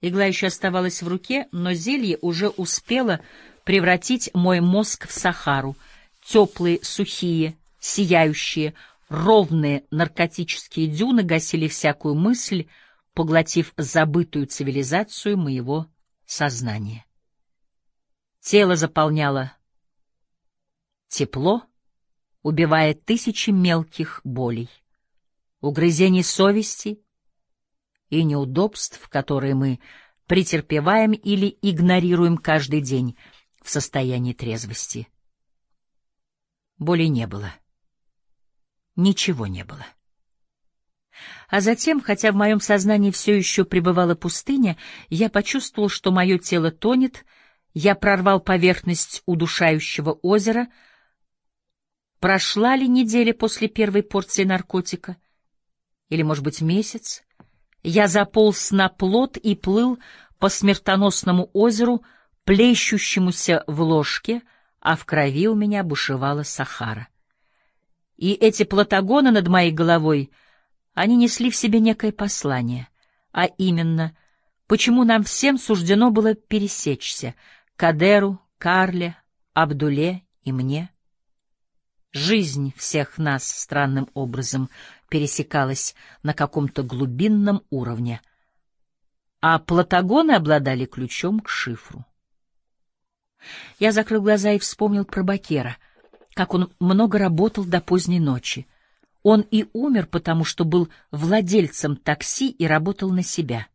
Игла еще оставалась в руке, но зелье уже успело превратить мой мозг в Сахару. Теплые, сухие, сияющие, ровные наркотические дюны гасили всякую мысль, поглотив забытую цивилизацию моего сознания. Тело заполняло тепло, убивая тысячи мелких болей угрызений совести и неудобств, которые мы претерпеваем или игнорируем каждый день в состоянии трезвости. Боли не было. Ничего не было. А затем, хотя в моем сознании все еще пребывала пустыня, я почувствовал, что мое тело тонет, я прорвал поверхность удушающего озера. Прошла ли неделя после первой порции наркотика? или, может быть, месяц, я заполз на плот и плыл по смертоносному озеру, плещущемуся в ложке, а в крови у меня бушевала Сахара. И эти платагоны над моей головой, они несли в себе некое послание, а именно, почему нам всем суждено было пересечься — Кадеру, Карле, Абдуле и мне. Жизнь всех нас странным образом пересекалась на каком-то глубинном уровне, а платагоны обладали ключом к шифру. Я закрыл глаза и вспомнил про Бакера, как он много работал до поздней ночи. Он и умер, потому что был владельцем такси и работал на себя.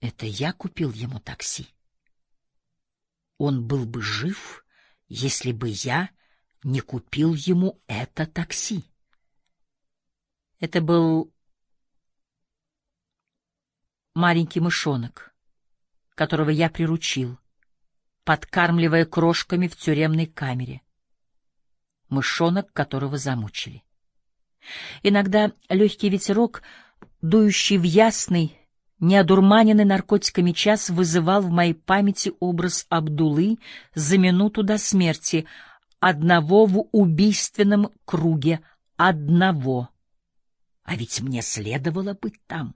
Это я купил ему такси. Он был бы жив, если бы я не купил ему это такси. Это был маленький мышонок, которого я приручил, подкармливая крошками в тюремной камере. Мышонок, которого замучили. Иногда легкий ветерок, дующий в ясный, неодурманенный наркотиками час, вызывал в моей памяти образ Абдулы за минуту до смерти, одного в убийственном круге, одного. А ведь мне следовало быть там.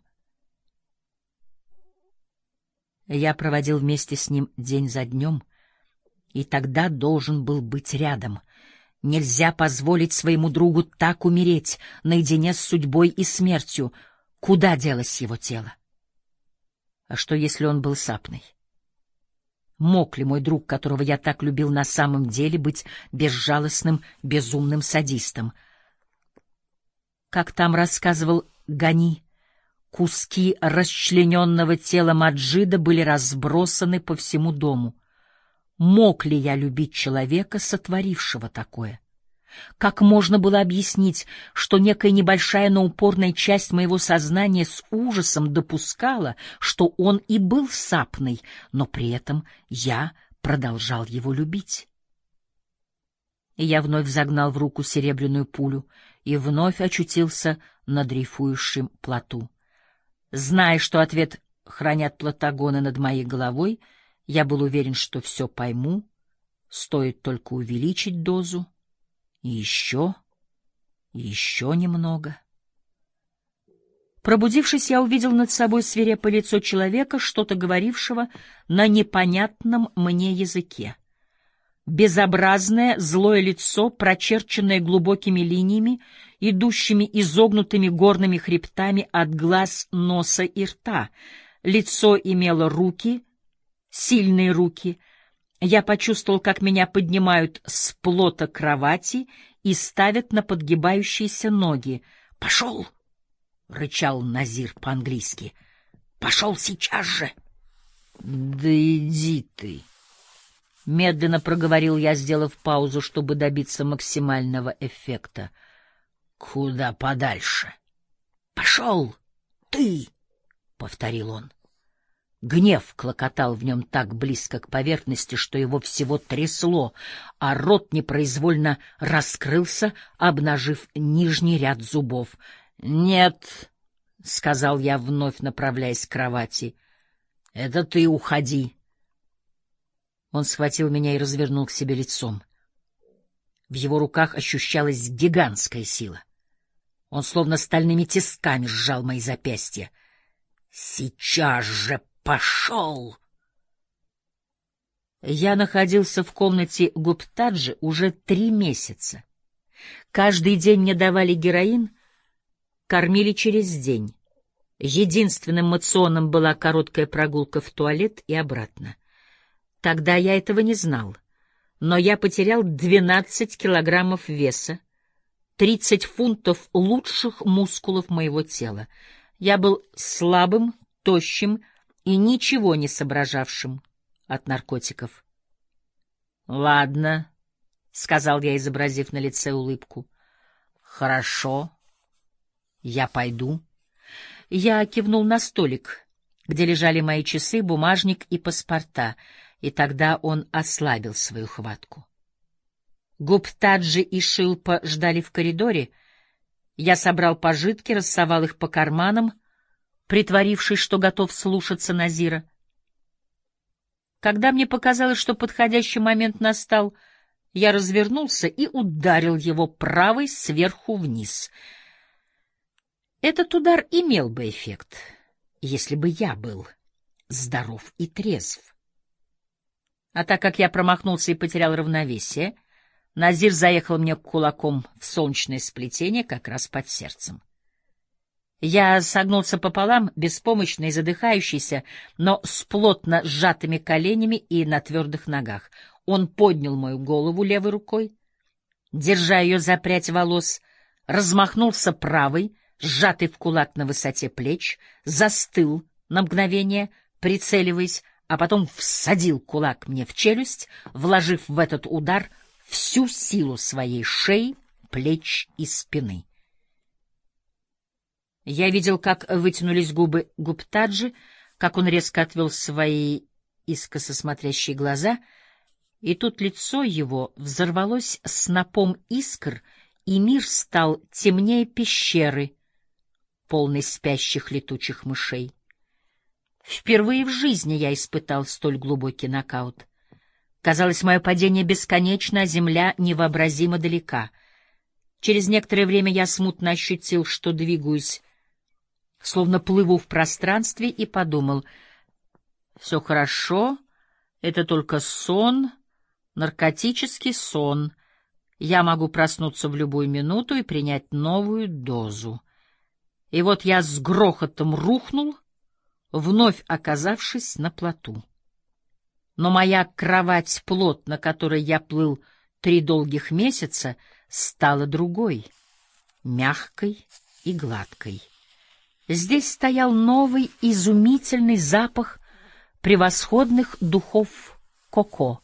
Я проводил вместе с ним день за днем, и тогда должен был быть рядом. Нельзя позволить своему другу так умереть, наедине с судьбой и смертью. Куда делось его тело? А что, если он был сапной? Мог ли мой друг, которого я так любил на самом деле, быть безжалостным, безумным садистом? Как там рассказывал Гани, Куски расчлененного тела Маджида были разбросаны по всему дому. Мог ли я любить человека, сотворившего такое? Как можно было объяснить, что некая небольшая, но упорная часть моего сознания с ужасом допускала, что он и был сапной, но при этом я продолжал его любить? И я вновь загнал в руку серебряную пулю и вновь очутился на дрейфующем плоту. Зная, что ответ хранят платагоны над моей головой, я был уверен, что все пойму, стоит только увеличить дозу, и еще, и еще немного. Пробудившись, я увидел над собой свирепое лицо человека, что-то говорившего на непонятном мне языке. Безобразное, злое лицо, прочерченное глубокими линиями, идущими изогнутыми горными хребтами от глаз, носа и рта. Лицо имело руки, сильные руки. Я почувствовал, как меня поднимают с плота кровати и ставят на подгибающиеся ноги. «Пошел!» — рычал Назир по-английски. «Пошел сейчас же!» «Да иди ты!» Медленно проговорил я, сделав паузу, чтобы добиться максимального эффекта. Куда подальше? Пошел! Ты! — повторил он. Гнев клокотал в нем так близко к поверхности, что его всего трясло, а рот непроизвольно раскрылся, обнажив нижний ряд зубов. — Нет, — сказал я, вновь направляясь к кровати, — это ты уходи. Он схватил меня и развернул к себе лицом. В его руках ощущалась гигантская сила. Он словно стальными тисками сжал мои запястья. «Сейчас же пошел!» Я находился в комнате Гуптаджи уже три месяца. Каждый день мне давали героин, кормили через день. Единственным мационом была короткая прогулка в туалет и обратно. Тогда я этого не знал, но я потерял 12 килограммов веса, 30 фунтов лучших мускулов моего тела. Я был слабым, тощим и ничего не соображавшим от наркотиков. — Ладно, — сказал я, изобразив на лице улыбку. — Хорошо, я пойду. Я кивнул на столик, где лежали мои часы, бумажник и паспорта — и тогда он ослабил свою хватку. Гуптаджи и Шилпа ждали в коридоре. Я собрал пожитки, рассовал их по карманам, притворившись, что готов слушаться Назира. Когда мне показалось, что подходящий момент настал, я развернулся и ударил его правой сверху вниз. Этот удар имел бы эффект, если бы я был здоров и трезв. А так как я промахнулся и потерял равновесие, Назир заехал мне кулаком в солнечное сплетение как раз под сердцем. Я согнулся пополам, беспомощный и задыхающийся, но с плотно сжатыми коленями и на твердых ногах. Он поднял мою голову левой рукой. держа ее за прядь волос, размахнулся правой, сжатый в кулак на высоте плеч, застыл на мгновение, прицеливаясь, а потом всадил кулак мне в челюсть, вложив в этот удар всю силу своей шеи, плеч и спины. Я видел, как вытянулись губы Гуптаджи, как он резко отвел свои искоса смотрящие глаза, и тут лицо его взорвалось снопом искр, и мир стал темнее пещеры, полной спящих летучих мышей. Впервые в жизни я испытал столь глубокий нокаут. Казалось, мое падение бесконечно, а земля невообразимо далека. Через некоторое время я смутно ощутил, что двигаюсь, словно плыву в пространстве, и подумал, все хорошо, это только сон, наркотический сон. Я могу проснуться в любую минуту и принять новую дозу. И вот я с грохотом рухнул, вновь оказавшись на плоту. Но моя кровать-плот, на которой я плыл три долгих месяца, стала другой, мягкой и гладкой. Здесь стоял новый изумительный запах превосходных духов коко.